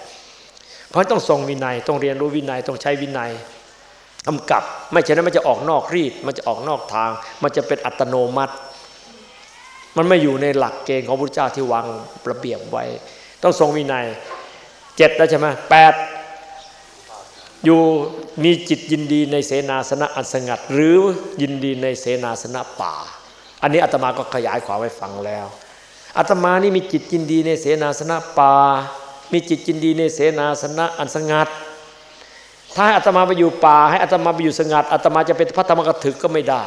[SPEAKER 2] เพราะต้องทรงวินัยต้องเรียนรู้วินัยต้องใช้วินัย กำกับ ไม่ใช่นั้นมันจะออกนอกรีด มันจะออกนอกทาง มันจะเป็นอัตโนมัติ มันไม่อยู่ในหลักเกณฑ์ของพระเจ้าที่วางระเบียบไว้ ต้องทรงวินัยเจ็ดแล้วใช่ไหมแปดอยู่มีจิตยินดีในเสนาสนะอันสงัด หรือยินดีในเสนาสนะป่า อันนี้อาตมาก็ขยายความไว้ฟังแล้วอาตมานี่มีจิตยินดีในเสนาสนะป่า มีจิตยินดีในเสนาสนะอันสงัด ถ้าให้อาตมาไปอยู่ป่า ให้อาตมาไปอยู่สงัดอาตมาจะเป็นพระธรรมกถึกก็ไม่ได้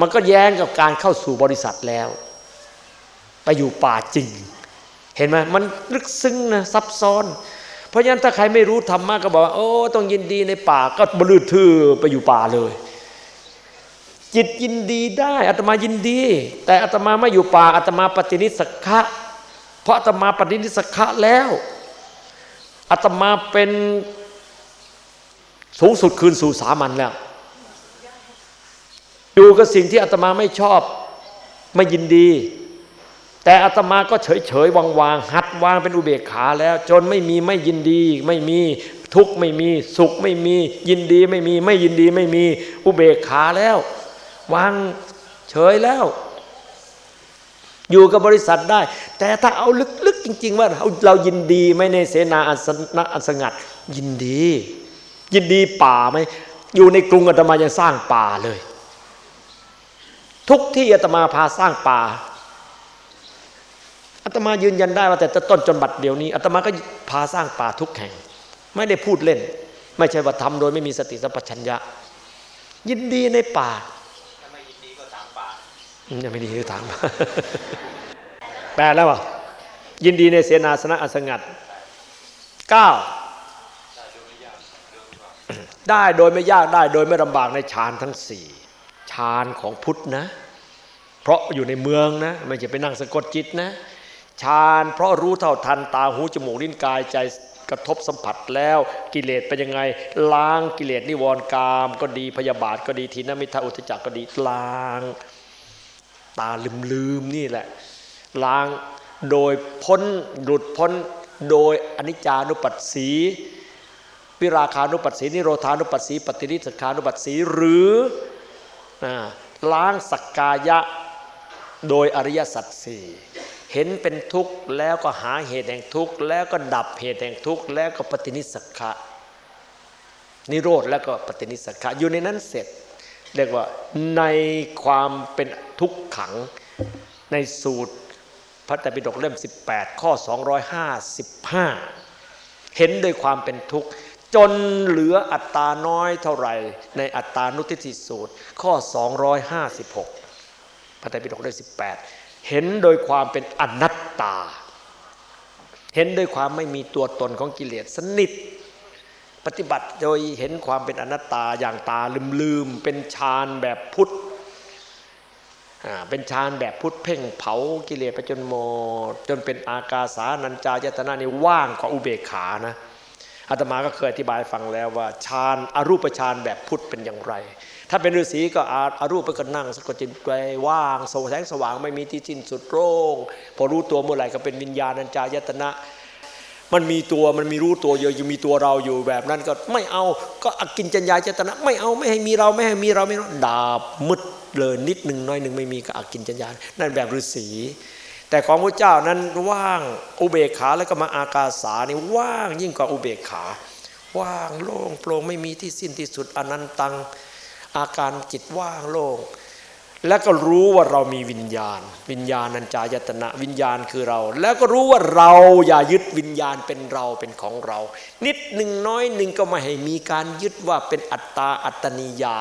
[SPEAKER 2] มันก็แย้งกับการเข้าสู่บริษัทแล้ว ไปอยู่ป่าจริง เห็นไหมมันลึกซึ้งนะซับซ้อน เพราะฉะนั้นถ้าใครไม่รู้ธรรมะก็บอกว่าโอ้ต้องยินดีในป่าก็บลือทื่อไปอยู่ป่าเลย จิตยินดีได้อาตมายินดี แต่อาตมาไม่อยู่ป่าอาตมาปฏินิสักะเพราะอาตมาปฏินิสักะแล้วอาตมาเป็น สูงสุดคืนสู่สามัญแล้ว อยู่กับสิ่งที่อาตมาไม่ชอบไม่ยินดี แต่อาตมาก็เฉยเฉยวางวางหัดวางเป็นอุเบกขาแล้ว จนไม่มีไม่ยินดี ไม่มีทุกข์ไม่มีสุขไม่มียินดีไม่มีไม่ยินดีไม่มีอุเบกขาแล้ว วางเฉยแล้ว อยู่กับบริษัทได้ แต่ถ้าเอาลึกๆจริง ๆ ว่าเราเรายินดีไม่ในเสนาอันสงัดยินดี ยินดีป่าไหมอยู่ในกรุงอาตมายังสร้างป่าเลย ทุกที่อาตมาพาสร้างป่าอาตมายืนยันได้ว่าแต่ต้นจนบัดเดี๋ยวนี้อาตมาก็พาสร้างป่าทุกแห่ง ไม่ได้พูดเล่น ไม่ใช่ว่าทำโดยไม่มีสติสัมปชัญญะ ยินดีในป่า
[SPEAKER 3] ไม่ยินดีก็ถามป่า
[SPEAKER 2] ยังไม่ดีก็ถามแปลแล้วว่ายินดีในเสนาสนะอสงัดเก้า ได้โดยไม่ยากได้โดยไม่ลำบากในฌานทั้งสี่ฌานของพุทธนะ เพราะอยู่ในเมืองนะไม่ใช่ไปนั่งสะกดจิตนะฌานเพราะรู้เท่าทันตาหูจมูกลิ้นกายใจกระทบสัมผัสแล้วกิเลสเป็นยังไง ล้างกิเลสนิวรณ์กาม ก็ดีพยาบาทก็ดีทีนมิทาอุตจักก็ดีล้าง ตาลืมลืมนี่แหละ ล้างโดยพ้นหลุดพ้นโดยอนิจจานุปัสสี วิราคานุปัสสีนิโรธานุปัสสีปฏิริสขานุปัสสีหรือล้างสักกายะโดยอริยสัจสี่เห็นเป็นทุกข์แล้วก็หาเหตุแห่งทุกข์แล้วก็ดับเหตุแห่งทุกข์แล้วก็ปฏินิสักขะนิโรธแล้วก็ปฏินิสักะอยู่ในนั้นเสร็จ เรียกว่าในความเป็นทุกขังในสูตรพระไตรปิฎกเล่ม 18 ข้อ 255 เห็นโดยความเป็นทุกข์ จนเหลืออัตตาน้อยเท่าไหร่ ในอัตตานุทิฏฐิสูตร ข้อ 256พระไตรปิฎกเล่ม18 เห็นโดยความเป็นอนัตตา เห็นโดยความไม่มีตัวตนของกิเลสสนิท ปฏิบัติโดยเห็นความเป็นอนัตตาอย่างตาลืมๆเป็นฌานแบบพุทธเป็นฌานแบบพุทธเพ่งเผากิเลสไปจนหมดจนเป็นอากาสานัญจายตนะนี่ว่างกว่าอุเบกขานะ อาตมาก็เคยอธิบายฟังแล้วว่าฌานอรูปฌานแบบพุทธเป็นอย่างไร ถ้าเป็นฤาษีก็อารูปไปก็นั่งสะกดจิตใจว่างโสแสงสว่างไม่มีที่สิ้นสุดโร่งพอรู้ตัวเมื่อไหร่ก็เป็นวิญญาณัญจายตนะ มันมีตัวมันมีรู้ตัวเยอะอยู่มีตัวเราอยู่แบบนั้นก็ไม่เอาก็อกินจัญญาเจตนะ ไม่เอาไม่ให้มีเราไม่ให้มีเราไม่ดาบมืดเลยนิดหนึ่งน้อยหนึ่งไม่มีก็อกินจัญญานั่นแบบฤาษี แต่ของพระเจ้านั้นว่างอุเบกขาแล้วก็มาอากาสานี่ว่างยิ่งกว่าอุเบกขา ว่างโล่งโปร่งไม่มีที่สิ้นที่สุดอนันตัง อาการจิตว่างโล่งแล้วก็รู้ว่าเรามีวิญญาณ วิญญาณัญจายตนะวิญญาณคือเรา แล้วก็รู้ว่าเราอย่ายึดวิญญาณเป็นเราเป็นของเรา นิดหนึ่งน้อยหนึ่งก็ไม่ให้มีการยึดว่าเป็นอัตตาอัตนิยา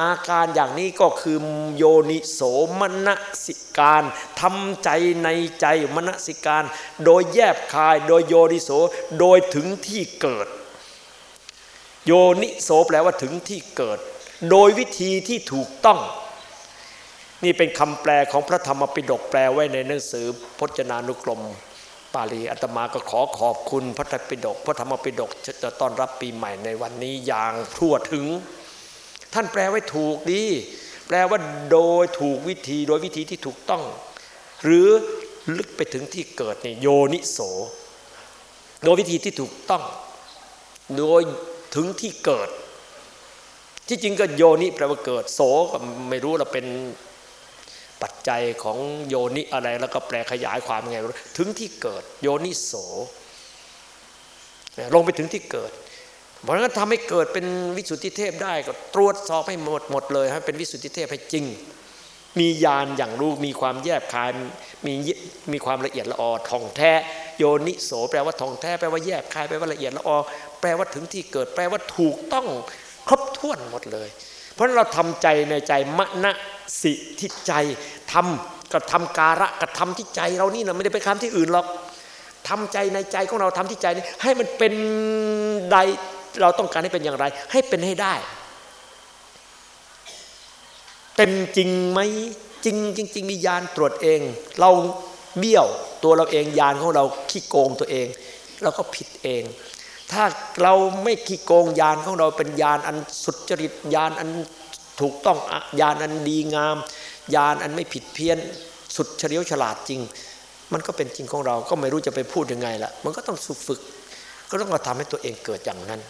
[SPEAKER 2] อาการอย่างนี้ก็คือโยนิโสมนสิการทำใจในใจมนสิการ โดยแยบคายโดยโยนิโสโดยถึงที่เกิด โยนิโสแปลว่าถึงที่เกิด โดยวิธีที่ถูกต้อง นี่เป็นคำแปลของพระธรรมปิฎกแปลไว้ในหนังสือพจนานุกรมปาลีอาตมาก็ขอขอบคุณพระธรรมปิฎกพระธรรมปิฎกจะต้อนรับปีใหม่ในวันนี้อย่างทั่วถึง ท่านแปลไว้ถูกดี แปลว่าโดยถูกวิธีโดยวิธีที่ถูกต้อง หรือลึกไปถึงที่เกิดนี่โยนิโสโดยวิธีที่ถูกต้อง โดยถึงที่เกิด ที่จริงก็โยนิแปลว่าเกิดโสก็ไม่รู้เราเป็นปัจจัยของโยนิอะไรแล้วก็แปลขยายความยังไงถึงที่เกิด โยนิโสลงไปถึงที่เกิด เพราะฉะนั้นทำให้เกิดเป็นวิสุทธิเทพได้ก็ตรวจสอบให้หมดหมดเลยให้เป็นวิสุทธิเทพให้จริง มีญาณอย่างรู้มีความแยบคายมีมีความละเอียดละออทองแท้ โยนิโสแปลว่าทองแท้แปลว่าแยบคายแปลว่าละเอียดละออแปลว่าถึงที่เกิด แปลว่าถูกต้องครบถ้วนหมดเลย เพราะเราทำใจในใจมณสิที่ใจทำก็ทำการะกระทำที่ใจเรานี่นะไม่ได้ไปทำที่อื่นหรอกทำใจในใจของเราทำที่ใจนี่ให้มันเป็นใด เราต้องการให้เป็นอย่างไร ให้เป็นให้ได้ เป็นจริงไหมจริงจริง ๆ มียานตรวจเอง เราเบี้ยวตัวเราเองยานของเราขี้โกงตัวเอง เราก็ผิดเอง ถ้าเราไม่ขี้โกงยานของเราเป็นยานอันสุจริตยานอันถูกต้องญาณอันดีงามญาณอันไม่ผิดเพี้ยน สุดเฉลียวฉลาดจริง มันก็เป็นจริงของเราก็ไม่รู้จะไปพูดยังไงละมันก็ต้องสุฝึก ก็ต้องมาทำให้ตัวเองเกิดอย่างนั้น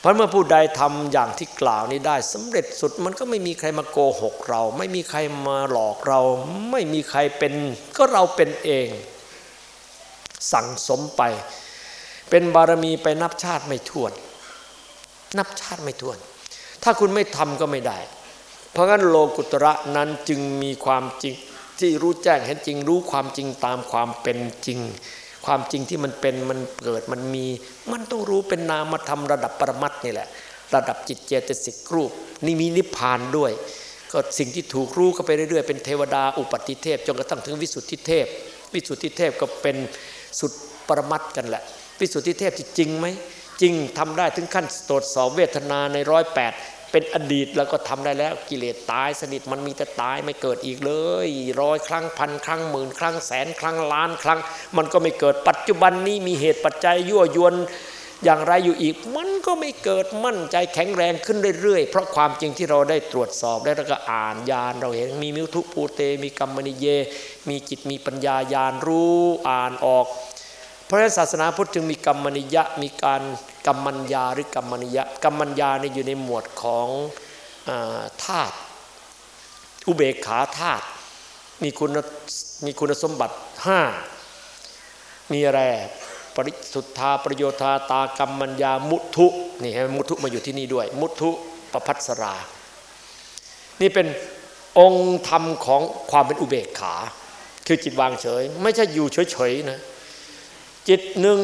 [SPEAKER 2] เพราะเมื่อผู้ใดทำอย่างที่กล่าวนี้ได้สำเร็จสุดมันก็ไม่มีใครมาโกหกเรา ไม่มีใครมาหลอกเรา ไม่มีใครเป็นก็เราเป็นเอง สั่งสมไป เป็นบารมีไปนับชาติไม่ถ้วน นับชาติไม่ถ้วน ถ้าคุณไม่ทำก็ไม่ได้ เพราะงั้นโลกุตระนั้นจึงมีความจริงที่รู้แจ้งเห็นจริงรู้ความจริงตามความเป็นจริง ความจริงที่มันเป็นมันเกิดมันมี มันต้องรู้เป็นนามธรรมระดับปรมัตนี่แหละ ระดับจิตเจตสิกรูป นี่มีนิพพานด้วย ก็สิ่งที่ถูกรู้ก็ไปเรื่อยๆ เป็นเทวดาอุปติเทพจนกระทั่งถึงวิสุทธิเทพ วิสุทธิเทพก็เป็นสุดปรมัตกันแหละ วิสุทธิเทพจริงไหมจริงทำได้ถึงขั้นตรวจสอบเวทนาในร้อยแปด เป็นอดีตแล้วก็ทำได้แล้วกิเลสตายสนิทมันมีแต่ตายไม่เกิดอีกเลยร้อยครั้งพันครั้งหมื่นครั้งแสนครั้งล้านครั้ง มันก็ไม่เกิดปัจจุบันนี้มีเหตุปัจจัยยั่วยวนอย่างไรอยู่อีก มันก็ไม่เกิดมั่นใจแข็งแรงขึ้นเรื่อยๆ เพราะความจริงที่เราได้ตรวจสอบแล้วก็อ่านญาณเราเห็นมีมิวทุปูเต มีกรรมนิเย มีจิตมีปัญญาญาณรู้อ่านออก เพราะฉะนั้นศาสนาพุทธจึงมีกรรมนิยะมีการ กรรมัญญาหรือกรรมนิยะกรรมัญญานี่อยู่ในหมวดของธาตุอุเบกขาธาตุมีคุณมีคุณสมบัติห้ามีอะไรปริสุทธาประโยธาตากรรมัญญามุทุนี่ให้มุทุมาอยู่ที่นี่ด้วย มุทุประพัสรา นี่เป็นองค์ธรรมของความเป็นอุเบกขา คือจิตวางเฉย ไม่ใช่อยู่เฉยๆนะจิตหนึ่ง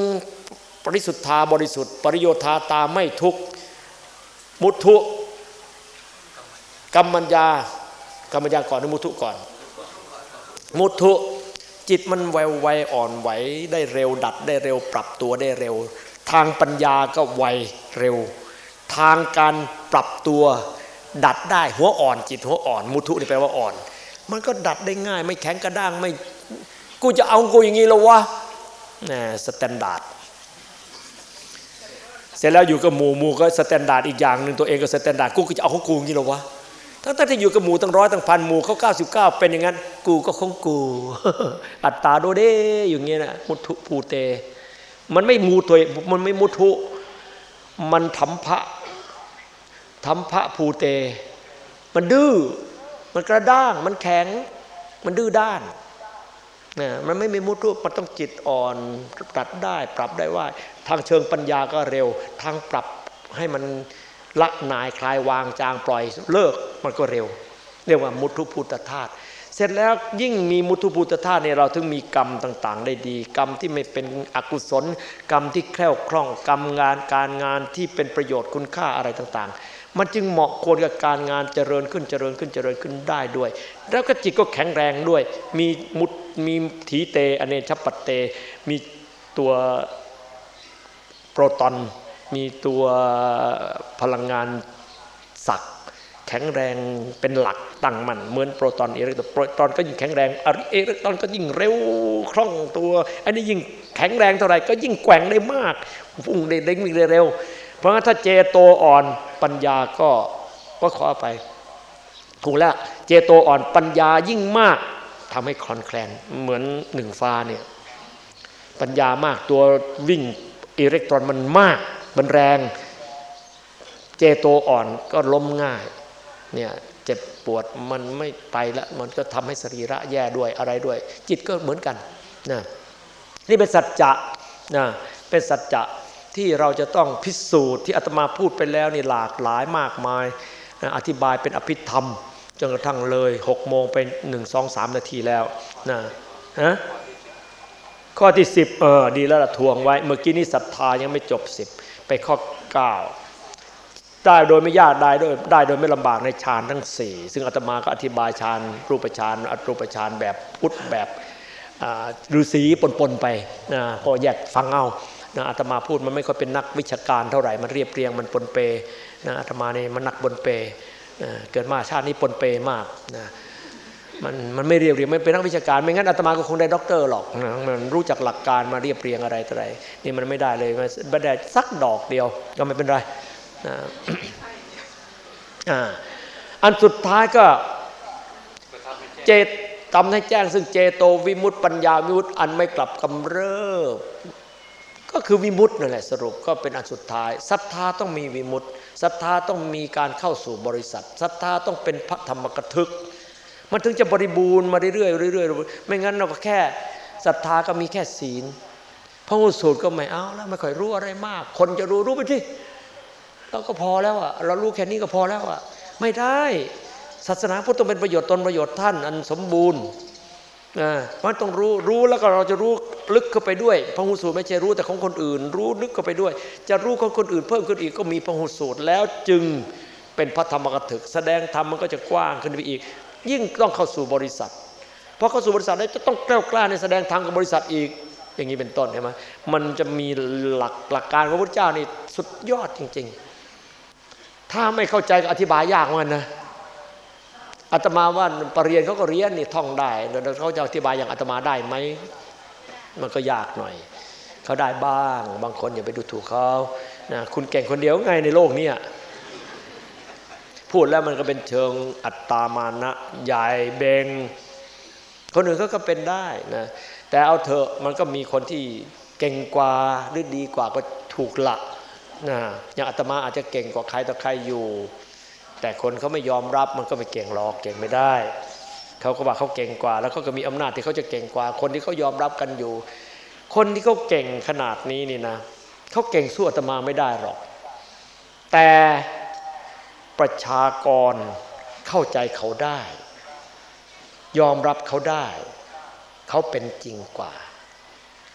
[SPEAKER 2] ปริสุทธาบริสุทธิ์ ปริโยธาตาไม่ทุกมุทุกัมมัญญากัมมัญญาก่อนหรือมุทุก่อน มุทุจิตมันไวไวอ่อนไหวได้เร็วดัดได้เร็วปรับตัวได้เร็ว ทางปัญญาก็ไวเร็ว ทางการปรับตัวดัดได้หัวอ่อน จิตหัวอ่อน มุทุนี่แปลว่าอ่อน มันก็ดัดได้ง่าย ไม่แข็งกระด้างไม่กูจะเอากูอย่างนี้แล้ววะนะ standard เสร็จแล้วอยู่กับหมู่หมู่ก็ standard อีกอย่างหนึ่งตัวเองก็ standard กูก็จะเอาของกูอย่างนี้แล้ววะทั้งที่อยู่กับหมู่ตั้งร้อยตั้งพันหมู่เขา99เก้าเป็นอย่างนั้น กูก็ของกู อัตตาโดเดอย่างเงี้ยนะมุทุภูเต มันไม่มูตัวมันไม่มุทุมันถัมภะถัมภะภูเต มันดื้อมันกระด้างมันแข็ง มันดื้อด้าน นะมันไม่มีมุทุมันต้องจิตอ่อนปรับได้ปรับได้ว่า ทางเชิงปัญญาก็เร็ว ทางปรับให้มันละนายคลายวางจางปล่อยเลิกมันก็เร็ว เรียกว่ามุทุพุทธธาตุเสร็จแล้วยิ่งมีมุทุพุทธธาตุเนี่ยเราถึงมีกรรมต่างๆ ได้ดี กรรมที่ไม่เป็นอกุศล กรรมที่แคล่วคล่องกรรมงานการงานที่เป็นประโยชน์คุณค่าอะไรต่างๆ มันจึงเหมาะควรกับการงานเจริญขึ้นเจริญขึ้นเจริญขึ้นได้ด้วย แล้วก็จิตก็แข็งแรงด้วย มีมุต มีถีเตอเนชปัตเต มีตัวโปรตอน มีตัวพลังงานศักแข็งแรงเป็นหลักตั้งมันเหมือนโปรตอนอิเล็กตรอนโปรตอนก็ยิ่งแข็งแรงอิเล็กตรอนก็ยิ่งเร็วคล่องตัวอันนี้ยิ่งแข็งแรงเท่าไหร่ก็ยิ่งแกว่งได้มากฟุ้งได้เด้งได้เร็ว เพราะงั้นถ้าเจโตอ่อนปัญญาก็ก็ขอไปถูกแล้วเจโตอ่อนปัญญายิ่งมาก ทำให้คลอนแคลนเหมือนหนึ่งฟ้าเนี่ยปัญญามากตัววิ่งอิเล็กตรอนมันมากมันแรง เจโตอ่อนก็ล้มง่ายเนี่ยเจ็บปวดมันไม่ไปละมันก็ทำให้สรีระแย่ด้วยอะไรด้วย จิตก็เหมือนกันนะนี่เป็นสัจจะนะเป็นสัจจะที่เราจะต้องพิสูจน์ที่อาตมาพูดไปแล้วนี่หลากหลายมากมายนะอธิบายเป็นอภิธรรม จนกระทั่งเลยหกโมงเป็นหนึ่งสองสามนาทีแล้วนะฮะข้อที่สิบเออดีแล้วละทวงไว้ เมื่อกี้นี้ศรัทธายังไม่จบสิบไปข้อเก้าได้โดยไม่ยากได้โดยได้โดยไม่ลำบากในฌานทั้งสี่ซึ่งอาตมาก็อธิบายฌานรูปฌานอัตรูปฌานแบบพุทธแบบฤาษีปนๆไปนะพอแยกฟังเอานะอาตมาพูดมันไม่ค่อยเป็นนักวิชาการเท่าไหร่ มันเรียบเรียงมันปนเปนะอาตมาเนี่ยมันนักบนเป เกิดมาชาตินี้ปนเปมากนะมันมันไม่เรียบเรียงไม่เป็นนักวิชาการไม่งั้นอาตมาก็คงได้ด็อกเตอร์หรอกนะมันรู้จักหลักการมาเรียบเรียงอะไรต่ออะไรนี่มันไม่ได้เลยไม่ได้สักดอกเดียวก็ไม่เป็นไรนะอันสุดท้ายก็เจตทำให้แจ้งซึ่งเจโตวิมุตติปัญญาวิมุตติอันไม่กลับกำเริบ ก็คือวิมุตตินั่นแหละสรุปก็เป็นอันสุดท้ายศรัทธาต้องมีวิมุตติศรัทธาต้องมีการเข้าสู่บริษัทศรัทธาต้องเป็นพระธรรมกถึก มันถึงจะบริบูรณ์มาเรื่อยๆเรื่อยๆไม่งั้นเราก็แค่ศรัทธาก็มีแค่ศีลพระหุสูตรก็ไม่เอาแล้วไม่ค่อยรู้อะไรมาก คนจะรู้รู้ไปที่เราก็พอแล้วอะเรารู้แค่นี้ก็พอแล้วอะไม่ได้ ศาสนาพุทธต้องเป็นประโยชน์ตนประโยชน์ท่านอันสมบูรณ์ นะมันต้องรู้รู้แล้วก็เราจะรู้ลึกเข้าไปด้วยพระหุสูตรไม่ใช่รู้แต่ของคนอื่น รู้ลึกเข้าไปด้วย จะรู้ของคนอื่น เพิ่มขึ้นอีกก็มีพระหุสูตรแล้วจึงเป็นพระธรรมกถึก แสดงธรรมมันก็จะกว้างขึ้นไปอีก ยิ่งต้องเข้าสู่บริษัทพอเข้าสู่บริษัทแล้วจะต้องกล้ากล้าในแสดงธรรมกับบริษัทอีก อย่างนี้เป็นต้นใช่ไหมมันจะมีหลักหลักการของพระพุทธเจ้านี่สุดยอดจริง ๆ ถ้าไม่เข้าใจก็อธิบายยากเหมือนกันนะ อาตมาว่าปรริญญาเขาก็เรียนนี่ท่องได้แล้วเขาจะอธิบายอย่างอาตมาได้ไหมมันก็ยากหน่อย เขาได้บ้าง บางคนอย่าไปดูถูกเขานะคุณเก่งคนเดียวไงในโลกนี้พูดแล้วมันก็เป็นเชิงอัตตามานะใหญ่เบงคนอื่นเขาก็เป็นได้นะแต่เอาเถอะมันก็มีคนที่เก่งกว่าหรือดีกว่าก็ถูกหลักนะอย่างอาตมาอาจจะเก่งกว่าใครต่อใครอยู่ แต่คนเขาไม่ยอมรับมันก็ไม่เก่งหรอกเก่งไม่ได้เขาก็ว่าเขาเก่งกว่า แล้วเขาก็มีอำนาจที่เขาจะเก่งกว่า คนที่เขายอมรับกันอยู่ คนที่เขาเก่งขนาดนี้นี่นะเขาเก่งสู้อาตมาไม่ได้หรอก แต่ประชากรเข้าใจเขาได้ ยอมรับเขาได้ เขาเป็นจริงกว่า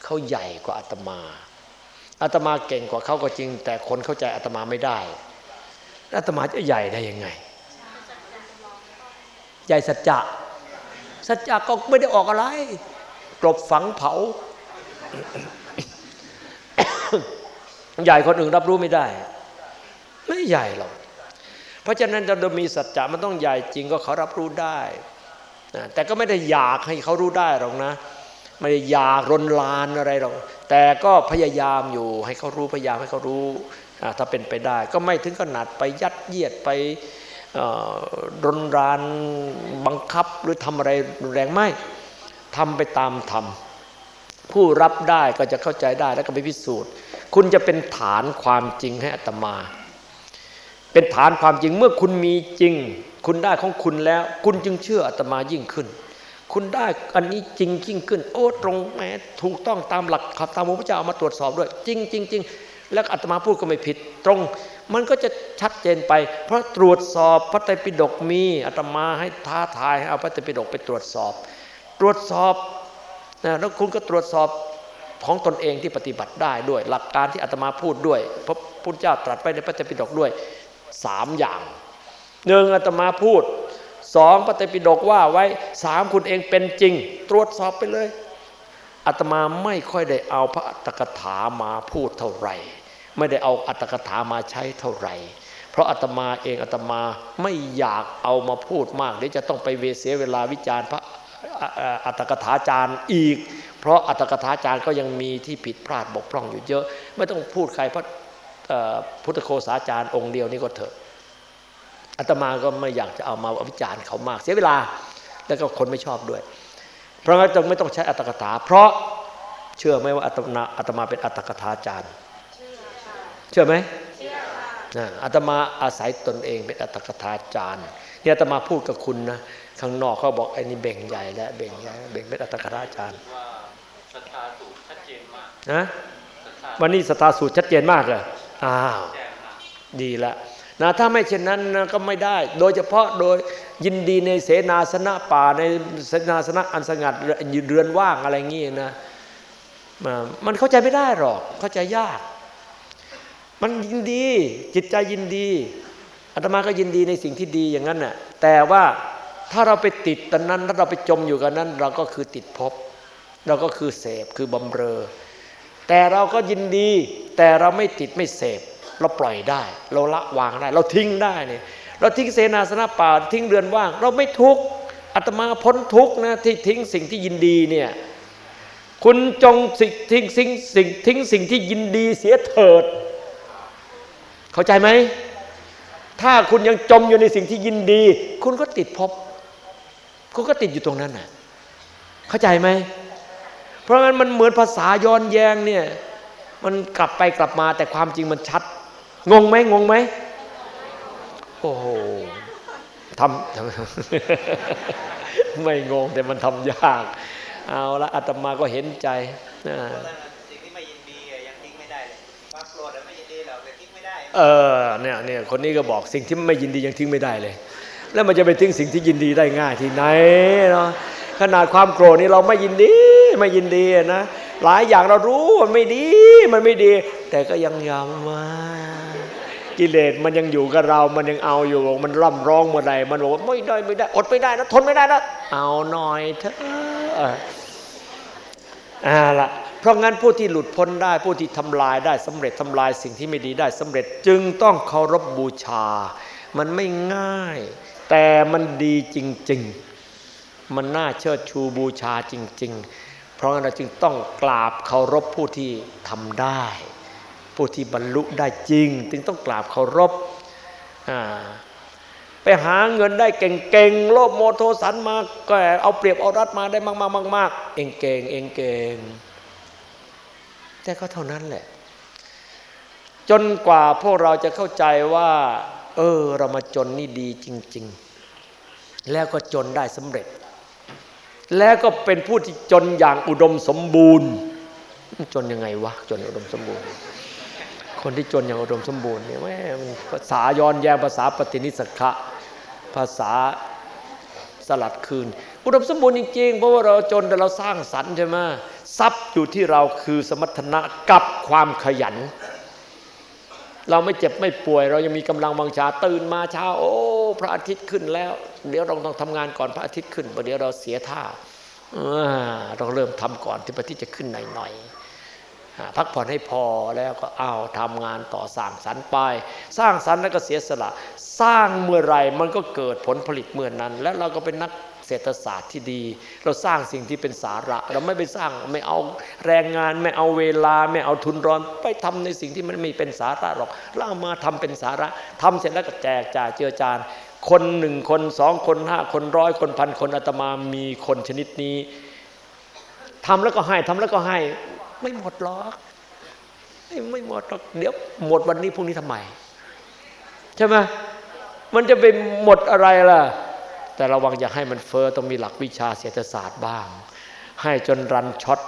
[SPEAKER 2] เขาใหญ่กว่าอาตมาอาตมาเก่งกว่าเขาก็จริง แต่คนเข้าใจอาตมาไม่ได้ อาตมาจะใหญ่ได้ยังไง ใหญ่สัจจะสัจจะก็ไม่ได้ออกอะไรกลบฝังเผา ใหญ่คนอื่นรับรู้ไม่ได้ ไม่ใหญ่หรอกเพราะฉะนั้นจะมีสัจจะมันต้องใหญ่จริงก็เขารับรู้ได้แต่ก็ไม่ได้อยากให้เขารู้ได้หรอกนะ ไม่ได้อยากรนลานอะไรหรอกแต่ก็พยายามอยู่ให้เขารู้พยายามให้เขารู้ ถ้าเป็นไปได้ก็ไม่ถึงขนาดไปยัดเยียดไปรนรานบังคับหรือทำอะไรรุนแรงไม่ทำไปตามธรรมผู้รับได้ก็จะเข้าใจได้แล้วก็ไปพิสูจน์ คุณจะเป็นฐานความจริงให้อัตมา เป็นฐานความจริงเมื่อคุณมีจริง คุณได้ของคุณแล้ว คุณจึงเชื่ออัตมายิ่งขึ้น คุณได้อันนี้จริงยิ่งขึ้น โอ้ตรงแม้ถูกต้องตามหลักคำตามพระพุทธเจ้าเอามาตรวจสอบด้วย จริงจริงจริง แล้วอัตมาพูดก็ไม่ผิดตรง มันก็จะชัดเจนไป เพราะตรวจสอบพระไตรปิฎกมีอาตมาให้ท้าทายให้เอาพระไตรปิฎกไปตรวจสอบ ตรวจสอบนะแล้วคุณก็ตรวจสอบของตนเองที่ปฏิบัติได้ด้วย หลักการที่อาตมาพูดด้วยพระพุทธเจ้าตรัสไปในพระไตรปิฎกด้วยสามอย่างหนึ่งอาตมาพูดสองพระไตรปิฎกว่าไว้สามคุณเองเป็นจริง ตรวจสอบไปเลยอาตมาไม่ค่อยได้เอาพระอัตถกถามาพูดเท่าไหร่ ไม่ได้เอาอัตถกถามาใช้เท่าไหร่ เพราะอาตมาเองอาตมาไม่อยากเอามาพูดมากเดี๋ยวจะต้องไปเวเสียเวลาวิจารณ์พระอัตถกถาจารย์อีก เพราะอัตถกถาจารย์ก็ยังมีที่ผิดพลาดบกพร่องอยู่เยอะ ไม่ต้องพูดใครพระพุทธโคสาจารย์องค์เดียวนี่ก็เถอะอาตมาก็ไม่อยากจะเอามาวิจารณ์เขามาก เสียเวลาแล้วก็คนไม่ชอบด้วย เพราะงั้นจึงไม่ต้องใช้อัตถกถา เพราะเชื่อไหมว่าอาตมาอาตมาเป็นอัตถกถาจารย์ ชื่อไหมเชื่ออาตมาอาศัยตนเองเป็นอัตถกถาจารย์เนี่ยอาตมาพูดกับคุณนะข้างนอกเขาบอกไอ้นี่เบ่งใหญ่แล้วเบ่งใหญ่เบ่งเป็นอัตถกถาจารย์นะวันนี้สตาสูตรชัดเจนมากเลยอ้าวดีละนะถ้าไม่เช่นนั้นนะก็ไม่ได้ โดยเฉพาะโดยยินดีในเสนาสนะป่าในเสนาสนะอันสงัดเรือนว่างอะไรงี้นะมันเข้าใจไม่ได้หรอกเข้าใจยาก มันยินดี จิตใจยินดีอาตมาก็ยินดีในสิ่งที่ดีอย่างนั้นน่ะแต่ว่าถ้าเราไปติดตอนนั้นถ้าเราไปจมอยู่กันนั้น เราก็คือติดภพเราก็คือเสพคือบำเรอ แต่เราก็ยินดี แต่เราไม่ติดไม่เสพเราปล่อยได้ เราละวางได้ เราทิ้งได้เนี่ยเราทิ้งเสนาสนะป่าทิ้งเรือนว่าง เราไม่ทุกข์อาตมาพ้นทุกข์นะที่ทิ้งสิ่งที่ยินดีเนี่ยคุณจงสิ่งทิ้งสิ่งสิ่งทิ้งสิ่งที่ยินดีเสียเถิด เข้าใจไหม ถ้าคุณยังจมอยู่ในสิ่งที่ยินดี คุณก็ติดพบ คุณก็ติดอยู่ตรงนั้นน่ะ เข้าใจไหม เพราะงั้นมันเหมือนภาษาย้อนแยงเนี่ย มันกลับไปกลับมาแต่ความจริงมันชัด งงไหมงงไหม โอ้โหทำไม่งงแต่มันทำยาก เอาละอาตมาก็เห็นใจนะ เออเนี่ยเนี่ยคนนี้ก็บอกสิ่งที่ไม่ยินดียังทิ้งไม่ได้เลย แล้วมันจะไปทิ้งสิ่งที่ยินดีได้ง่ายที่ไหนเนาะขนาดความโกรธนี่เราไม่ยินดีไม่ยินดีนะหลายอย่างเรารู้มันไม่ดีมันไม่ดี แต่ก็ยังยำมากิเลสมันยังอยู่กับเรา มันยังเอาอยู่ มันร่ำร้องเมื่อใดมันบอกว่าไม่ได้ไม่ได้อดไม่ได้นะทนไม่ได้นะเอาหน่อยเถอะอ่าละ เพราะงั้นผู้ที่หลุดพ้นได้ผู้ที่ทำลายได้สำเร็จทำลายสิ่งที่ไม่ดีได้สำเร็จจึงต้องเคารพบบูชา มันไม่ง่าย แต่มันดีจริง ๆ มันน่าเชิดชูบูชาจริง ๆ เพราะงั้นเราจึงต้องกราบเคารพผู้ที่ทำได้ ผู้ที่บรรลุได้จริง จึงต้องกราบเคารพไปหาเงินได้เก่งๆ โลภโมโทสันมาก็เอาเปรียบเอารัดมาได้มากๆๆเองเก่งเองเก่ง แต่ก็เท่านั้นแหละ จนกว่าพวกเราจะเข้าใจว่า เออ เรามาจนนี่ดีจริง ๆ แล้วก็จนได้สำเร็จ แล้วก็เป็นผู้ที่จนอย่างอุดมสมบูรณ์ จนยังไงวะ จนอุดมสมบูรณ์ คนที่จนอย่างอุดมสมบูรณ์เนี่ยแม่ภาษาย้อนแย้งภาษาปฏินิสขะภาษาสลัดคืน อุดมสมบูรณ์จริงๆ เพราะว่าเราจนแต่เราสร้างสรรค์ใช่ไหมทรัพย์อยู่ที่เราคือสมรรถนะกับความขยัน เราไม่เจ็บไม่ป่วย เรายังมีกำลังวังชาตื่นมาเช้า โอ้ พระอาทิตย์ขึ้นแล้ว เดี๋ยวเราต้องทำงานก่อนพระอาทิตย์ขึ้นเดี๋ยวเราเสียท่าเราเริ่มทำก่อนที่พระอาทิตย์จะขึ้นหน่อยๆพักผ่อนให้พอแล้วก็เอาทำงานต่อสร้างสรรค์ไป สร้างสรรค์แล้วก็เสียสละ สร้างเมื่อไรมันก็เกิดผลผลิตเมื่อนนั้น และเราก็เป็นนัก เศรษฐศาสตร์ที่ดี เราสร้างสิ่งที่เป็นสาระ เราไม่ไปสร้างไม่เอาแรงงานไม่เอาเวลาไม่เอาทุนร้อน ไปทำในสิ่งที่มันไม่เป็นสาระหรอกเรามาทำเป็นสาระทำเสร็จแล้วก็แจกจ่ายเจือจานคนหนึ่งคนสองคนห้าคนร้อยคนพันคนอาตมามีคนชนิดนี้ทำแล้วก็ให้ทำแล้วก็ให้ ไม่หมดหรอกไม่หมดหรอกเดี๋ยวหมดวันนี้พรุ่งนี้ทำไมใช่ไหมมันจะไปหมดอะไรล่ะ แต่ระวังอย่าให้มันเฟอ้อต้องมีหลักวิชาเศรษฐศาสตร์บ้าง ให้จนรันช็อต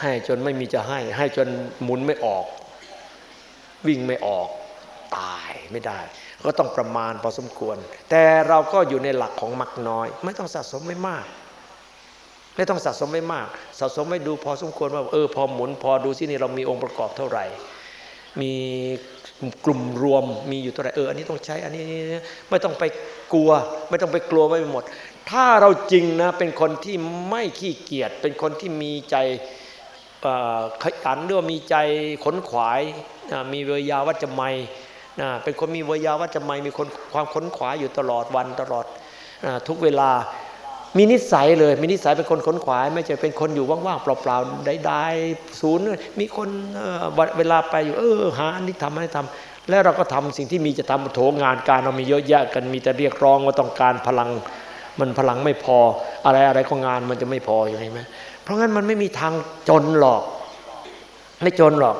[SPEAKER 2] ให้จนไม่มีจะให้ ให้จนหมุนไม่ออก วิ่งไม่ออกตายไม่ได้ ก็ต้องประมาณพอสมควร แต่เราก็อยู่ในหลักของมักน้อย ไม่ต้องสะสมไม่มากไม่ต้องสะสมไม่มาก สะสมไม่ดูพอสมควรว่าเออพอหมุนพอดูสินี่เรามีองค์ประกอบเท่าไหร่ มี กลุ่มรวมมีอยู่เท่าไหร่เอออันนี้ต้องใช้อันนี้ไม่ต้องไปกลัว ไม่ต้องไปกลัวไม่หมด ถ้าเราจริงนะเป็นคนที่ไม่ขี้เกียจเป็นคนที่มีใจขยันด้วยมีใจขนขวายมีเวียาวัจไมนะเป็นคนมีเวียาวัจไมมีคนความขนขวายอยู่ตลอดวันตลอดทุกเวลา มีนิสัยเลย มีนิสัยเป็นคนขนขวาย ไม่ใช่เป็นคนอยู่ว่างๆเปล่าๆได้ๆศูนย์มีคนเวลาไปอยู่ เออหาอันนี้ทำให้ทำแล้วเราก็ทำสิ่งที่มีจะทำโถงานการเรามีเยอะแยะกันมีแต่เรียกร้องว่าต้องการพลัง มันพลังไม่พอ อะไรอะไรของงานมันจะไม่พออย่างไรไหมเพราะงั้นมันไม่มีทางจนหรอก ไม่จนหรอก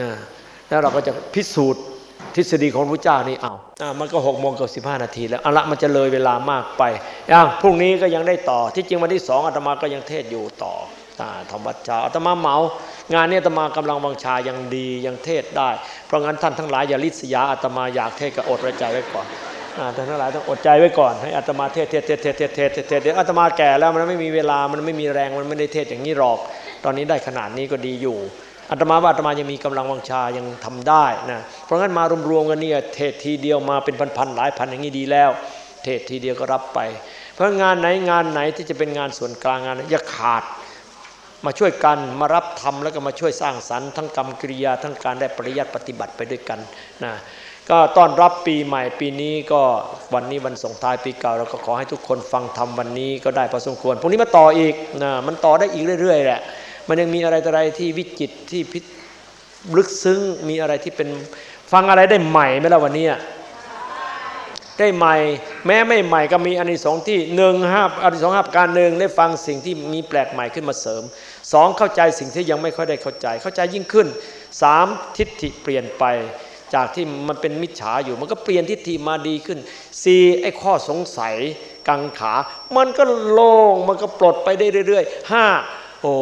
[SPEAKER 2] นะแล้วเราก็จะพิสูจน์ ทฤษฎีของพระเจ้านี่เอาอ่ามันก็หกโมงเกับสิบห้านาทีแล้วอาละมันจะเลยเวลามากไปยังพรุ่งนี้ก็ยังได้ต่อที่จริงวันที่สองอาตมาก็ยังเทศอยู่ต่อธรรมวัชาอาตมาเหมา งานนี้อาตมากำลังวังชายังดียังเทศได้ เพราะงั้นท่านทั้งหลายอย่าลิษยาอาตมาอยากเทศก็อดไว้ใจไว้ก่อนท่านทั้งหลายต้องอดใจไว้ก่อนให้อาตมาเทศเทศเทศเทศเทศเทศเทศเดี๋ยวอาตมาแก่แล้วมันไม่มีเวลามันไม่มีแรงมันไม่ได้เทศอย่างนี้หรอก ตอนนี้ได้ขนาดนี้ก็ดีอยู่ อาตมาว่าอาตมายังมีกำลังวังชายังทำได้นะเพราะงั้นมารวมๆกันเนี่ยเทศทีเดียวมาเป็นพันๆหลายพันอย่างนี้ดีแล้ว เทศทีเดียวก็รับไป เพราะงานไหนงานไหนที่จะเป็นงานส่วนกลางงานอย่าขาดมาช่วยกันมารับทำแล้วก็มาช่วยสร้างสรรค์ทั้งกรรมกิริยาทั้งการได้ปริยัติปฏิบัติไปด้วยกันนะก็ต้อนรับปีใหม่ปีนี้ก็วันนี้วันส่งท้ายปีเก่าเราก็ขอให้ทุกคนฟังทำวันนี้ก็ได้พอสมควรพรุ่งนี้มาต่ออีกนะมันต่อได้อีกเรื่อยๆแหละ มันยังมีอะไรอะไรที่วิจิตที่พิลึกซึ้งมีอะไรที่เป็นฟังอะไรได้ใหม่ไหมล่ะวันนี้ได้ใหม่ แม้ไม่ใหม่ก็มีอันนี้สองที่หนึ่งห้าอันนี้สองห้าการหนึ่งได้ฟังสิ่งที่มีแปลกใหม่ขึ้นมาเสริมสองเข้าใจสิ่งที่ยังไม่ค่อยได้เข้าใจ เข้าใจยิ่งขึ้นสามทิฏฐิเปลี่ยนไป จากที่มันเป็นมิจฉาอยู่ มันก็เปลี่ยนทิฏฐิมาดีขึ้นสี่ไอ้ข้อสงสัยกังขา มันก็โล่งมันก็ปลดไปได้เรื่อยๆห้า โอ้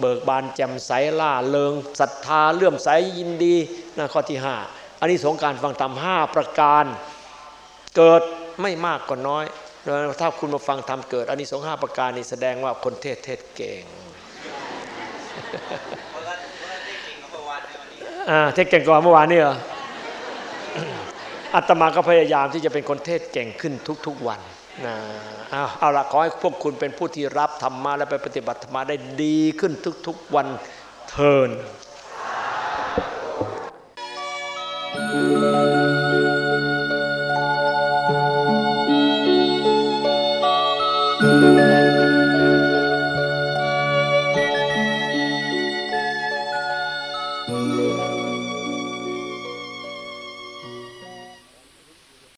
[SPEAKER 2] เบิกบานแจ่มใสล่าเริงศรัทธาเลื่อมใสยินดีนะข้อที่ห้าอันนี้สงการฟังธรรมห้าประการ เกิดไม่มากก็น้อยถ้าคุณมาฟังธรรมเกิด อันนี้สงห้าประการนี่แสดงว่าคนเทศเทศเก่งเทศเก่งกว่าเมื่อวานนี่เหรออาตมาก็พยายามที่จะเป็นคนเทศเก่งขึ้นทุก ๆวันนะ เอาละขอให้พวกคุณเป็นผู้ที่รับธรรมะและไปปฏิบัติธรรมะได้ดีขึ้นทุกๆวันเทิน Thank you.